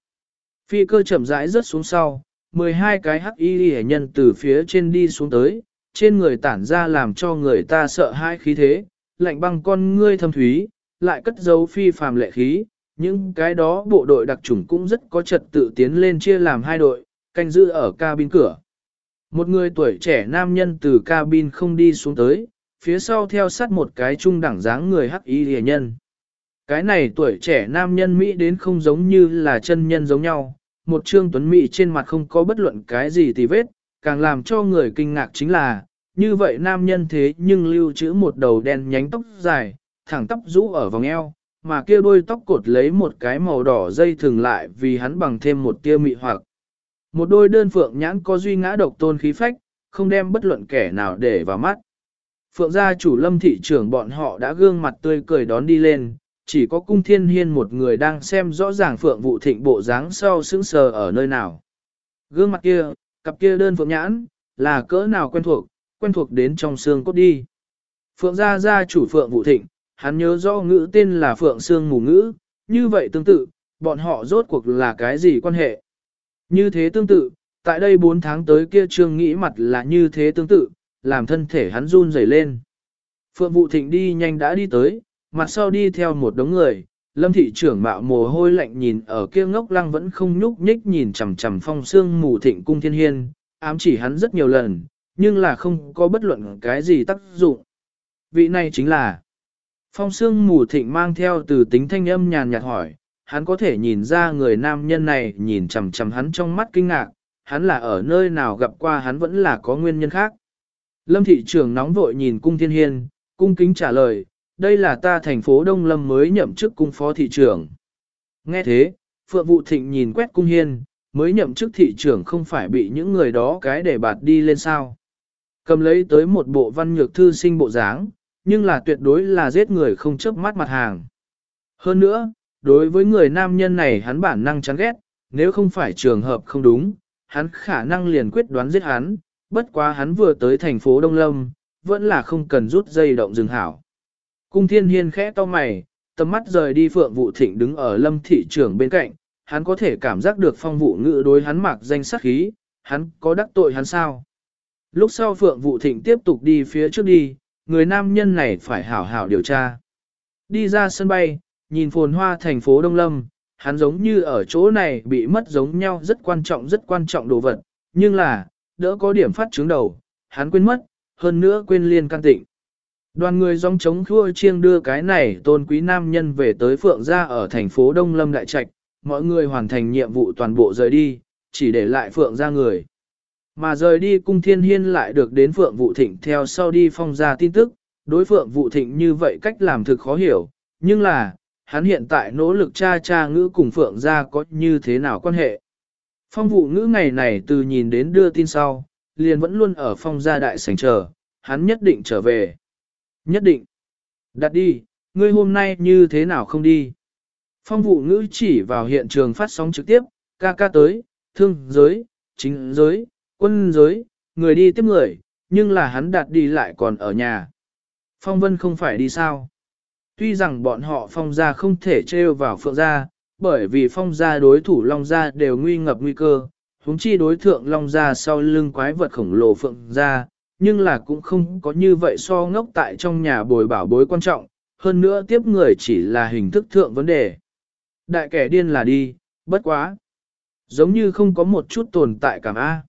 Phi cơ chậm rãi rớt xuống sau, 12 cái hắc y hệ nhân từ phía trên đi xuống tới, trên người tản ra làm cho người ta sợ hai khí thế, lạnh băng con ngươi thâm thúy, lại cất dấu phi phàm lệ khí, những cái đó bộ đội đặc chủng cũng rất có trật tự tiến lên chia làm hai đội, canh giữ ở cabin cửa. Một người tuổi trẻ nam nhân từ cabin không đi xuống tới, phía sau theo sát một cái trung đẳng dáng người hắc y rìa nhân. Cái này tuổi trẻ nam nhân Mỹ đến không giống như là chân nhân giống nhau, một trương tuấn Mỹ trên mặt không có bất luận cái gì tì vết, càng làm cho người kinh ngạc chính là, như vậy nam nhân thế nhưng lưu trữ một đầu đen nhánh tóc dài, thẳng tóc rũ ở vòng eo, mà kia đôi tóc cột lấy một cái màu đỏ dây thường lại vì hắn bằng thêm một tia mị hoặc. Một đôi đơn phượng nhãn có duy ngã độc tôn khí phách, không đem bất luận kẻ nào để vào mắt. Phượng gia chủ lâm thị trưởng bọn họ đã gương mặt tươi cười đón đi lên, chỉ có cung thiên hiên một người đang xem rõ ràng phượng vụ thịnh bộ dáng sau sững sờ ở nơi nào. Gương mặt kia, cặp kia đơn phượng nhãn, là cỡ nào quen thuộc, quen thuộc đến trong xương cốt đi. Phượng gia gia chủ phượng vụ thịnh, hắn nhớ rõ ngữ tên là phượng xương mù ngữ, như vậy tương tự, bọn họ rốt cuộc là cái gì quan hệ. Như thế tương tự, tại đây 4 tháng tới kia trương nghĩ mặt là như thế tương tự, làm thân thể hắn run rẩy lên. Phượng Vũ Thịnh đi nhanh đã đi tới, mặt sau đi theo một đống người, lâm thị trưởng mạo mồ hôi lạnh nhìn ở kia ngốc lăng vẫn không nhúc nhích nhìn chằm chằm phong xương mù thịnh cung thiên hiên, ám chỉ hắn rất nhiều lần, nhưng là không có bất luận cái gì tác dụng. Vị này chính là Phong sương mù thịnh mang theo từ tính thanh âm nhàn nhạt hỏi, hắn có thể nhìn ra người nam nhân này nhìn chằm chằm hắn trong mắt kinh ngạc, hắn là ở nơi nào gặp qua hắn vẫn là có nguyên nhân khác. Lâm thị trưởng nóng vội nhìn cung thiên hiên, cung kính trả lời, đây là ta thành phố Đông Lâm mới nhậm chức cung phó thị trưởng. Nghe thế, Phượng Vụ Thịnh nhìn quét cung hiên, mới nhậm chức thị trưởng không phải bị những người đó cái để bạt đi lên sao. Cầm lấy tới một bộ văn nhược thư sinh bộ dáng, nhưng là tuyệt đối là giết người không chớp mắt mặt hàng. Hơn nữa, đối với người nam nhân này hắn bản năng chán ghét, nếu không phải trường hợp không đúng, hắn khả năng liền quyết đoán giết hắn, bất quá hắn vừa tới thành phố Đông Lâm, vẫn là không cần rút dây động rừng hảo. Cung thiên hiên khẽ to mày, tầm mắt rời đi phượng vụ thịnh đứng ở lâm thị trưởng bên cạnh, hắn có thể cảm giác được phong vụ ngữ đối hắn mặc danh sắc khí, hắn có đắc tội hắn sao? Lúc sau phượng vụ thịnh tiếp tục đi phía trước đi, người nam nhân này phải hảo hảo điều tra. Đi ra sân bay, nhìn phồn hoa thành phố Đông Lâm, hắn giống như ở chỗ này bị mất giống nhau rất quan trọng rất quan trọng đồ vật, nhưng là, đỡ có điểm phát chứng đầu, hắn quên mất, hơn nữa quên liên can tịnh. Đoàn người dòng chống khua chiêng đưa cái này tôn quý nam nhân về tới Phượng Gia ở thành phố Đông Lâm Đại Trạch, mọi người hoàn thành nhiệm vụ toàn bộ rời đi, chỉ để lại Phượng Gia người. Mà rời đi cung thiên hiên lại được đến Phượng Vũ Thịnh theo sau đi phong ra tin tức, đối Phượng Vũ Thịnh như vậy cách làm thực khó hiểu, nhưng là, hắn hiện tại nỗ lực cha cha ngữ cùng Phượng Gia có như thế nào quan hệ. Phong vụ ngữ ngày này từ nhìn đến đưa tin sau, liền vẫn luôn ở phong gia đại sảnh chờ, hắn nhất định trở về. Nhất định. Đặt đi, ngươi hôm nay như thế nào không đi? Phong vụ ngữ chỉ vào hiện trường phát sóng trực tiếp, ca ca tới, thương giới, chính giới, quân giới, người đi tiếp người, nhưng là hắn đặt đi lại còn ở nhà. Phong vân không phải đi sao? Tuy rằng bọn họ phong gia không thể trêu vào phượng gia, bởi vì phong gia đối thủ long gia đều nguy ngập nguy cơ, huống chi đối thượng long gia sau lưng quái vật khổng lồ phượng gia, nhưng là cũng không có như vậy so ngốc tại trong nhà bồi bảo bối quan trọng, hơn nữa tiếp người chỉ là hình thức thượng vấn đề. Đại kẻ điên là đi, bất quá. Giống như không có một chút tồn tại cảm A.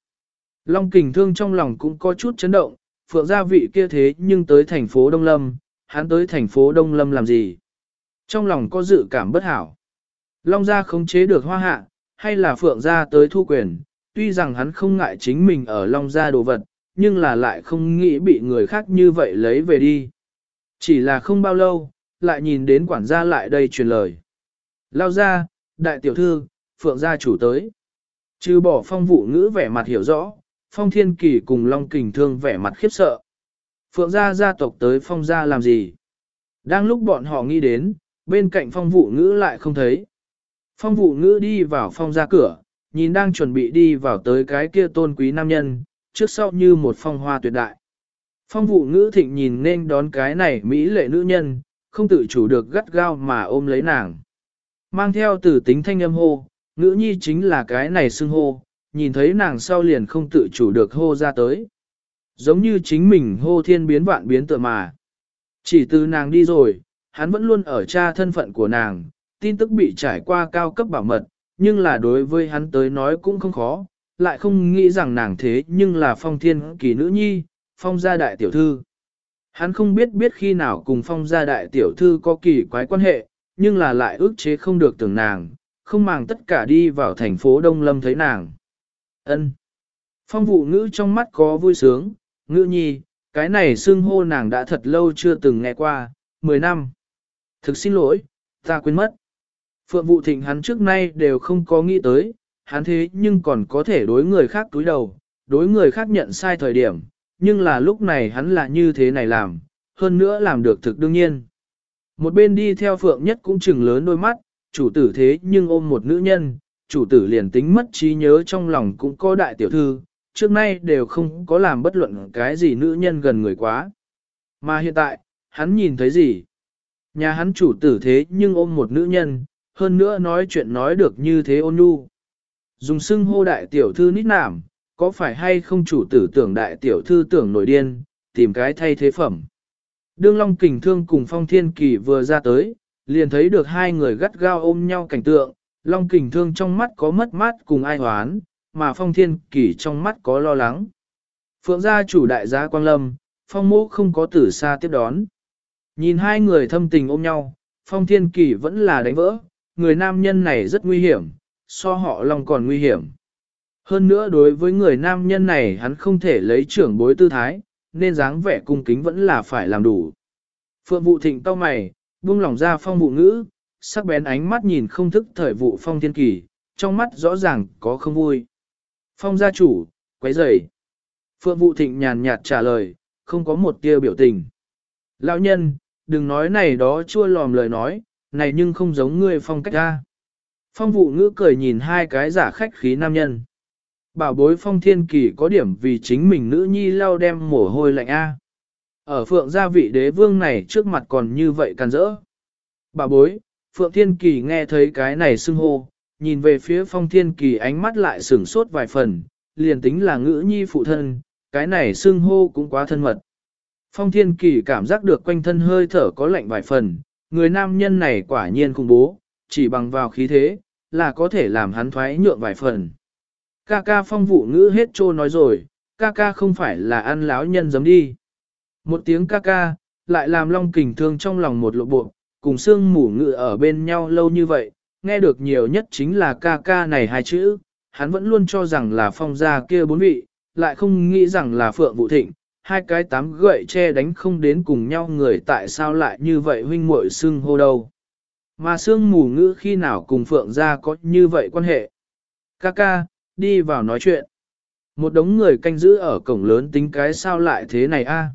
Long kình thương trong lòng cũng có chút chấn động, phượng gia vị kia thế nhưng tới thành phố Đông Lâm, hắn tới thành phố Đông Lâm làm gì? Trong lòng có dự cảm bất hảo. Long gia khống chế được hoa hạ, hay là phượng gia tới thu quyền, tuy rằng hắn không ngại chính mình ở Long gia đồ vật, nhưng là lại không nghĩ bị người khác như vậy lấy về đi. Chỉ là không bao lâu, lại nhìn đến quản gia lại đây truyền lời. Lao ra, đại tiểu thư, phượng gia chủ tới. Trừ bỏ phong vụ ngữ vẻ mặt hiểu rõ, phong thiên kỳ cùng long kình thương vẻ mặt khiếp sợ. Phượng gia gia tộc tới phong gia làm gì? Đang lúc bọn họ nghĩ đến, bên cạnh phong vụ ngữ lại không thấy. Phong vụ ngữ đi vào phong ra cửa, nhìn đang chuẩn bị đi vào tới cái kia tôn quý nam nhân, trước sau như một phong hoa tuyệt đại. Phong vụ ngữ thịnh nhìn nên đón cái này mỹ lệ nữ nhân, không tự chủ được gắt gao mà ôm lấy nàng. Mang theo từ tính thanh âm hô, ngữ nhi chính là cái này xưng hô, nhìn thấy nàng sau liền không tự chủ được hô ra tới. Giống như chính mình hô thiên biến vạn biến tựa mà. Chỉ từ nàng đi rồi, hắn vẫn luôn ở tra thân phận của nàng, tin tức bị trải qua cao cấp bảo mật, nhưng là đối với hắn tới nói cũng không khó, lại không nghĩ rằng nàng thế nhưng là phong thiên kỳ nữ nhi, phong gia đại tiểu thư. Hắn không biết biết khi nào cùng phong gia đại tiểu thư có kỳ quái quan hệ, nhưng là lại ước chế không được tưởng nàng, không màng tất cả đi vào thành phố Đông Lâm thấy nàng. ân Phong vụ ngữ trong mắt có vui sướng, ngữ nhi, cái này xưng hô nàng đã thật lâu chưa từng nghe qua, 10 năm. Thực xin lỗi, ta quên mất. Phượng vụ thịnh hắn trước nay đều không có nghĩ tới, hắn thế nhưng còn có thể đối người khác túi đầu, đối người khác nhận sai thời điểm, nhưng là lúc này hắn là như thế này làm, hơn nữa làm được thực đương nhiên. Một bên đi theo phượng nhất cũng chừng lớn đôi mắt, chủ tử thế nhưng ôm một nữ nhân, chủ tử liền tính mất trí nhớ trong lòng cũng có đại tiểu thư, trước nay đều không có làm bất luận cái gì nữ nhân gần người quá. Mà hiện tại, hắn nhìn thấy gì? Nhà hắn chủ tử thế nhưng ôm một nữ nhân, hơn nữa nói chuyện nói được như thế ôn nhu. Dùng xưng hô đại tiểu thư nít nảm, có phải hay không chủ tử tưởng đại tiểu thư tưởng nổi điên, tìm cái thay thế phẩm. Đương Long Kình Thương cùng Phong Thiên Kỳ vừa ra tới, liền thấy được hai người gắt gao ôm nhau cảnh tượng, Long Kình Thương trong mắt có mất mát cùng ai hoán, mà Phong Thiên Kỳ trong mắt có lo lắng. Phượng gia chủ đại gia Quang Lâm, Phong Mộ không có tử xa tiếp đón. Nhìn hai người thâm tình ôm nhau, phong thiên kỳ vẫn là đánh vỡ, người nam nhân này rất nguy hiểm, so họ lòng còn nguy hiểm. Hơn nữa đối với người nam nhân này hắn không thể lấy trưởng bối tư thái, nên dáng vẻ cung kính vẫn là phải làm đủ. Phượng vụ thịnh tao mày, buông lỏng ra phong vụ ngữ, sắc bén ánh mắt nhìn không thức thời vụ phong thiên kỳ, trong mắt rõ ràng có không vui. Phong gia chủ, quấy rầy. Phượng vụ thịnh nhàn nhạt trả lời, không có một tia biểu tình. Lão nhân, đừng nói này đó chua lòm lời nói, này nhưng không giống ngươi phong cách ra. Phong vụ ngữ cười nhìn hai cái giả khách khí nam nhân. Bảo bối phong thiên kỳ có điểm vì chính mình nữ nhi lau đem mồ hôi lạnh A. Ở phượng gia vị đế vương này trước mặt còn như vậy càn rỡ. Bảo bối, phượng thiên kỳ nghe thấy cái này xưng hô, nhìn về phía phong thiên kỳ ánh mắt lại sửng sốt vài phần, liền tính là ngữ nhi phụ thân, cái này xưng hô cũng quá thân mật. Phong thiên kỳ cảm giác được quanh thân hơi thở có lạnh vài phần, người nam nhân này quả nhiên khủng bố, chỉ bằng vào khí thế, là có thể làm hắn thoái nhượng vài phần. Ca ca phong vụ ngữ hết trô nói rồi, ca ca không phải là ăn láo nhân giấm đi. Một tiếng ca ca, lại làm long kình thương trong lòng một lộ bộ, cùng xương mủ ngự ở bên nhau lâu như vậy, nghe được nhiều nhất chính là ca ca này hai chữ, hắn vẫn luôn cho rằng là phong gia kia bốn vị, lại không nghĩ rằng là phượng vụ thịnh, hai cái tám gậy che đánh không đến cùng nhau người tại sao lại như vậy huynh muội xưng hô đâu. Mà xương mù ngữ khi nào cùng phượng gia có như vậy quan hệ. Ca ca, đi vào nói chuyện. Một đống người canh giữ ở cổng lớn tính cái sao lại thế này a?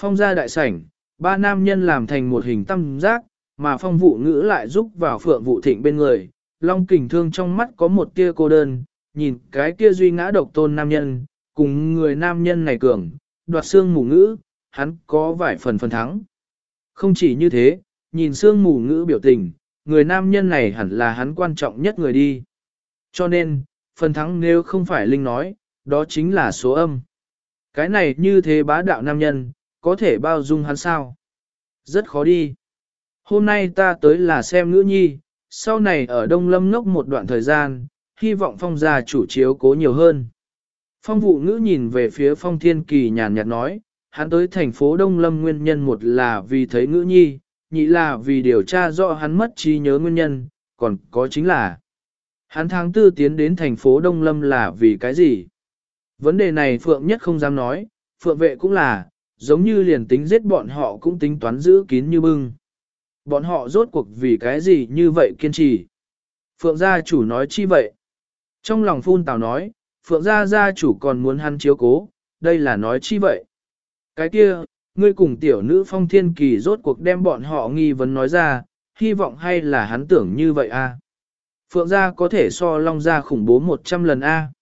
Phong gia đại sảnh, ba nam nhân làm thành một hình tam giác, mà phong vụ ngữ lại giúp vào phượng vụ thịnh bên người. Long kình thương trong mắt có một tia cô đơn, nhìn cái kia duy ngã độc tôn nam nhân, cùng người nam nhân này cường, đoạt xương mù ngữ, hắn có vài phần phần thắng. Không chỉ như thế, nhìn xương mù ngữ biểu tình, người nam nhân này hẳn là hắn quan trọng nhất người đi. Cho nên, phần thắng nếu không phải Linh nói, đó chính là số âm. Cái này như thế bá đạo nam nhân, có thể bao dung hắn sao? Rất khó đi. Hôm nay ta tới là xem ngữ nhi, sau này ở Đông Lâm ngốc một đoạn thời gian, hy vọng phong gia chủ chiếu cố nhiều hơn. Phong vụ ngữ nhìn về phía phong thiên kỳ nhàn nhạt nói, hắn tới thành phố Đông Lâm nguyên nhân một là vì thấy ngữ nhi, nhị là vì điều tra rõ hắn mất trí nhớ nguyên nhân, còn có chính là hắn tháng tư tiến đến thành phố Đông Lâm là vì cái gì? Vấn đề này Phượng nhất không dám nói, Phượng vệ cũng là, giống như liền tính giết bọn họ cũng tính toán giữ kín như bưng. Bọn họ rốt cuộc vì cái gì như vậy kiên trì? Phượng gia chủ nói chi vậy? Trong lòng phun tào nói, Phượng gia gia chủ còn muốn hắn chiếu cố, đây là nói chi vậy? Cái kia, ngươi cùng tiểu nữ phong thiên kỳ rốt cuộc đem bọn họ nghi vấn nói ra, hy vọng hay là hắn tưởng như vậy a? À? Phượng gia có thể so long gia khủng bố 100 lần a. À?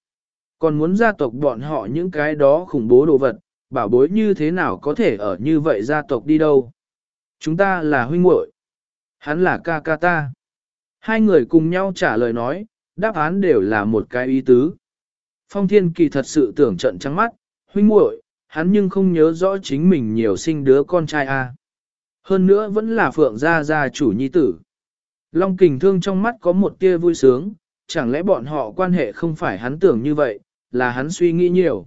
Còn muốn gia tộc bọn họ những cái đó khủng bố đồ vật, bảo bối như thế nào có thể ở như vậy gia tộc đi đâu? Chúng ta là huynh muội, hắn là ca ca ta. Hai người cùng nhau trả lời nói, đáp án đều là một cái ý tứ. Phong Thiên Kỳ thật sự tưởng trận trắng mắt, huynh muội, hắn nhưng không nhớ rõ chính mình nhiều sinh đứa con trai a. Hơn nữa vẫn là Phượng gia gia chủ nhi tử. Long Kình Thương trong mắt có một tia vui sướng, chẳng lẽ bọn họ quan hệ không phải hắn tưởng như vậy, là hắn suy nghĩ nhiều.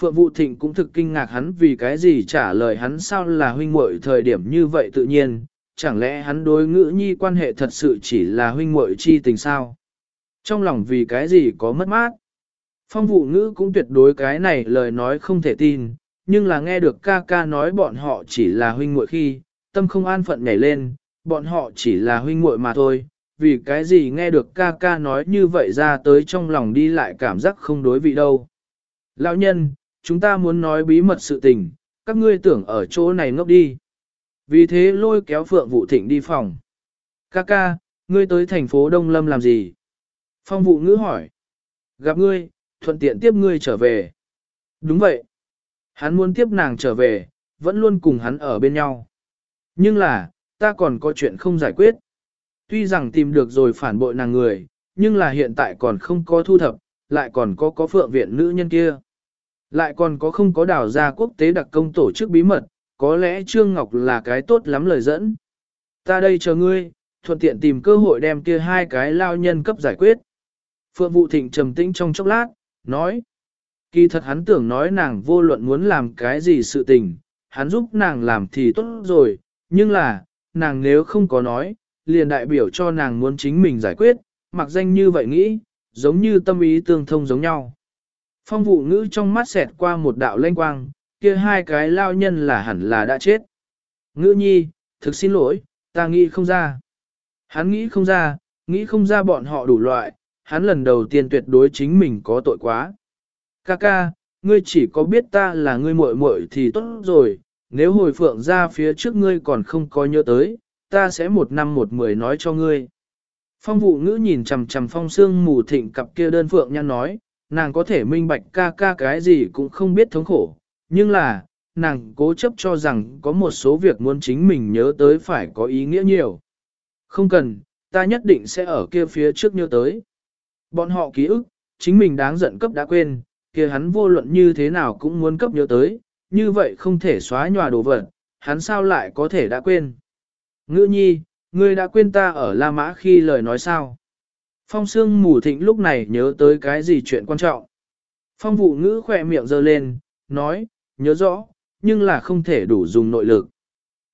Phượng Vũ Thịnh cũng thực kinh ngạc hắn vì cái gì trả lời hắn sao là huynh muội thời điểm như vậy tự nhiên, chẳng lẽ hắn đối ngữ nhi quan hệ thật sự chỉ là huynh muội chi tình sao? Trong lòng vì cái gì có mất mát? Phong vụ ngữ cũng tuyệt đối cái này lời nói không thể tin, nhưng là nghe được ca ca nói bọn họ chỉ là huynh muội khi, tâm không an phận nhảy lên, bọn họ chỉ là huynh muội mà thôi, vì cái gì nghe được ca ca nói như vậy ra tới trong lòng đi lại cảm giác không đối vị đâu. Lão nhân, chúng ta muốn nói bí mật sự tình, các ngươi tưởng ở chỗ này ngốc đi. Vì thế lôi kéo Phượng Vũ Thịnh đi phòng. Ca ca, ngươi tới thành phố Đông Lâm làm gì? Phong Vũ ngữ hỏi. Gặp ngươi, thuận tiện tiếp ngươi trở về. Đúng vậy. Hắn muốn tiếp nàng trở về, vẫn luôn cùng hắn ở bên nhau. Nhưng là, ta còn có chuyện không giải quyết. Tuy rằng tìm được rồi phản bội nàng người, nhưng là hiện tại còn không có thu thập, lại còn có có phượng viện nữ nhân kia. Lại còn có không có đảo ra quốc tế đặc công tổ chức bí mật, có lẽ Trương Ngọc là cái tốt lắm lời dẫn. Ta đây chờ ngươi, thuận tiện tìm cơ hội đem kia hai cái lao nhân cấp giải quyết. Phượng Vũ Thịnh trầm tĩnh trong chốc lát, nói. Kỳ thật hắn tưởng nói nàng vô luận muốn làm cái gì sự tình, hắn giúp nàng làm thì tốt rồi, nhưng là, nàng nếu không có nói, liền đại biểu cho nàng muốn chính mình giải quyết, mặc danh như vậy nghĩ, giống như tâm ý tương thông giống nhau. Phong vụ ngữ trong mắt xẹt qua một đạo lanh quang, kia hai cái lao nhân là hẳn là đã chết. Ngữ nhi, thực xin lỗi, ta nghĩ không ra. Hắn nghĩ không ra, nghĩ không ra bọn họ đủ loại, hắn lần đầu tiên tuyệt đối chính mình có tội quá. Ca ca, ngươi chỉ có biết ta là ngươi muội muội thì tốt rồi, nếu hồi phượng ra phía trước ngươi còn không có nhớ tới, ta sẽ một năm một mười nói cho ngươi. Phong vụ ngữ nhìn chằm chằm phong xương mù thịnh cặp kia đơn phượng nhăn nói, nàng có thể minh bạch ca ca cái gì cũng không biết thống khổ, nhưng là, nàng cố chấp cho rằng có một số việc muốn chính mình nhớ tới phải có ý nghĩa nhiều. Không cần, ta nhất định sẽ ở kia phía trước nhớ tới. Bọn họ ký ức, chính mình đáng giận cấp đã quên, kia hắn vô luận như thế nào cũng muốn cấp nhớ tới, như vậy không thể xóa nhòa đồ vật, hắn sao lại có thể đã quên. Ngữ nhi, ngươi đã quên ta ở La Mã khi lời nói sao? Phong Sương mù thịnh lúc này nhớ tới cái gì chuyện quan trọng. Phong vụ ngữ khỏe miệng giơ lên, nói, nhớ rõ, nhưng là không thể đủ dùng nội lực.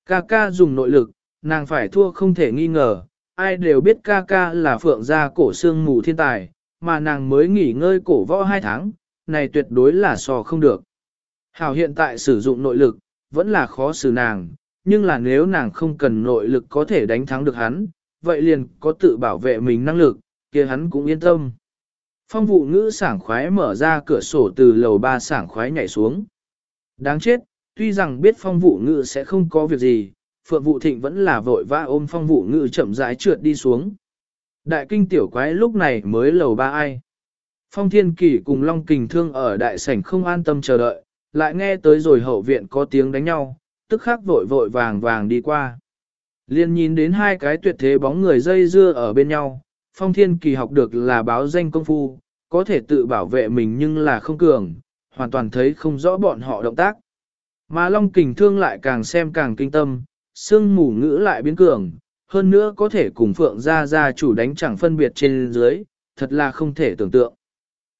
Ca ca dùng nội lực, nàng phải thua không thể nghi ngờ, ai đều biết ca ca là phượng gia cổ xương mù thiên tài, mà nàng mới nghỉ ngơi cổ võ hai tháng, này tuyệt đối là so không được. Hảo hiện tại sử dụng nội lực, vẫn là khó xử nàng, nhưng là nếu nàng không cần nội lực có thể đánh thắng được hắn, vậy liền có tự bảo vệ mình năng lực, kia hắn cũng yên tâm. Phong vụ ngữ sảng khoái mở ra cửa sổ từ lầu ba sảng khoái nhảy xuống. Đáng chết, tuy rằng biết phong vụ ngữ sẽ không có việc gì, phượng Vũ thịnh vẫn là vội vã ôm phong vụ Ngự chậm rãi trượt đi xuống. Đại kinh tiểu quái lúc này mới lầu ba ai. Phong thiên Kỳ cùng Long Kình Thương ở đại sảnh không an tâm chờ đợi, lại nghe tới rồi hậu viện có tiếng đánh nhau, tức khắc vội vội vàng vàng đi qua. Liên nhìn đến hai cái tuyệt thế bóng người dây dưa ở bên nhau, Phong Thiên Kỳ học được là báo danh công phu, có thể tự bảo vệ mình nhưng là không cường, hoàn toàn thấy không rõ bọn họ động tác. Mà Long Kình Thương lại càng xem càng kinh tâm, sương mù ngữ lại biến cường, hơn nữa có thể cùng Phượng Gia Gia chủ đánh chẳng phân biệt trên dưới, thật là không thể tưởng tượng.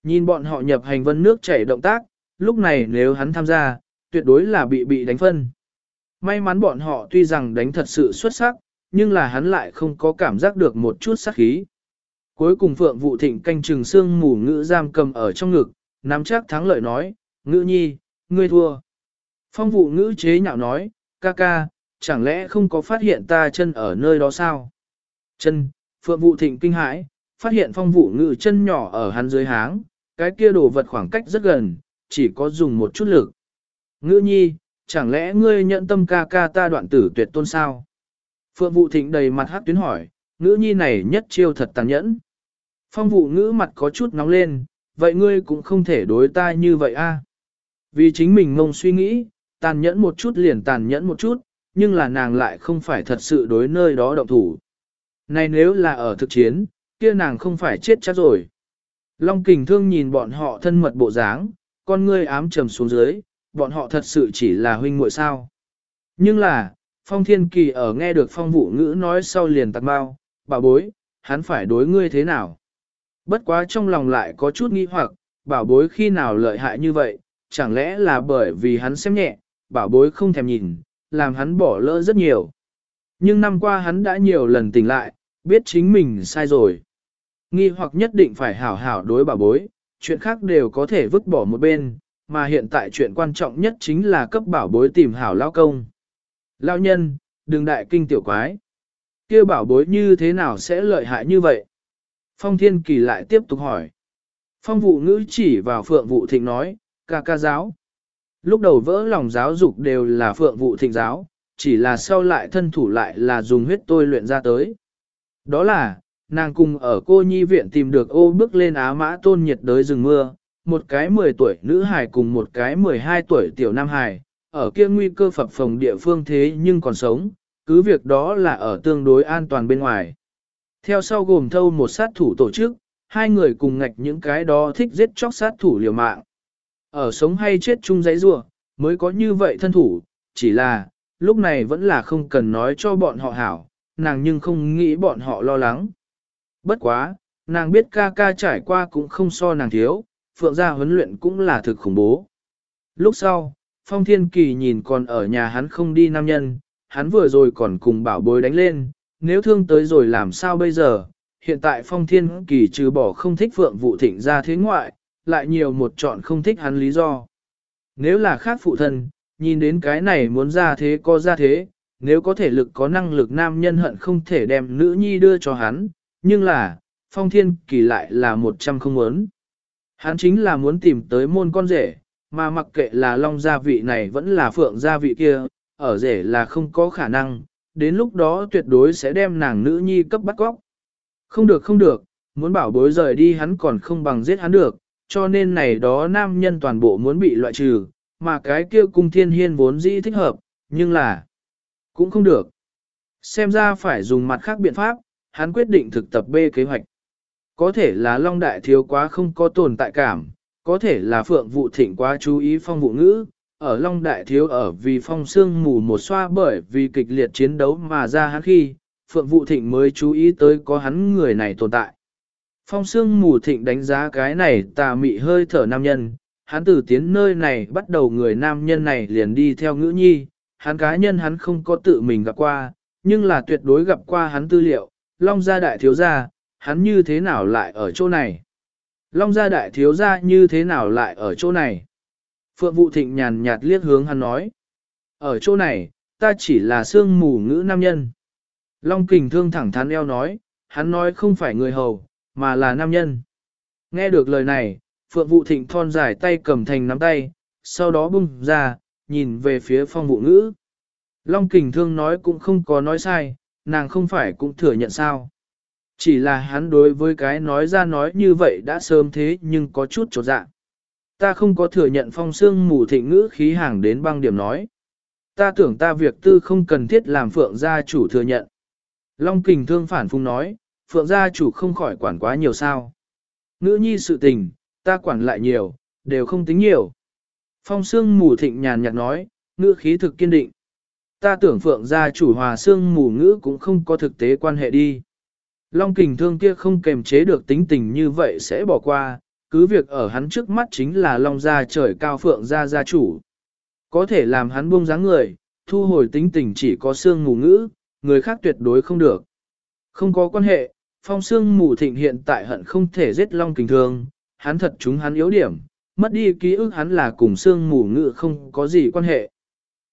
Nhìn bọn họ nhập hành vân nước chảy động tác, lúc này nếu hắn tham gia, tuyệt đối là bị bị đánh phân. May mắn bọn họ tuy rằng đánh thật sự xuất sắc, nhưng là hắn lại không có cảm giác được một chút sát khí. Cuối cùng Phượng Vụ Thịnh canh trừng xương mù ngữ giam cầm ở trong ngực, nắm chắc thắng lợi nói, ngữ nhi, ngươi thua. Phong vụ ngữ chế nhạo nói, ca ca, chẳng lẽ không có phát hiện ta chân ở nơi đó sao? Chân, Phượng vũ Thịnh kinh hãi, phát hiện phong vũ ngự chân nhỏ ở hắn dưới háng, cái kia đồ vật khoảng cách rất gần, chỉ có dùng một chút lực. Ngữ nhi, chẳng lẽ ngươi nhận tâm ca ca ta đoạn tử tuyệt tôn sao? Phượng vũ Thịnh đầy mặt hát tuyến hỏi, ngữ nhi này nhất chiêu thật tàn nhẫn. Phong vụ ngữ mặt có chút nóng lên, vậy ngươi cũng không thể đối ta như vậy a. Vì chính mình ngông suy nghĩ, tàn nhẫn một chút liền tàn nhẫn một chút, nhưng là nàng lại không phải thật sự đối nơi đó động thủ. Này nếu là ở thực chiến, kia nàng không phải chết chắc rồi. Long kình thương nhìn bọn họ thân mật bộ dáng, con ngươi ám trầm xuống dưới, bọn họ thật sự chỉ là huynh muội sao. Nhưng là, phong thiên kỳ ở nghe được phong vụ ngữ nói sau liền tạc bao, bà bối, hắn phải đối ngươi thế nào? Bất quá trong lòng lại có chút nghi hoặc, bảo bối khi nào lợi hại như vậy, chẳng lẽ là bởi vì hắn xem nhẹ, bảo bối không thèm nhìn, làm hắn bỏ lỡ rất nhiều. Nhưng năm qua hắn đã nhiều lần tỉnh lại, biết chính mình sai rồi. Nghi hoặc nhất định phải hảo hảo đối bảo bối, chuyện khác đều có thể vứt bỏ một bên, mà hiện tại chuyện quan trọng nhất chính là cấp bảo bối tìm hảo lao công. Lao nhân, đừng đại kinh tiểu quái. kia bảo bối như thế nào sẽ lợi hại như vậy? Phong Thiên Kỳ lại tiếp tục hỏi. Phong vụ ngữ chỉ vào phượng vụ thịnh nói, ca ca giáo. Lúc đầu vỡ lòng giáo dục đều là phượng vụ thịnh giáo, chỉ là sau lại thân thủ lại là dùng huyết tôi luyện ra tới. Đó là, nàng cùng ở cô nhi viện tìm được ô bước lên á mã tôn nhiệt đới rừng mưa, một cái 10 tuổi nữ hài cùng một cái 12 tuổi tiểu nam hài, ở kia nguy cơ phập phòng địa phương thế nhưng còn sống, cứ việc đó là ở tương đối an toàn bên ngoài. Theo sau gồm thâu một sát thủ tổ chức, hai người cùng ngạch những cái đó thích giết chóc sát thủ liều mạng. Ở sống hay chết chung giấy rua, mới có như vậy thân thủ, chỉ là, lúc này vẫn là không cần nói cho bọn họ hảo, nàng nhưng không nghĩ bọn họ lo lắng. Bất quá, nàng biết ca ca trải qua cũng không so nàng thiếu, phượng gia huấn luyện cũng là thực khủng bố. Lúc sau, Phong Thiên Kỳ nhìn còn ở nhà hắn không đi nam nhân, hắn vừa rồi còn cùng bảo bối đánh lên, nếu thương tới rồi làm sao bây giờ, hiện tại phong thiên kỳ trừ bỏ không thích phượng vụ thịnh ra thế ngoại, lại nhiều một chọn không thích hắn lý do. Nếu là khác phụ thân, nhìn đến cái này muốn ra thế có ra thế, nếu có thể lực có năng lực nam nhân hận không thể đem nữ nhi đưa cho hắn, nhưng là, phong thiên kỳ lại là một trăm không muốn. Hắn chính là muốn tìm tới môn con rể, mà mặc kệ là long gia vị này vẫn là phượng gia vị kia, ở rể là không có khả năng, đến lúc đó tuyệt đối sẽ đem nàng nữ nhi cấp bắt góc. Không được không được, muốn bảo bối rời đi hắn còn không bằng giết hắn được, cho nên này đó nam nhân toàn bộ muốn bị loại trừ, mà cái kia cung thiên hiên vốn dĩ thích hợp, nhưng là cũng không được. Xem ra phải dùng mặt khác biện pháp, hắn quyết định thực tập B kế hoạch. Có thể là Long Đại Thiếu quá không có tồn tại cảm, có thể là Phượng Vụ Thịnh quá chú ý phong vụ ngữ, ở Long Đại Thiếu ở vì phong xương mù một xoa bởi vì kịch liệt chiến đấu mà ra hắn khi, Phượng Vụ Thịnh mới chú ý tới có hắn người này tồn tại. Phong sương mù thịnh đánh giá cái này tà mị hơi thở nam nhân, hắn từ tiến nơi này bắt đầu người nam nhân này liền đi theo ngữ nhi, hắn cá nhân hắn không có tự mình gặp qua, nhưng là tuyệt đối gặp qua hắn tư liệu, Long gia đại thiếu gia, hắn như thế nào lại ở chỗ này? Long gia đại thiếu gia như thế nào lại ở chỗ này? Phượng Vụ Thịnh nhàn nhạt liếc hướng hắn nói. Ở chỗ này, ta chỉ là sương mù ngữ nam nhân. Long kình thương thẳng thắn eo nói, hắn nói không phải người hầu, mà là nam nhân. Nghe được lời này, Phượng Vụ Thịnh thon dài tay cầm thành nắm tay, sau đó bung ra, nhìn về phía phong vụ ngữ. Long kình thương nói cũng không có nói sai, nàng không phải cũng thừa nhận sao. Chỉ là hắn đối với cái nói ra nói như vậy đã sớm thế nhưng có chút trột dạ. Ta không có thừa nhận phong xương mù thịnh ngữ khí hàng đến băng điểm nói. Ta tưởng ta việc tư không cần thiết làm phượng gia chủ thừa nhận. Long kình thương phản phung nói, phượng gia chủ không khỏi quản quá nhiều sao. Ngữ nhi sự tình, ta quản lại nhiều, đều không tính nhiều. Phong xương mù thịnh nhàn nhạt nói, ngữ khí thực kiên định. Ta tưởng phượng gia chủ hòa xương mù ngữ cũng không có thực tế quan hệ đi. Long kình thương kia không kềm chế được tính tình như vậy sẽ bỏ qua, cứ việc ở hắn trước mắt chính là long gia trời cao phượng gia gia chủ. Có thể làm hắn buông dáng người, thu hồi tính tình chỉ có xương mù ngữ, người khác tuyệt đối không được. Không có quan hệ, phong xương mù thịnh hiện tại hận không thể giết long kình thương, hắn thật chúng hắn yếu điểm, mất đi ký ức hắn là cùng xương mù ngự không có gì quan hệ.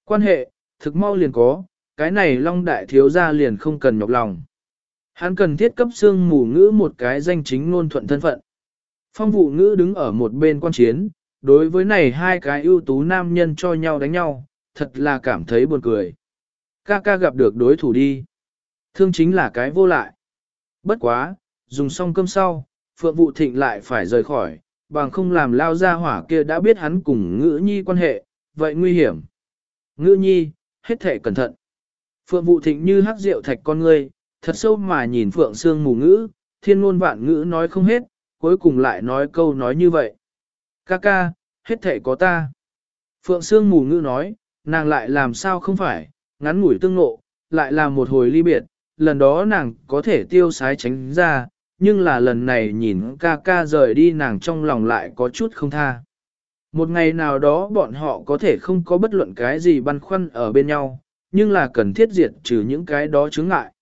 Quan hệ, thực mau liền có, cái này long đại thiếu gia liền không cần nhọc lòng. Hắn cần thiết cấp xương mù ngữ một cái danh chính ngôn thuận thân phận. Phong vụ ngữ đứng ở một bên quan chiến, đối với này hai cái ưu tú nam nhân cho nhau đánh nhau, thật là cảm thấy buồn cười. Ca ca gặp được đối thủ đi. Thương chính là cái vô lại. Bất quá, dùng xong cơm sau, Phượng Vụ Thịnh lại phải rời khỏi, bằng không làm lao ra hỏa kia đã biết hắn cùng ngữ nhi quan hệ, vậy nguy hiểm. Ngữ nhi, hết thể cẩn thận. Phượng Vụ Thịnh như hắc rượu thạch con ngươi, thật sâu mà nhìn Phượng Sương mù ngữ, thiên ngôn vạn ngữ nói không hết, cuối cùng lại nói câu nói như vậy. Ca ca, hết thể có ta. Phượng Sương mù ngữ nói, nàng lại làm sao không phải, ngắn ngủi tương ngộ, lại là một hồi ly biệt, lần đó nàng có thể tiêu sái tránh ra, nhưng là lần này nhìn ca ca rời đi nàng trong lòng lại có chút không tha. Một ngày nào đó bọn họ có thể không có bất luận cái gì băn khoăn ở bên nhau, nhưng là cần thiết diệt trừ những cái đó chướng ngại.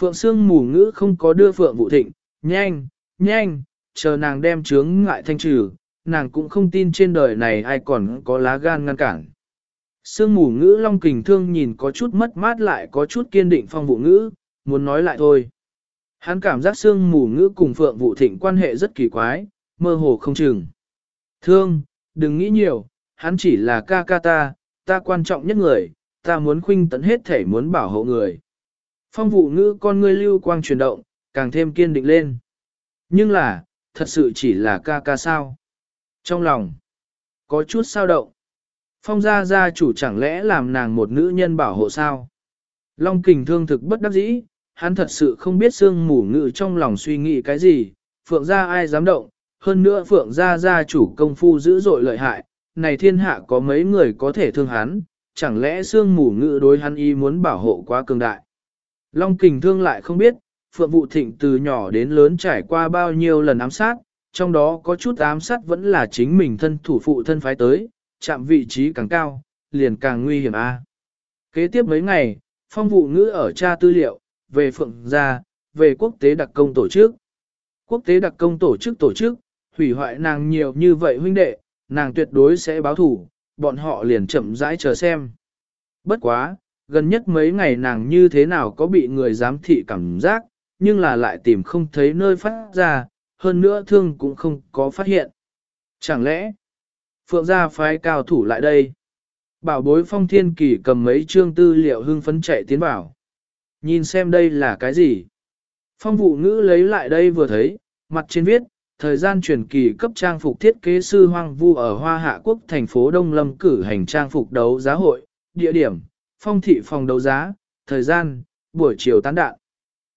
Phượng Sương mù ngữ không có đưa Phượng Vũ Thịnh, nhanh, nhanh, chờ nàng đem chướng ngại thanh trừ, nàng cũng không tin trên đời này ai còn có lá gan ngăn cản. Sương mù ngữ long kình thương nhìn có chút mất mát lại có chút kiên định phong vụ ngữ, muốn nói lại thôi. Hắn cảm giác sương mù ngữ cùng Phượng Vũ Thịnh quan hệ rất kỳ quái, mơ hồ không chừng. Thương, đừng nghĩ nhiều, hắn chỉ là ca ca ta, ta quan trọng nhất người, ta muốn khuynh tận hết thể muốn bảo hộ người. Phong vụ ngữ con ngươi lưu quang chuyển động, càng thêm kiên định lên. Nhưng là, thật sự chỉ là ca ca sao. Trong lòng, có chút sao động. Phong gia gia chủ chẳng lẽ làm nàng một nữ nhân bảo hộ sao? Long kình thương thực bất đắc dĩ, hắn thật sự không biết sương mù ngự trong lòng suy nghĩ cái gì, phượng gia ai dám động, hơn nữa phượng gia gia chủ công phu dữ dội lợi hại, này thiên hạ có mấy người có thể thương hắn, chẳng lẽ sương mù ngự đối hắn y muốn bảo hộ quá cường đại. Long kình thương lại không biết, Phượng Vụ Thịnh từ nhỏ đến lớn trải qua bao nhiêu lần ám sát, trong đó có chút ám sát vẫn là chính mình thân thủ phụ thân phái tới, chạm vị trí càng cao, liền càng nguy hiểm a. Kế tiếp mấy ngày, phong vụ ngữ ở tra tư liệu, về phượng gia, về quốc tế đặc công tổ chức. Quốc tế đặc công tổ chức tổ chức, hủy hoại nàng nhiều như vậy huynh đệ, nàng tuyệt đối sẽ báo thủ, bọn họ liền chậm rãi chờ xem. Bất quá, gần nhất mấy ngày nàng như thế nào có bị người giám thị cảm giác, nhưng là lại tìm không thấy nơi phát ra, hơn nữa thương cũng không có phát hiện. Chẳng lẽ, Phượng gia phái cao thủ lại đây? Bảo bối phong thiên kỳ cầm mấy chương tư liệu hưng phấn chạy tiến bảo. Nhìn xem đây là cái gì? Phong vụ ngữ lấy lại đây vừa thấy, mặt trên viết, thời gian truyền kỳ cấp trang phục thiết kế sư Hoang Vu ở Hoa Hạ Quốc thành phố Đông Lâm cử hành trang phục đấu giá hội, địa điểm, phong thị phòng đấu giá, thời gian, buổi chiều tán đạn.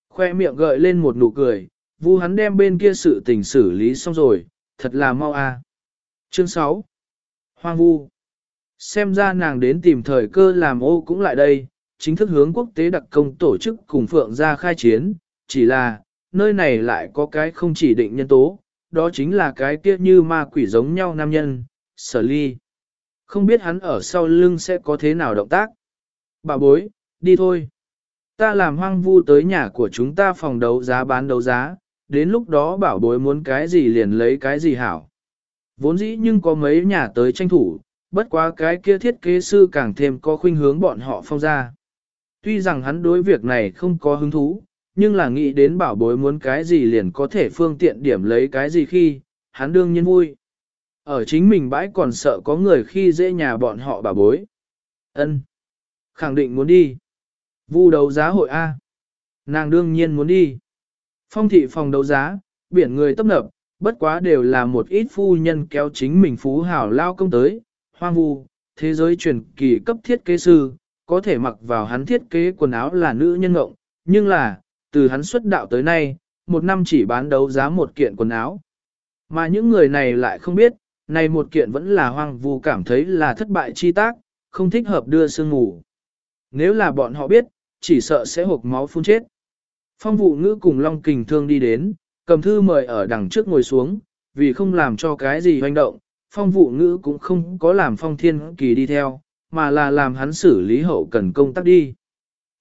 Khoe miệng gợi lên một nụ cười, Vu hắn đem bên kia sự tình xử lý xong rồi, thật là mau a. Chương 6 Hoang Vu Xem ra nàng đến tìm thời cơ làm ô cũng lại đây, chính thức hướng quốc tế đặc công tổ chức cùng Phượng ra khai chiến, chỉ là, nơi này lại có cái không chỉ định nhân tố, đó chính là cái kia như ma quỷ giống nhau nam nhân, sở ly. Không biết hắn ở sau lưng sẽ có thế nào động tác. Bà bối, đi thôi. Ta làm hoang vu tới nhà của chúng ta phòng đấu giá bán đấu giá, đến lúc đó bảo bối muốn cái gì liền lấy cái gì hảo. Vốn dĩ nhưng có mấy nhà tới tranh thủ, bất quá cái kia thiết kế sư càng thêm có khuynh hướng bọn họ phong ra. Tuy rằng hắn đối việc này không có hứng thú, nhưng là nghĩ đến bảo bối muốn cái gì liền có thể phương tiện điểm lấy cái gì khi, hắn đương nhiên vui. Ở chính mình bãi còn sợ có người khi dễ nhà bọn họ bảo bối. ân Khẳng định muốn đi. Vu đấu giá hội A. Nàng đương nhiên muốn đi. Phong thị phòng đấu giá, biển người tấp nập, bất quá đều là một ít phu nhân kéo chính mình phú hảo lao công tới, hoang vu, thế giới truyền kỳ cấp thiết kế sư, có thể mặc vào hắn thiết kế quần áo là nữ nhân ngộng, nhưng là, từ hắn xuất đạo tới nay, một năm chỉ bán đấu giá một kiện quần áo. Mà những người này lại không biết, này một kiện vẫn là hoang vu cảm thấy là thất bại chi tác, không thích hợp đưa sương ngủ. Nếu là bọn họ biết, chỉ sợ sẽ hộp máu phun chết. Phong vụ ngữ cùng Long Kình Thương đi đến, cầm thư mời ở đằng trước ngồi xuống, vì không làm cho cái gì hoành động, phong vụ ngữ cũng không có làm phong thiên kỳ đi theo, mà là làm hắn xử lý hậu cần công tác đi.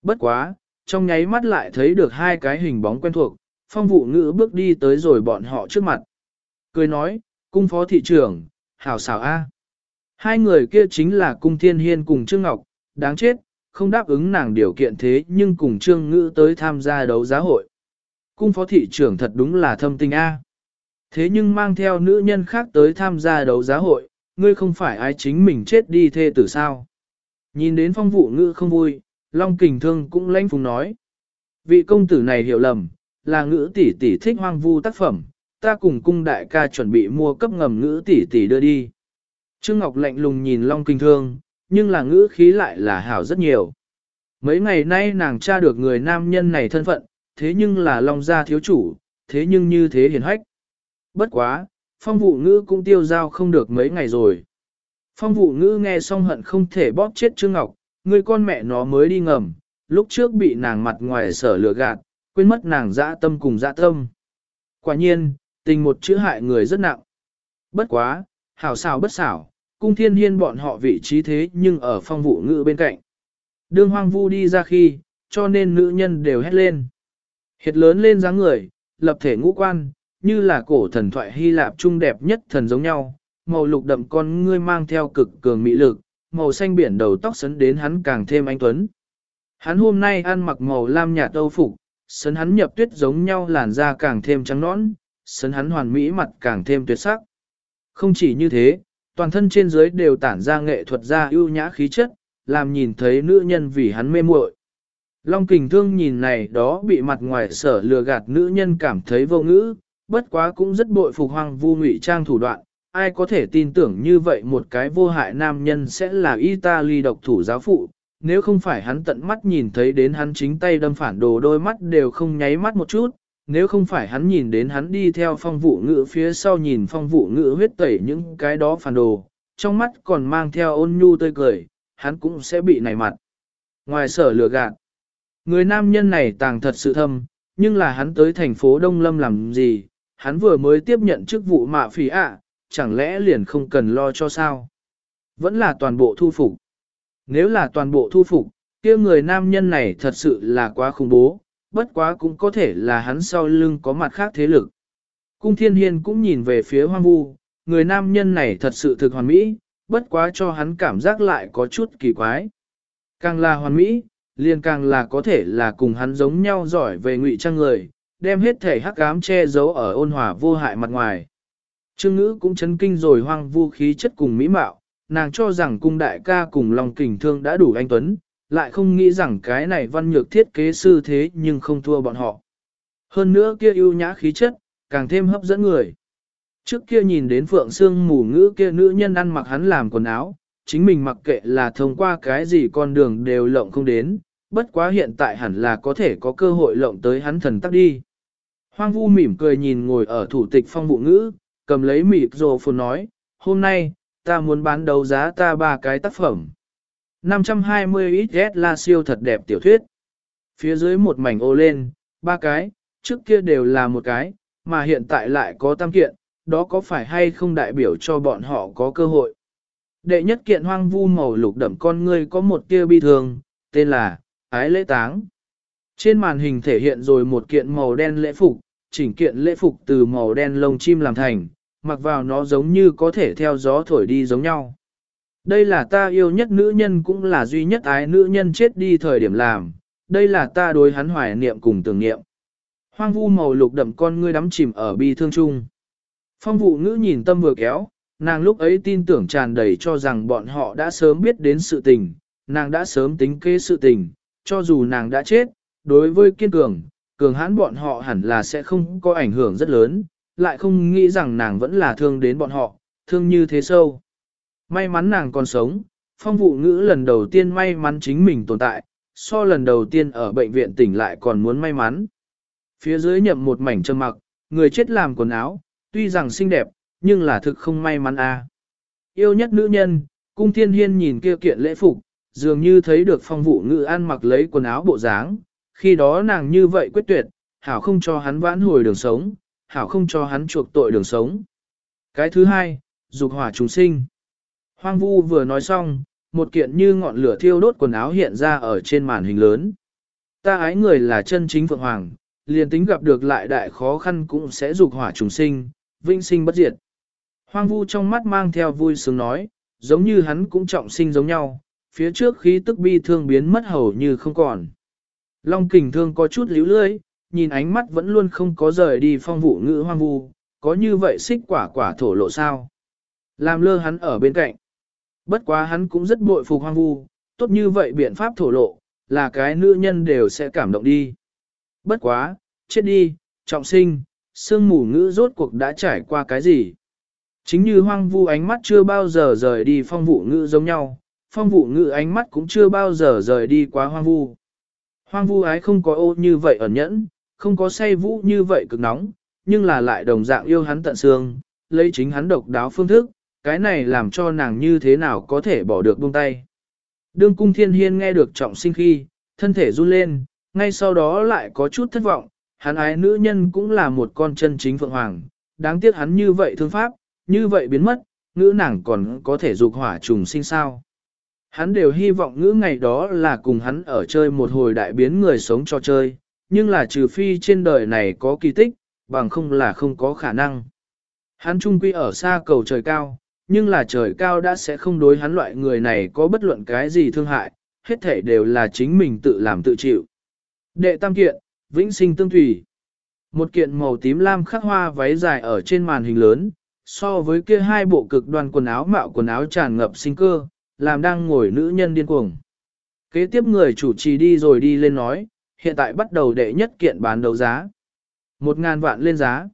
Bất quá, trong nháy mắt lại thấy được hai cái hình bóng quen thuộc, phong vụ ngữ bước đi tới rồi bọn họ trước mặt. Cười nói, cung phó thị trưởng, hảo xảo A. Hai người kia chính là cung thiên hiên cùng Trương Ngọc, đáng chết, không đáp ứng nàng điều kiện thế nhưng cùng Trương Ngữ tới tham gia đấu giá hội. Cung phó thị trưởng thật đúng là thâm tình A. Thế nhưng mang theo nữ nhân khác tới tham gia đấu giá hội, ngươi không phải ai chính mình chết đi thê tử sao. Nhìn đến phong vụ ngữ không vui, Long Kình Thương cũng lãnh phùng nói. Vị công tử này hiểu lầm, là ngữ tỷ tỷ thích hoang vu tác phẩm, ta cùng cung đại ca chuẩn bị mua cấp ngầm ngữ tỷ tỷ đưa đi. Trương Ngọc lạnh lùng nhìn Long Kình Thương, nhưng là ngữ khí lại là hảo rất nhiều. Mấy ngày nay nàng tra được người nam nhân này thân phận, thế nhưng là Long gia thiếu chủ, thế nhưng như thế hiền hách. Bất quá, phong vụ ngữ cũng tiêu giao không được mấy ngày rồi. Phong vụ ngữ nghe xong hận không thể bóp chết Trương Ngọc, người con mẹ nó mới đi ngầm, lúc trước bị nàng mặt ngoài sở lừa gạt, quên mất nàng dã tâm cùng dã tâm. Quả nhiên, tình một chữ hại người rất nặng. Bất quá, hảo xảo bất xảo, cung thiên hiên bọn họ vị trí thế nhưng ở phong vụ ngữ bên cạnh. Đương hoang vu đi ra khi, cho nên nữ nhân đều hét lên. Hiệt lớn lên dáng người, lập thể ngũ quan, như là cổ thần thoại Hy Lạp trung đẹp nhất thần giống nhau, màu lục đậm con ngươi mang theo cực cường mỹ lực, màu xanh biển đầu tóc sấn đến hắn càng thêm anh tuấn. Hắn hôm nay ăn mặc màu lam nhạt âu phục, sấn hắn nhập tuyết giống nhau làn da càng thêm trắng nõn, sấn hắn hoàn mỹ mặt càng thêm tuyệt sắc. Không chỉ như thế, toàn thân trên dưới đều tản ra nghệ thuật ra ưu nhã khí chất, làm nhìn thấy nữ nhân vì hắn mê muội. Long kình thương nhìn này đó bị mặt ngoài sở lừa gạt nữ nhân cảm thấy vô ngữ, bất quá cũng rất bội phục hoang vu ngụy trang thủ đoạn, ai có thể tin tưởng như vậy một cái vô hại nam nhân sẽ là Italy độc thủ giáo phụ, nếu không phải hắn tận mắt nhìn thấy đến hắn chính tay đâm phản đồ đôi mắt đều không nháy mắt một chút, nếu không phải hắn nhìn đến hắn đi theo phong vụ ngữ phía sau nhìn phong vụ ngữ huyết tẩy những cái đó phản đồ, trong mắt còn mang theo ôn nhu tươi cười, hắn cũng sẽ bị nảy mặt. Ngoài sở lừa gạt, người nam nhân này tàng thật sự thâm, nhưng là hắn tới thành phố Đông Lâm làm gì, hắn vừa mới tiếp nhận chức vụ mạ phí ạ, chẳng lẽ liền không cần lo cho sao? Vẫn là toàn bộ thu phục. Nếu là toàn bộ thu phục, kia người nam nhân này thật sự là quá khủng bố, bất quá cũng có thể là hắn sau lưng có mặt khác thế lực. Cung thiên hiên cũng nhìn về phía hoang vu, người nam nhân này thật sự thực hoàn mỹ, bất quá cho hắn cảm giác lại có chút kỳ quái. Càng là hoàn mỹ, liền càng là có thể là cùng hắn giống nhau giỏi về ngụy trang người, đem hết thể hắc ám che giấu ở ôn hòa vô hại mặt ngoài. Trương ngữ cũng chấn kinh rồi hoang vu khí chất cùng mỹ mạo, nàng cho rằng cung đại ca cùng lòng kình thương đã đủ anh Tuấn, lại không nghĩ rằng cái này văn nhược thiết kế sư thế nhưng không thua bọn họ. Hơn nữa kia ưu nhã khí chất, càng thêm hấp dẫn người. Trước kia nhìn đến phượng xương mù ngữ kia nữ nhân ăn mặc hắn làm quần áo, chính mình mặc kệ là thông qua cái gì con đường đều lộng không đến, bất quá hiện tại hẳn là có thể có cơ hội lộng tới hắn thần tắc đi. Hoang vu mỉm cười nhìn ngồi ở thủ tịch phong vụ ngữ, cầm lấy mịt rồ phồn nói, hôm nay, ta muốn bán đấu giá ta ba cái tác phẩm. 520 XS là siêu thật đẹp tiểu thuyết. Phía dưới một mảnh ô lên, ba cái, trước kia đều là một cái, mà hiện tại lại có tam kiện, đó có phải hay không đại biểu cho bọn họ có cơ hội. Đệ nhất kiện hoang vu màu lục đậm con ngươi có một tia bi thường, tên là Ái lễ táng. Trên màn hình thể hiện rồi một kiện màu đen lễ phục, chỉnh kiện lễ phục từ màu đen lông chim làm thành, mặc vào nó giống như có thể theo gió thổi đi giống nhau. Đây là ta yêu nhất nữ nhân cũng là duy nhất ái nữ nhân chết đi thời điểm làm, đây là ta đối hắn hoài niệm cùng tưởng niệm. Hoang vu màu lục đậm con ngươi đắm chìm ở bi thương chung. Phong vụ ngữ nhìn tâm vừa kéo, nàng lúc ấy tin tưởng tràn đầy cho rằng bọn họ đã sớm biết đến sự tình, nàng đã sớm tính kế sự tình, cho dù nàng đã chết, đối với kiên cường, cường hãn bọn họ hẳn là sẽ không có ảnh hưởng rất lớn, lại không nghĩ rằng nàng vẫn là thương đến bọn họ, thương như thế sâu. May mắn nàng còn sống, phong vụ ngữ lần đầu tiên may mắn chính mình tồn tại, so lần đầu tiên ở bệnh viện tỉnh lại còn muốn may mắn. Phía dưới nhậm một mảnh trầm mặc, người chết làm quần áo, tuy rằng xinh đẹp, nhưng là thực không may mắn a. Yêu nhất nữ nhân, cung thiên hiên nhìn kia kiện lễ phục, dường như thấy được phong vụ ngữ ăn mặc lấy quần áo bộ dáng, khi đó nàng như vậy quyết tuyệt, hảo không cho hắn vãn hồi đường sống, hảo không cho hắn chuộc tội đường sống. Cái thứ hai, dục hỏa chúng sinh. Hoang vu vừa nói xong, một kiện như ngọn lửa thiêu đốt quần áo hiện ra ở trên màn hình lớn. Ta ái người là chân chính Phượng Hoàng, liền tính gặp được lại đại khó khăn cũng sẽ dục hỏa trùng sinh, vinh sinh bất diệt. Hoang vu trong mắt mang theo vui sướng nói, giống như hắn cũng trọng sinh giống nhau, phía trước khí tức bi thương biến mất hầu như không còn. Long kình thương có chút líu lưỡi, nhìn ánh mắt vẫn luôn không có rời đi phong vụ ngữ hoang vu, có như vậy xích quả quả thổ lộ sao. Làm lơ hắn ở bên cạnh. Bất quá hắn cũng rất bội phục hoang vu, tốt như vậy biện pháp thổ lộ, là cái nữ nhân đều sẽ cảm động đi. Bất quá, chết đi, trọng sinh, sương mù ngữ rốt cuộc đã trải qua cái gì. Chính như hoang vu ánh mắt chưa bao giờ rời đi phong vụ ngữ giống nhau, phong vụ ngữ ánh mắt cũng chưa bao giờ rời đi quá hoang vu. Hoang vu ái không có ô như vậy ẩn nhẫn, không có say vũ như vậy cực nóng, nhưng là lại đồng dạng yêu hắn tận xương, lấy chính hắn độc đáo phương thức, cái này làm cho nàng như thế nào có thể bỏ được buông tay. Đương cung thiên hiên nghe được trọng sinh khi, thân thể run lên, ngay sau đó lại có chút thất vọng, hắn ái nữ nhân cũng là một con chân chính phượng hoàng, đáng tiếc hắn như vậy thương pháp, như vậy biến mất, ngữ nàng còn có thể dục hỏa trùng sinh sao. Hắn đều hy vọng ngữ ngày đó là cùng hắn ở chơi một hồi đại biến người sống cho chơi, nhưng là trừ phi trên đời này có kỳ tích, bằng không là không có khả năng. Hắn trung quy ở xa cầu trời cao, nhưng là trời cao đã sẽ không đối hắn loại người này có bất luận cái gì thương hại, hết thể đều là chính mình tự làm tự chịu. Đệ tam kiện, vĩnh sinh tương thủy. Một kiện màu tím lam khắc hoa váy dài ở trên màn hình lớn, so với kia hai bộ cực đoan quần áo mạo quần áo tràn ngập sinh cơ, làm đang ngồi nữ nhân điên cuồng. Kế tiếp người chủ trì đi rồi đi lên nói, hiện tại bắt đầu đệ nhất kiện bán đấu giá. Một ngàn vạn lên giá.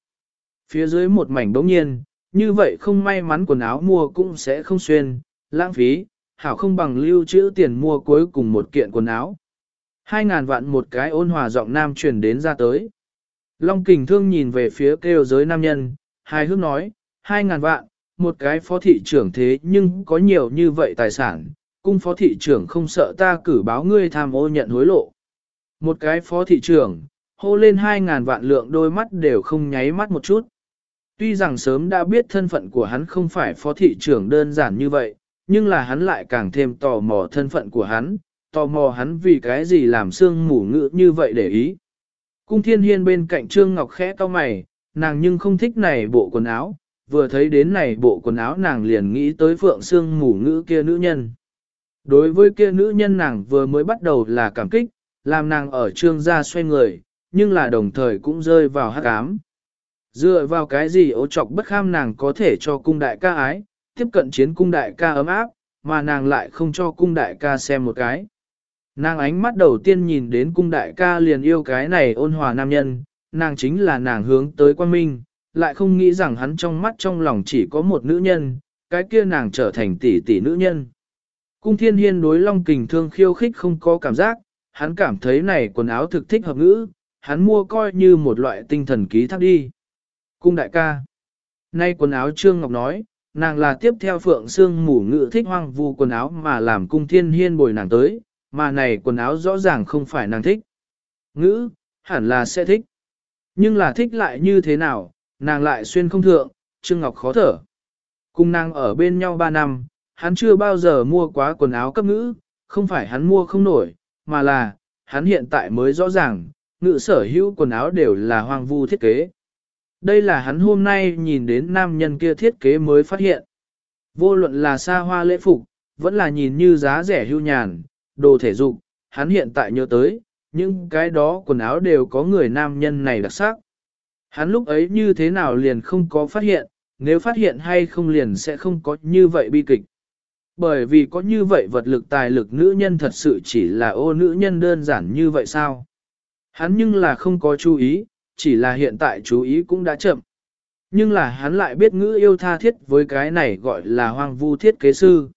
Phía dưới một mảnh bỗng nhiên, như vậy không may mắn quần áo mua cũng sẽ không xuyên, lãng phí, hảo không bằng lưu trữ tiền mua cuối cùng một kiện quần áo. Hai ngàn vạn một cái ôn hòa giọng nam truyền đến ra tới. Long kình thương nhìn về phía kêu giới nam nhân, hai hước nói, hai ngàn vạn, một cái phó thị trưởng thế nhưng có nhiều như vậy tài sản, cung phó thị trưởng không sợ ta cử báo ngươi tham ô nhận hối lộ. Một cái phó thị trưởng, hô lên hai ngàn vạn lượng đôi mắt đều không nháy mắt một chút. Tuy rằng sớm đã biết thân phận của hắn không phải phó thị trưởng đơn giản như vậy, nhưng là hắn lại càng thêm tò mò thân phận của hắn, tò mò hắn vì cái gì làm xương mù ngữ như vậy để ý. Cung thiên hiên bên cạnh Trương Ngọc khẽ cau mày, nàng nhưng không thích này bộ quần áo, vừa thấy đến này bộ quần áo nàng liền nghĩ tới phượng xương mù ngữ kia nữ nhân. Đối với kia nữ nhân nàng vừa mới bắt đầu là cảm kích, làm nàng ở trương gia xoay người, nhưng là đồng thời cũng rơi vào hắc ám. Dựa vào cái gì ố trọc bất kham nàng có thể cho cung đại ca ái, tiếp cận chiến cung đại ca ấm áp, mà nàng lại không cho cung đại ca xem một cái. Nàng ánh mắt đầu tiên nhìn đến cung đại ca liền yêu cái này ôn hòa nam nhân, nàng chính là nàng hướng tới quan minh, lại không nghĩ rằng hắn trong mắt trong lòng chỉ có một nữ nhân, cái kia nàng trở thành tỷ tỷ nữ nhân. Cung thiên hiên đối long kình thương khiêu khích không có cảm giác, hắn cảm thấy này quần áo thực thích hợp ngữ, hắn mua coi như một loại tinh thần ký thác đi. Cung đại ca. Nay quần áo Trương Ngọc nói, nàng là tiếp theo phượng xương mủ ngự thích hoang vu quần áo mà làm cung thiên hiên bồi nàng tới, mà này quần áo rõ ràng không phải nàng thích. Ngữ, hẳn là sẽ thích. Nhưng là thích lại như thế nào, nàng lại xuyên không thượng, Trương Ngọc khó thở. Cùng nàng ở bên nhau 3 năm, hắn chưa bao giờ mua quá quần áo cấp ngữ, không phải hắn mua không nổi, mà là, hắn hiện tại mới rõ ràng, ngữ sở hữu quần áo đều là hoang vu thiết kế. Đây là hắn hôm nay nhìn đến nam nhân kia thiết kế mới phát hiện. Vô luận là xa hoa lễ phục, vẫn là nhìn như giá rẻ hưu nhàn, đồ thể dục, hắn hiện tại nhớ tới, những cái đó quần áo đều có người nam nhân này đặc sắc. Hắn lúc ấy như thế nào liền không có phát hiện, nếu phát hiện hay không liền sẽ không có như vậy bi kịch. Bởi vì có như vậy vật lực tài lực nữ nhân thật sự chỉ là ô nữ nhân đơn giản như vậy sao? Hắn nhưng là không có chú ý, chỉ là hiện tại chú ý cũng đã chậm. Nhưng là hắn lại biết ngữ yêu tha thiết với cái này gọi là hoang vu thiết kế sư.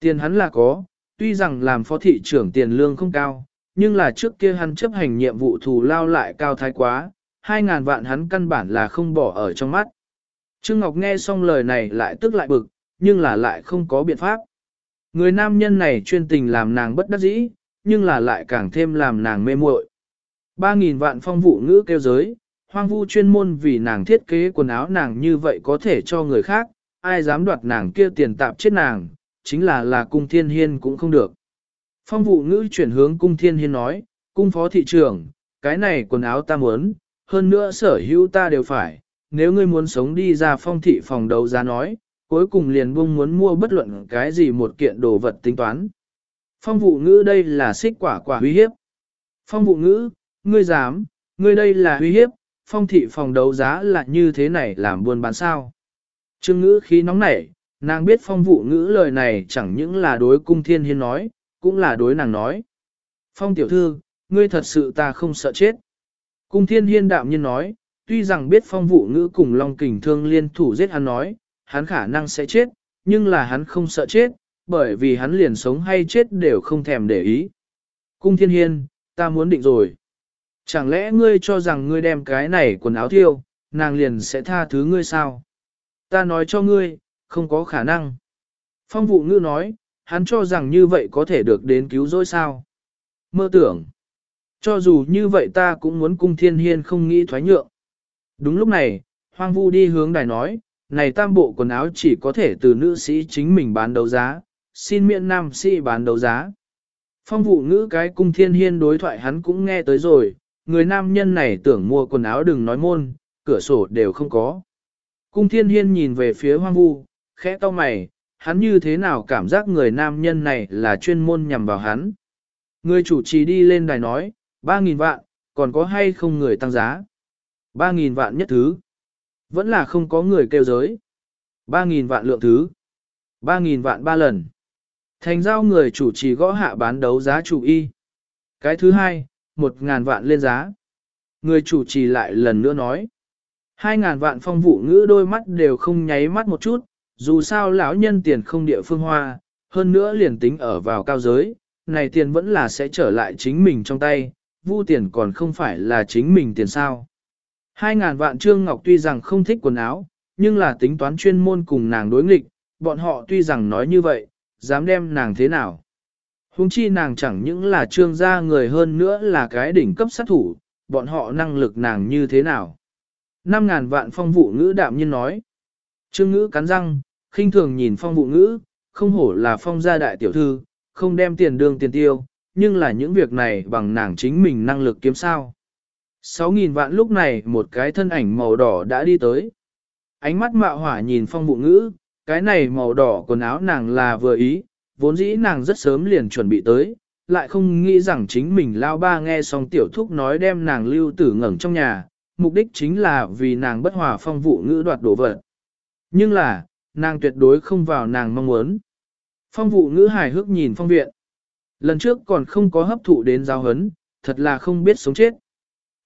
Tiền hắn là có, tuy rằng làm phó thị trưởng tiền lương không cao, nhưng là trước kia hắn chấp hành nhiệm vụ thù lao lại cao thái quá, Hai ngàn vạn hắn căn bản là không bỏ ở trong mắt. Trương Ngọc nghe xong lời này lại tức lại bực, nhưng là lại không có biện pháp. Người nam nhân này chuyên tình làm nàng bất đắc dĩ, nhưng là lại càng thêm làm nàng mê muội. Ba nghìn vạn phong vụ ngữ kêu giới, hoang vu chuyên môn vì nàng thiết kế quần áo nàng như vậy có thể cho người khác, ai dám đoạt nàng kia tiền tạp chết nàng, chính là là cung thiên hiên cũng không được. Phong vụ ngữ chuyển hướng cung thiên hiên nói, cung phó thị trưởng, cái này quần áo ta muốn, hơn nữa sở hữu ta đều phải, nếu ngươi muốn sống đi ra phong thị phòng đấu giá nói, cuối cùng liền buông muốn mua bất luận cái gì một kiện đồ vật tính toán. Phong vụ ngữ đây là xích quả quả uy hiếp. Phong vụ ngữ, ngươi dám, ngươi đây là uy hiếp, phong thị phòng đấu giá là như thế này làm buôn bán sao. Trương ngữ khí nóng nảy, nàng biết phong vụ ngữ lời này chẳng những là đối cung thiên hiên nói, cũng là đối nàng nói. Phong tiểu thư, ngươi thật sự ta không sợ chết. Cung thiên hiên đạm nhiên nói, tuy rằng biết phong vụ ngữ cùng Long Kình Thương liên thủ giết hắn nói, hắn khả năng sẽ chết, nhưng là hắn không sợ chết, bởi vì hắn liền sống hay chết đều không thèm để ý. Cung thiên hiên, ta muốn định rồi. Chẳng lẽ ngươi cho rằng ngươi đem cái này quần áo thiêu, nàng liền sẽ tha thứ ngươi sao? Ta nói cho ngươi, không có khả năng. Phong vụ ngữ nói, hắn cho rằng như vậy có thể được đến cứu rỗi sao? Mơ tưởng. Cho dù như vậy ta cũng muốn cung thiên hiên không nghĩ thoái nhượng. Đúng lúc này, hoang vu đi hướng đài nói, này tam bộ quần áo chỉ có thể từ nữ sĩ chính mình bán đấu giá, xin miễn nam sĩ bán đấu giá. Phong vụ ngữ cái cung thiên hiên đối thoại hắn cũng nghe tới rồi, người nam nhân này tưởng mua quần áo đừng nói môn, cửa sổ đều không có. Cung thiên hiên nhìn về phía hoang vu, khẽ to mày, hắn như thế nào cảm giác người nam nhân này là chuyên môn nhằm vào hắn. Người chủ trì đi lên đài nói, 3.000 vạn, còn có hay không người tăng giá? 3.000 vạn nhất thứ. Vẫn là không có người kêu giới. 3.000 vạn lượng thứ. 3.000 vạn ba lần. Thành giao người chủ trì gõ hạ bán đấu giá chủ y. Cái thứ hai, 1.000 vạn lên giá. Người chủ trì lại lần nữa nói. 2.000 vạn phong vụ ngữ đôi mắt đều không nháy mắt một chút, dù sao lão nhân tiền không địa phương hoa, hơn nữa liền tính ở vào cao giới, này tiền vẫn là sẽ trở lại chính mình trong tay, vu tiền còn không phải là chính mình tiền sao. Hai ngàn vạn Trương Ngọc tuy rằng không thích quần áo, nhưng là tính toán chuyên môn cùng nàng đối nghịch, bọn họ tuy rằng nói như vậy, dám đem nàng thế nào. Hùng chi nàng chẳng những là trương gia người hơn nữa là cái đỉnh cấp sát thủ, bọn họ năng lực nàng như thế nào. Năm ngàn vạn phong vụ ngữ đạm nhiên nói. Trương ngữ cắn răng, khinh thường nhìn phong vụ ngữ, không hổ là phong gia đại tiểu thư, không đem tiền đương tiền tiêu, nhưng là những việc này bằng nàng chính mình năng lực kiếm sao. 6.000 vạn lúc này một cái thân ảnh màu đỏ đã đi tới. Ánh mắt mạo hỏa nhìn phong vụ ngữ, cái này màu đỏ quần áo nàng là vừa ý, vốn dĩ nàng rất sớm liền chuẩn bị tới, lại không nghĩ rằng chính mình lao ba nghe xong tiểu thúc nói đem nàng lưu tử ngẩn trong nhà, mục đích chính là vì nàng bất hòa phong vụ ngữ đoạt đồ vật. Nhưng là, nàng tuyệt đối không vào nàng mong muốn. Phong vụ ngữ hài hước nhìn phong viện. Lần trước còn không có hấp thụ đến giao hấn, thật là không biết sống chết.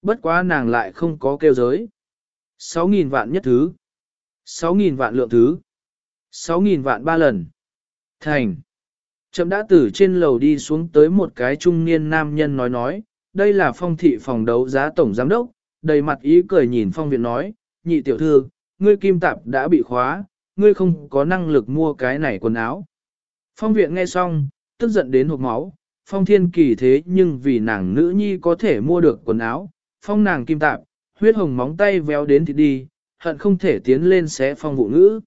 Bất quá nàng lại không có kêu giới. 6.000 vạn nhất thứ. 6.000 vạn lượng thứ. 6.000 vạn ba lần. Thành. Trầm đã từ trên lầu đi xuống tới một cái trung niên nam nhân nói nói, đây là phong thị phòng đấu giá tổng giám đốc, đầy mặt ý cười nhìn phong viện nói, nhị tiểu thư, ngươi kim tạp đã bị khóa, ngươi không có năng lực mua cái này quần áo. Phong viện nghe xong, tức giận đến hộp máu, phong thiên kỳ thế nhưng vì nàng nữ nhi có thể mua được quần áo, phong nàng kim tạp, huyết hồng móng tay véo đến thì đi, hận không thể tiến lên xé phong vụ ngữ.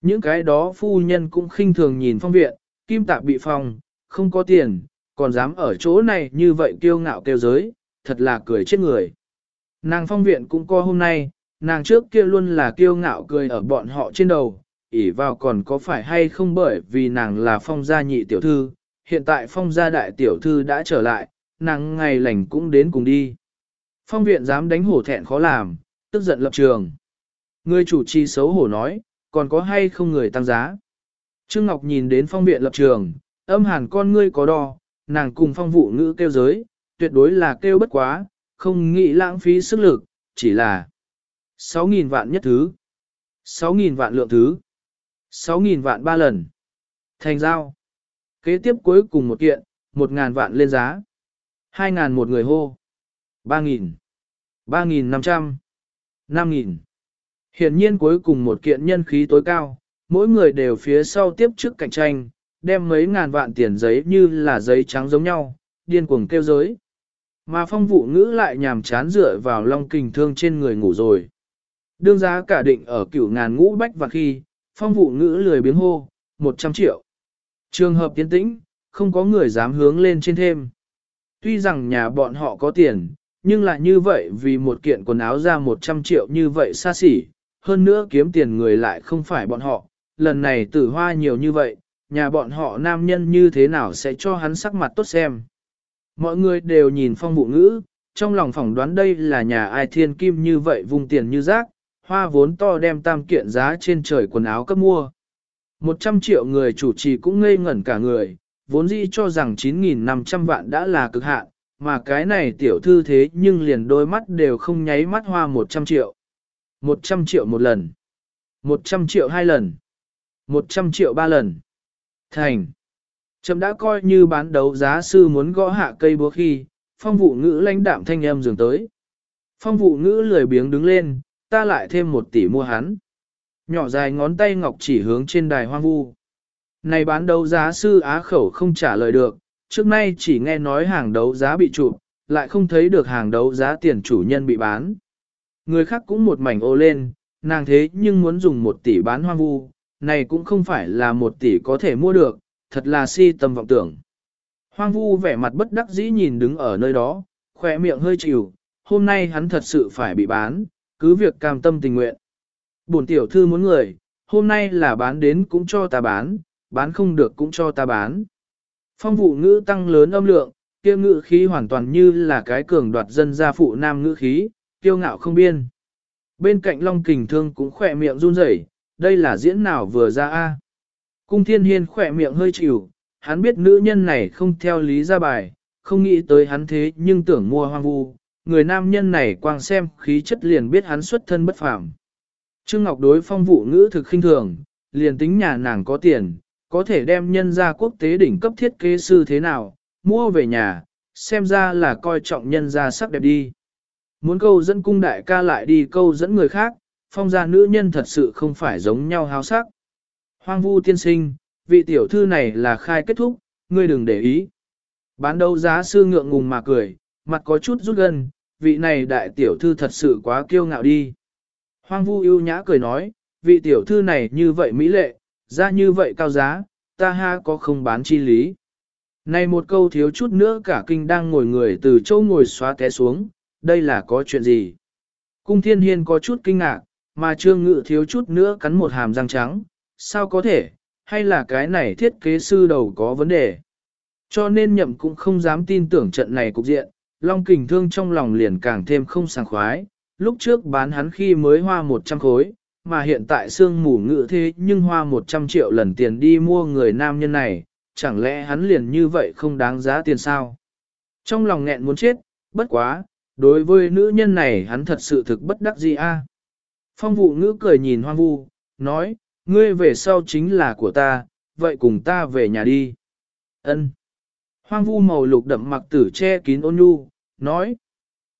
Những cái đó phu nhân cũng khinh thường nhìn phong viện, kim tạp bị phong, không có tiền, còn dám ở chỗ này như vậy kiêu ngạo kêu giới, thật là cười chết người. Nàng phong viện cũng có hôm nay, nàng trước kia luôn là kiêu ngạo cười ở bọn họ trên đầu, ỉ vào còn có phải hay không bởi vì nàng là phong gia nhị tiểu thư, hiện tại phong gia đại tiểu thư đã trở lại, nàng ngày lành cũng đến cùng đi. Phong viện dám đánh hổ thẹn khó làm, tức giận lập trường. Người chủ trì xấu hổ nói, còn có hay không người tăng giá. Trương Ngọc nhìn đến phong viện lập trường, âm hàn con ngươi có đo, nàng cùng phong vụ ngữ kêu giới, tuyệt đối là kêu bất quá, không nghĩ lãng phí sức lực, chỉ là 6.000 vạn nhất thứ, 6.000 vạn lượng thứ, 6.000 vạn ba lần. Thành giao. Kế tiếp cuối cùng một kiện, 1.000 vạn lên giá. 2.000 một người hô. 3.000. 3.500. 5.000. Hiển nhiên cuối cùng một kiện nhân khí tối cao, mỗi người đều phía sau tiếp trước cạnh tranh, đem mấy ngàn vạn tiền giấy như là giấy trắng giống nhau, điên cuồng kêu giới. Mà phong vụ ngữ lại nhàm chán dựa vào long kình thương trên người ngủ rồi. Đương giá cả định ở cửu ngàn ngũ bách và khi, phong vụ ngữ lười biếng hô, 100 triệu. Trường hợp tiến tĩnh, không có người dám hướng lên trên thêm. Tuy rằng nhà bọn họ có tiền, nhưng lại như vậy vì một kiện quần áo ra 100 triệu như vậy xa xỉ, hơn nữa kiếm tiền người lại không phải bọn họ, lần này tử hoa nhiều như vậy, nhà bọn họ nam nhân như thế nào sẽ cho hắn sắc mặt tốt xem. Mọi người đều nhìn phong bụ ngữ, trong lòng phỏng đoán đây là nhà ai thiên kim như vậy vùng tiền như rác, hoa vốn to đem tam kiện giá trên trời quần áo cấp mua. 100 triệu người chủ trì cũng ngây ngẩn cả người, vốn dĩ cho rằng 9.500 vạn đã là cực hạn, mà cái này tiểu thư thế nhưng liền đôi mắt đều không nháy mắt hoa 100 triệu. 100 triệu một lần. 100 triệu hai lần. 100 triệu ba lần. Thành. chậm đã coi như bán đấu giá sư muốn gõ hạ cây búa khi, phong vụ ngữ lãnh đạm thanh âm dường tới. Phong vụ ngữ lười biếng đứng lên, ta lại thêm một tỷ mua hắn. Nhỏ dài ngón tay ngọc chỉ hướng trên đài hoang vu. Này bán đấu giá sư á khẩu không trả lời được, trước nay chỉ nghe nói hàng đấu giá bị chụp, lại không thấy được hàng đấu giá tiền chủ nhân bị bán. Người khác cũng một mảnh ô lên, nàng thế nhưng muốn dùng một tỷ bán hoang vu, này cũng không phải là một tỷ có thể mua được, thật là si tâm vọng tưởng. Hoang vu vẻ mặt bất đắc dĩ nhìn đứng ở nơi đó, khỏe miệng hơi chịu, hôm nay hắn thật sự phải bị bán, cứ việc cam tâm tình nguyện. Bổn tiểu thư muốn người, hôm nay là bán đến cũng cho ta bán, bán không được cũng cho ta bán. Phong vụ ngữ tăng lớn âm lượng, kia ngữ khí hoàn toàn như là cái cường đoạt dân gia phụ nam ngữ khí, kiêu ngạo không biên. Bên cạnh Long Kình Thương cũng khỏe miệng run rẩy, đây là diễn nào vừa ra a? Cung Thiên Hiên khỏe miệng hơi chịu, hắn biết nữ nhân này không theo lý ra bài, không nghĩ tới hắn thế nhưng tưởng mua hoang vu, người nam nhân này quang xem khí chất liền biết hắn xuất thân bất phàm. Trương Ngọc đối phong vụ ngữ thực khinh thường, liền tính nhà nàng có tiền, có thể đem nhân ra quốc tế đỉnh cấp thiết kế sư thế nào, mua về nhà, xem ra là coi trọng nhân ra sắc đẹp đi. Muốn câu dẫn cung đại ca lại đi câu dẫn người khác, phong gia nữ nhân thật sự không phải giống nhau háo sắc. Hoang vu tiên sinh, vị tiểu thư này là khai kết thúc, ngươi đừng để ý. Bán đấu giá sư ngượng ngùng mà cười, mặt có chút rút gần, vị này đại tiểu thư thật sự quá kiêu ngạo đi. Hoang vu yêu nhã cười nói, vị tiểu thư này như vậy mỹ lệ, ra như vậy cao giá, ta ha có không bán chi lý. Này một câu thiếu chút nữa cả kinh đang ngồi người từ châu ngồi xóa té xuống, đây là có chuyện gì? Cung thiên hiên có chút kinh ngạc, mà trương ngự thiếu chút nữa cắn một hàm răng trắng, sao có thể, hay là cái này thiết kế sư đầu có vấn đề? Cho nên nhậm cũng không dám tin tưởng trận này cục diện, Long kình thương trong lòng liền càng thêm không sảng khoái, lúc trước bán hắn khi mới hoa 100 khối, mà hiện tại xương mù ngự thế nhưng hoa 100 triệu lần tiền đi mua người nam nhân này, chẳng lẽ hắn liền như vậy không đáng giá tiền sao? Trong lòng nghẹn muốn chết, bất quá, đối với nữ nhân này hắn thật sự thực bất đắc gì a. Phong vụ ngữ cười nhìn hoang vu, nói, ngươi về sau chính là của ta, vậy cùng ta về nhà đi. Ân. Hoang vu màu lục đậm mặc tử che kín ôn nhu, nói.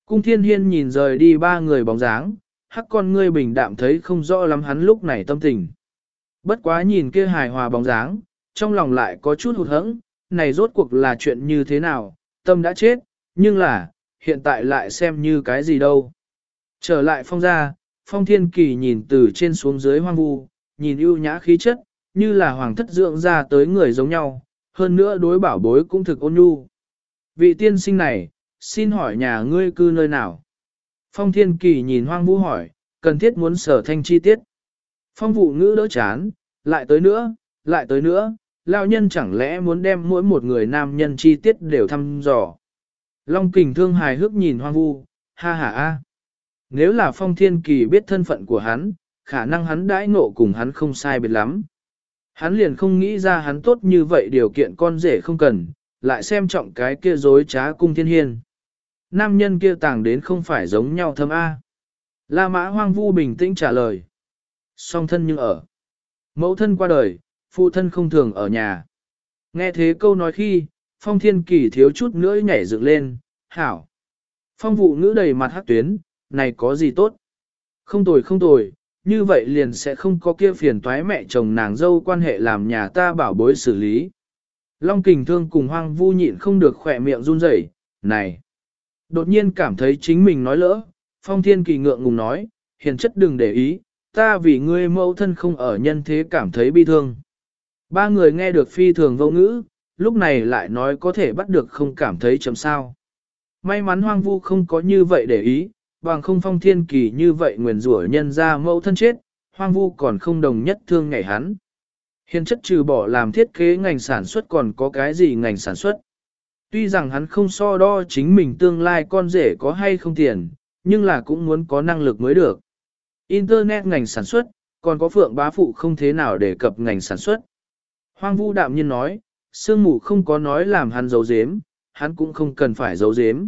Cung thiên hiên nhìn rời đi ba người bóng dáng, hắc con ngươi bình đạm thấy không rõ lắm hắn lúc này tâm tình. Bất quá nhìn kia hài hòa bóng dáng, trong lòng lại có chút hụt hẫng, này rốt cuộc là chuyện như thế nào, tâm đã chết, nhưng là, hiện tại lại xem như cái gì đâu. Trở lại phong ra, phong thiên kỳ nhìn từ trên xuống dưới hoang vu, nhìn ưu nhã khí chất, như là hoàng thất dưỡng ra tới người giống nhau, hơn nữa đối bảo bối cũng thực ôn nhu. Vị tiên sinh này, xin hỏi nhà ngươi cư nơi nào? Phong thiên kỳ nhìn hoang vu hỏi, cần thiết muốn sở thanh chi tiết. Phong vụ ngữ đỡ chán, lại tới nữa, lại tới nữa, lão nhân chẳng lẽ muốn đem mỗi một người nam nhân chi tiết đều thăm dò. Long kình thương hài hước nhìn hoang vu, ha ha a. Nếu là phong thiên kỳ biết thân phận của hắn, khả năng hắn đãi ngộ cùng hắn không sai biệt lắm. Hắn liền không nghĩ ra hắn tốt như vậy điều kiện con rể không cần, lại xem trọng cái kia dối trá cung thiên hiên. Nam nhân kia tàng đến không phải giống nhau thâm A. La mã hoang vu bình tĩnh trả lời. Song thân nhưng ở. Mẫu thân qua đời, phụ thân không thường ở nhà. Nghe thế câu nói khi, phong thiên kỳ thiếu chút nữa nhảy dựng lên, hảo. Phong vụ ngữ đầy mặt hát tuyến, này có gì tốt? Không tồi không tồi, như vậy liền sẽ không có kia phiền toái mẹ chồng nàng dâu quan hệ làm nhà ta bảo bối xử lý. Long kình thương cùng hoang vu nhịn không được khỏe miệng run rẩy, này. Đột nhiên cảm thấy chính mình nói lỡ, phong thiên kỳ ngượng ngùng nói, hiền chất đừng để ý, ta vì ngươi mẫu thân không ở nhân thế cảm thấy bi thương. Ba người nghe được phi thường vô ngữ, lúc này lại nói có thể bắt được không cảm thấy chấm sao. May mắn hoang vu không có như vậy để ý, bằng không phong thiên kỳ như vậy nguyền rủa nhân ra mẫu thân chết, hoang vu còn không đồng nhất thương ngày hắn. Hiền chất trừ bỏ làm thiết kế ngành sản xuất còn có cái gì ngành sản xuất. Tuy rằng hắn không so đo chính mình tương lai con rể có hay không tiền, nhưng là cũng muốn có năng lực mới được. Internet ngành sản xuất, còn có phượng bá phụ không thế nào để cập ngành sản xuất. Hoang vu đạm nhiên nói, sương mù không có nói làm hắn giấu giếm, hắn cũng không cần phải giấu giếm.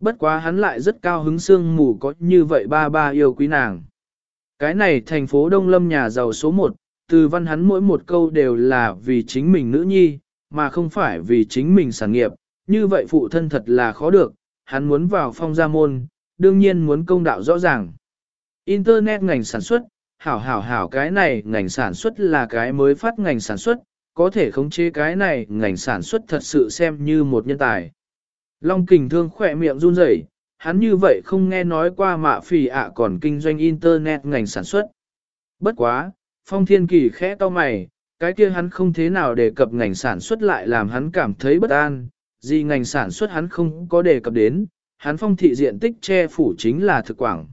Bất quá hắn lại rất cao hứng sương mù có như vậy ba ba yêu quý nàng. Cái này thành phố Đông Lâm nhà giàu số 1, từ văn hắn mỗi một câu đều là vì chính mình nữ nhi, mà không phải vì chính mình sản nghiệp, như vậy phụ thân thật là khó được, hắn muốn vào phong gia môn, đương nhiên muốn công đạo rõ ràng. Internet ngành sản xuất, hảo hảo hảo cái này ngành sản xuất là cái mới phát ngành sản xuất, có thể khống chế cái này ngành sản xuất thật sự xem như một nhân tài. Long kình thương khỏe miệng run rẩy, hắn như vậy không nghe nói qua mạ phì ạ còn kinh doanh internet ngành sản xuất. Bất quá, phong thiên kỳ khẽ to mày, cái kia hắn không thế nào đề cập ngành sản xuất lại làm hắn cảm thấy bất an, gì ngành sản xuất hắn không có đề cập đến, hắn phong thị diện tích che phủ chính là thực quảng.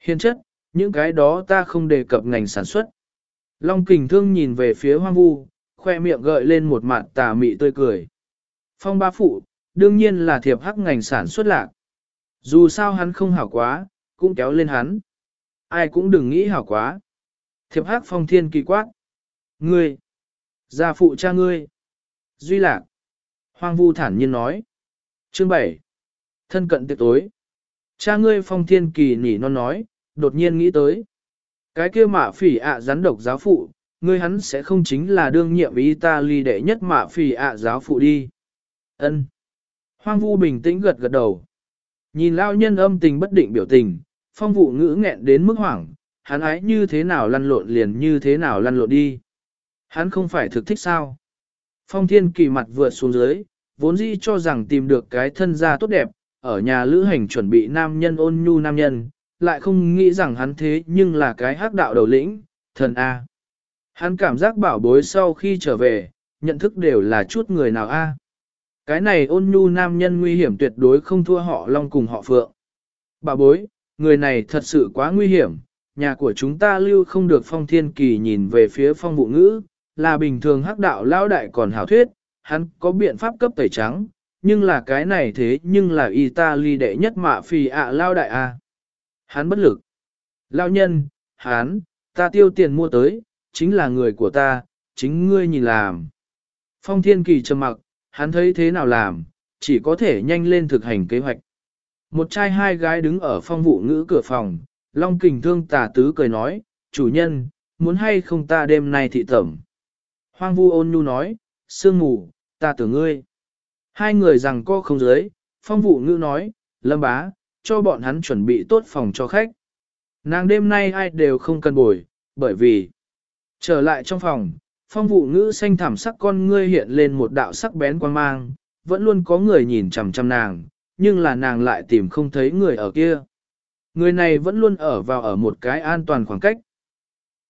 Hiện chất, những cái đó ta không đề cập ngành sản xuất. Long kình thương nhìn về phía hoang vu, khoe miệng gợi lên một mặt tà mị tươi cười. Phong ba phụ, đương nhiên là thiệp hắc ngành sản xuất lạc. Dù sao hắn không hảo quá, cũng kéo lên hắn. Ai cũng đừng nghĩ hảo quá. Thiệp hắc phong thiên kỳ quát. Ngươi, gia phụ cha ngươi. Duy lạc. Hoang vu thản nhiên nói. Chương 7. Thân cận tiệc tối. Cha ngươi phong thiên kỳ nỉ non nói, đột nhiên nghĩ tới. Cái kia mạ phỉ ạ rắn độc giáo phụ, ngươi hắn sẽ không chính là đương nhiệm Italy đệ nhất mạ phỉ ạ giáo phụ đi. Ân. Hoang vu bình tĩnh gật gật đầu. Nhìn lao nhân âm tình bất định biểu tình, phong vụ ngữ nghẹn đến mức hoảng, hắn ái như thế nào lăn lộn liền như thế nào lăn lộn đi. Hắn không phải thực thích sao. Phong thiên kỳ mặt vượt xuống dưới, vốn dĩ cho rằng tìm được cái thân gia tốt đẹp, ở nhà lữ hành chuẩn bị nam nhân ôn nhu nam nhân, lại không nghĩ rằng hắn thế nhưng là cái hắc đạo đầu lĩnh, thần A. Hắn cảm giác bảo bối sau khi trở về, nhận thức đều là chút người nào A. Cái này ôn nhu nam nhân nguy hiểm tuyệt đối không thua họ long cùng họ phượng. bảo bối, người này thật sự quá nguy hiểm, nhà của chúng ta lưu không được phong thiên kỳ nhìn về phía phong vụ ngữ, là bình thường hắc đạo lao đại còn hảo thuyết, hắn có biện pháp cấp tẩy trắng, nhưng là cái này thế nhưng là Italy đệ nhất mạ phì ạ lao đại a. Hắn bất lực. Lao nhân, hắn, ta tiêu tiền mua tới, chính là người của ta, chính ngươi nhìn làm. Phong thiên kỳ trầm mặc, hắn thấy thế nào làm, chỉ có thể nhanh lên thực hành kế hoạch. Một trai hai gái đứng ở phong vụ ngữ cửa phòng, Long kình thương tà tứ cười nói, chủ nhân, muốn hay không ta đêm nay thị tẩm. Hoang vu ôn nhu nói, sương mù, ta tưởng ngươi. Hai người rằng co không dưới, phong vụ ngữ nói, lâm bá, cho bọn hắn chuẩn bị tốt phòng cho khách. Nàng đêm nay ai đều không cần bồi, bởi vì trở lại trong phòng, phong vụ ngữ xanh thảm sắc con ngươi hiện lên một đạo sắc bén quan mang, vẫn luôn có người nhìn chằm chằm nàng, nhưng là nàng lại tìm không thấy người ở kia. Người này vẫn luôn ở vào ở một cái an toàn khoảng cách.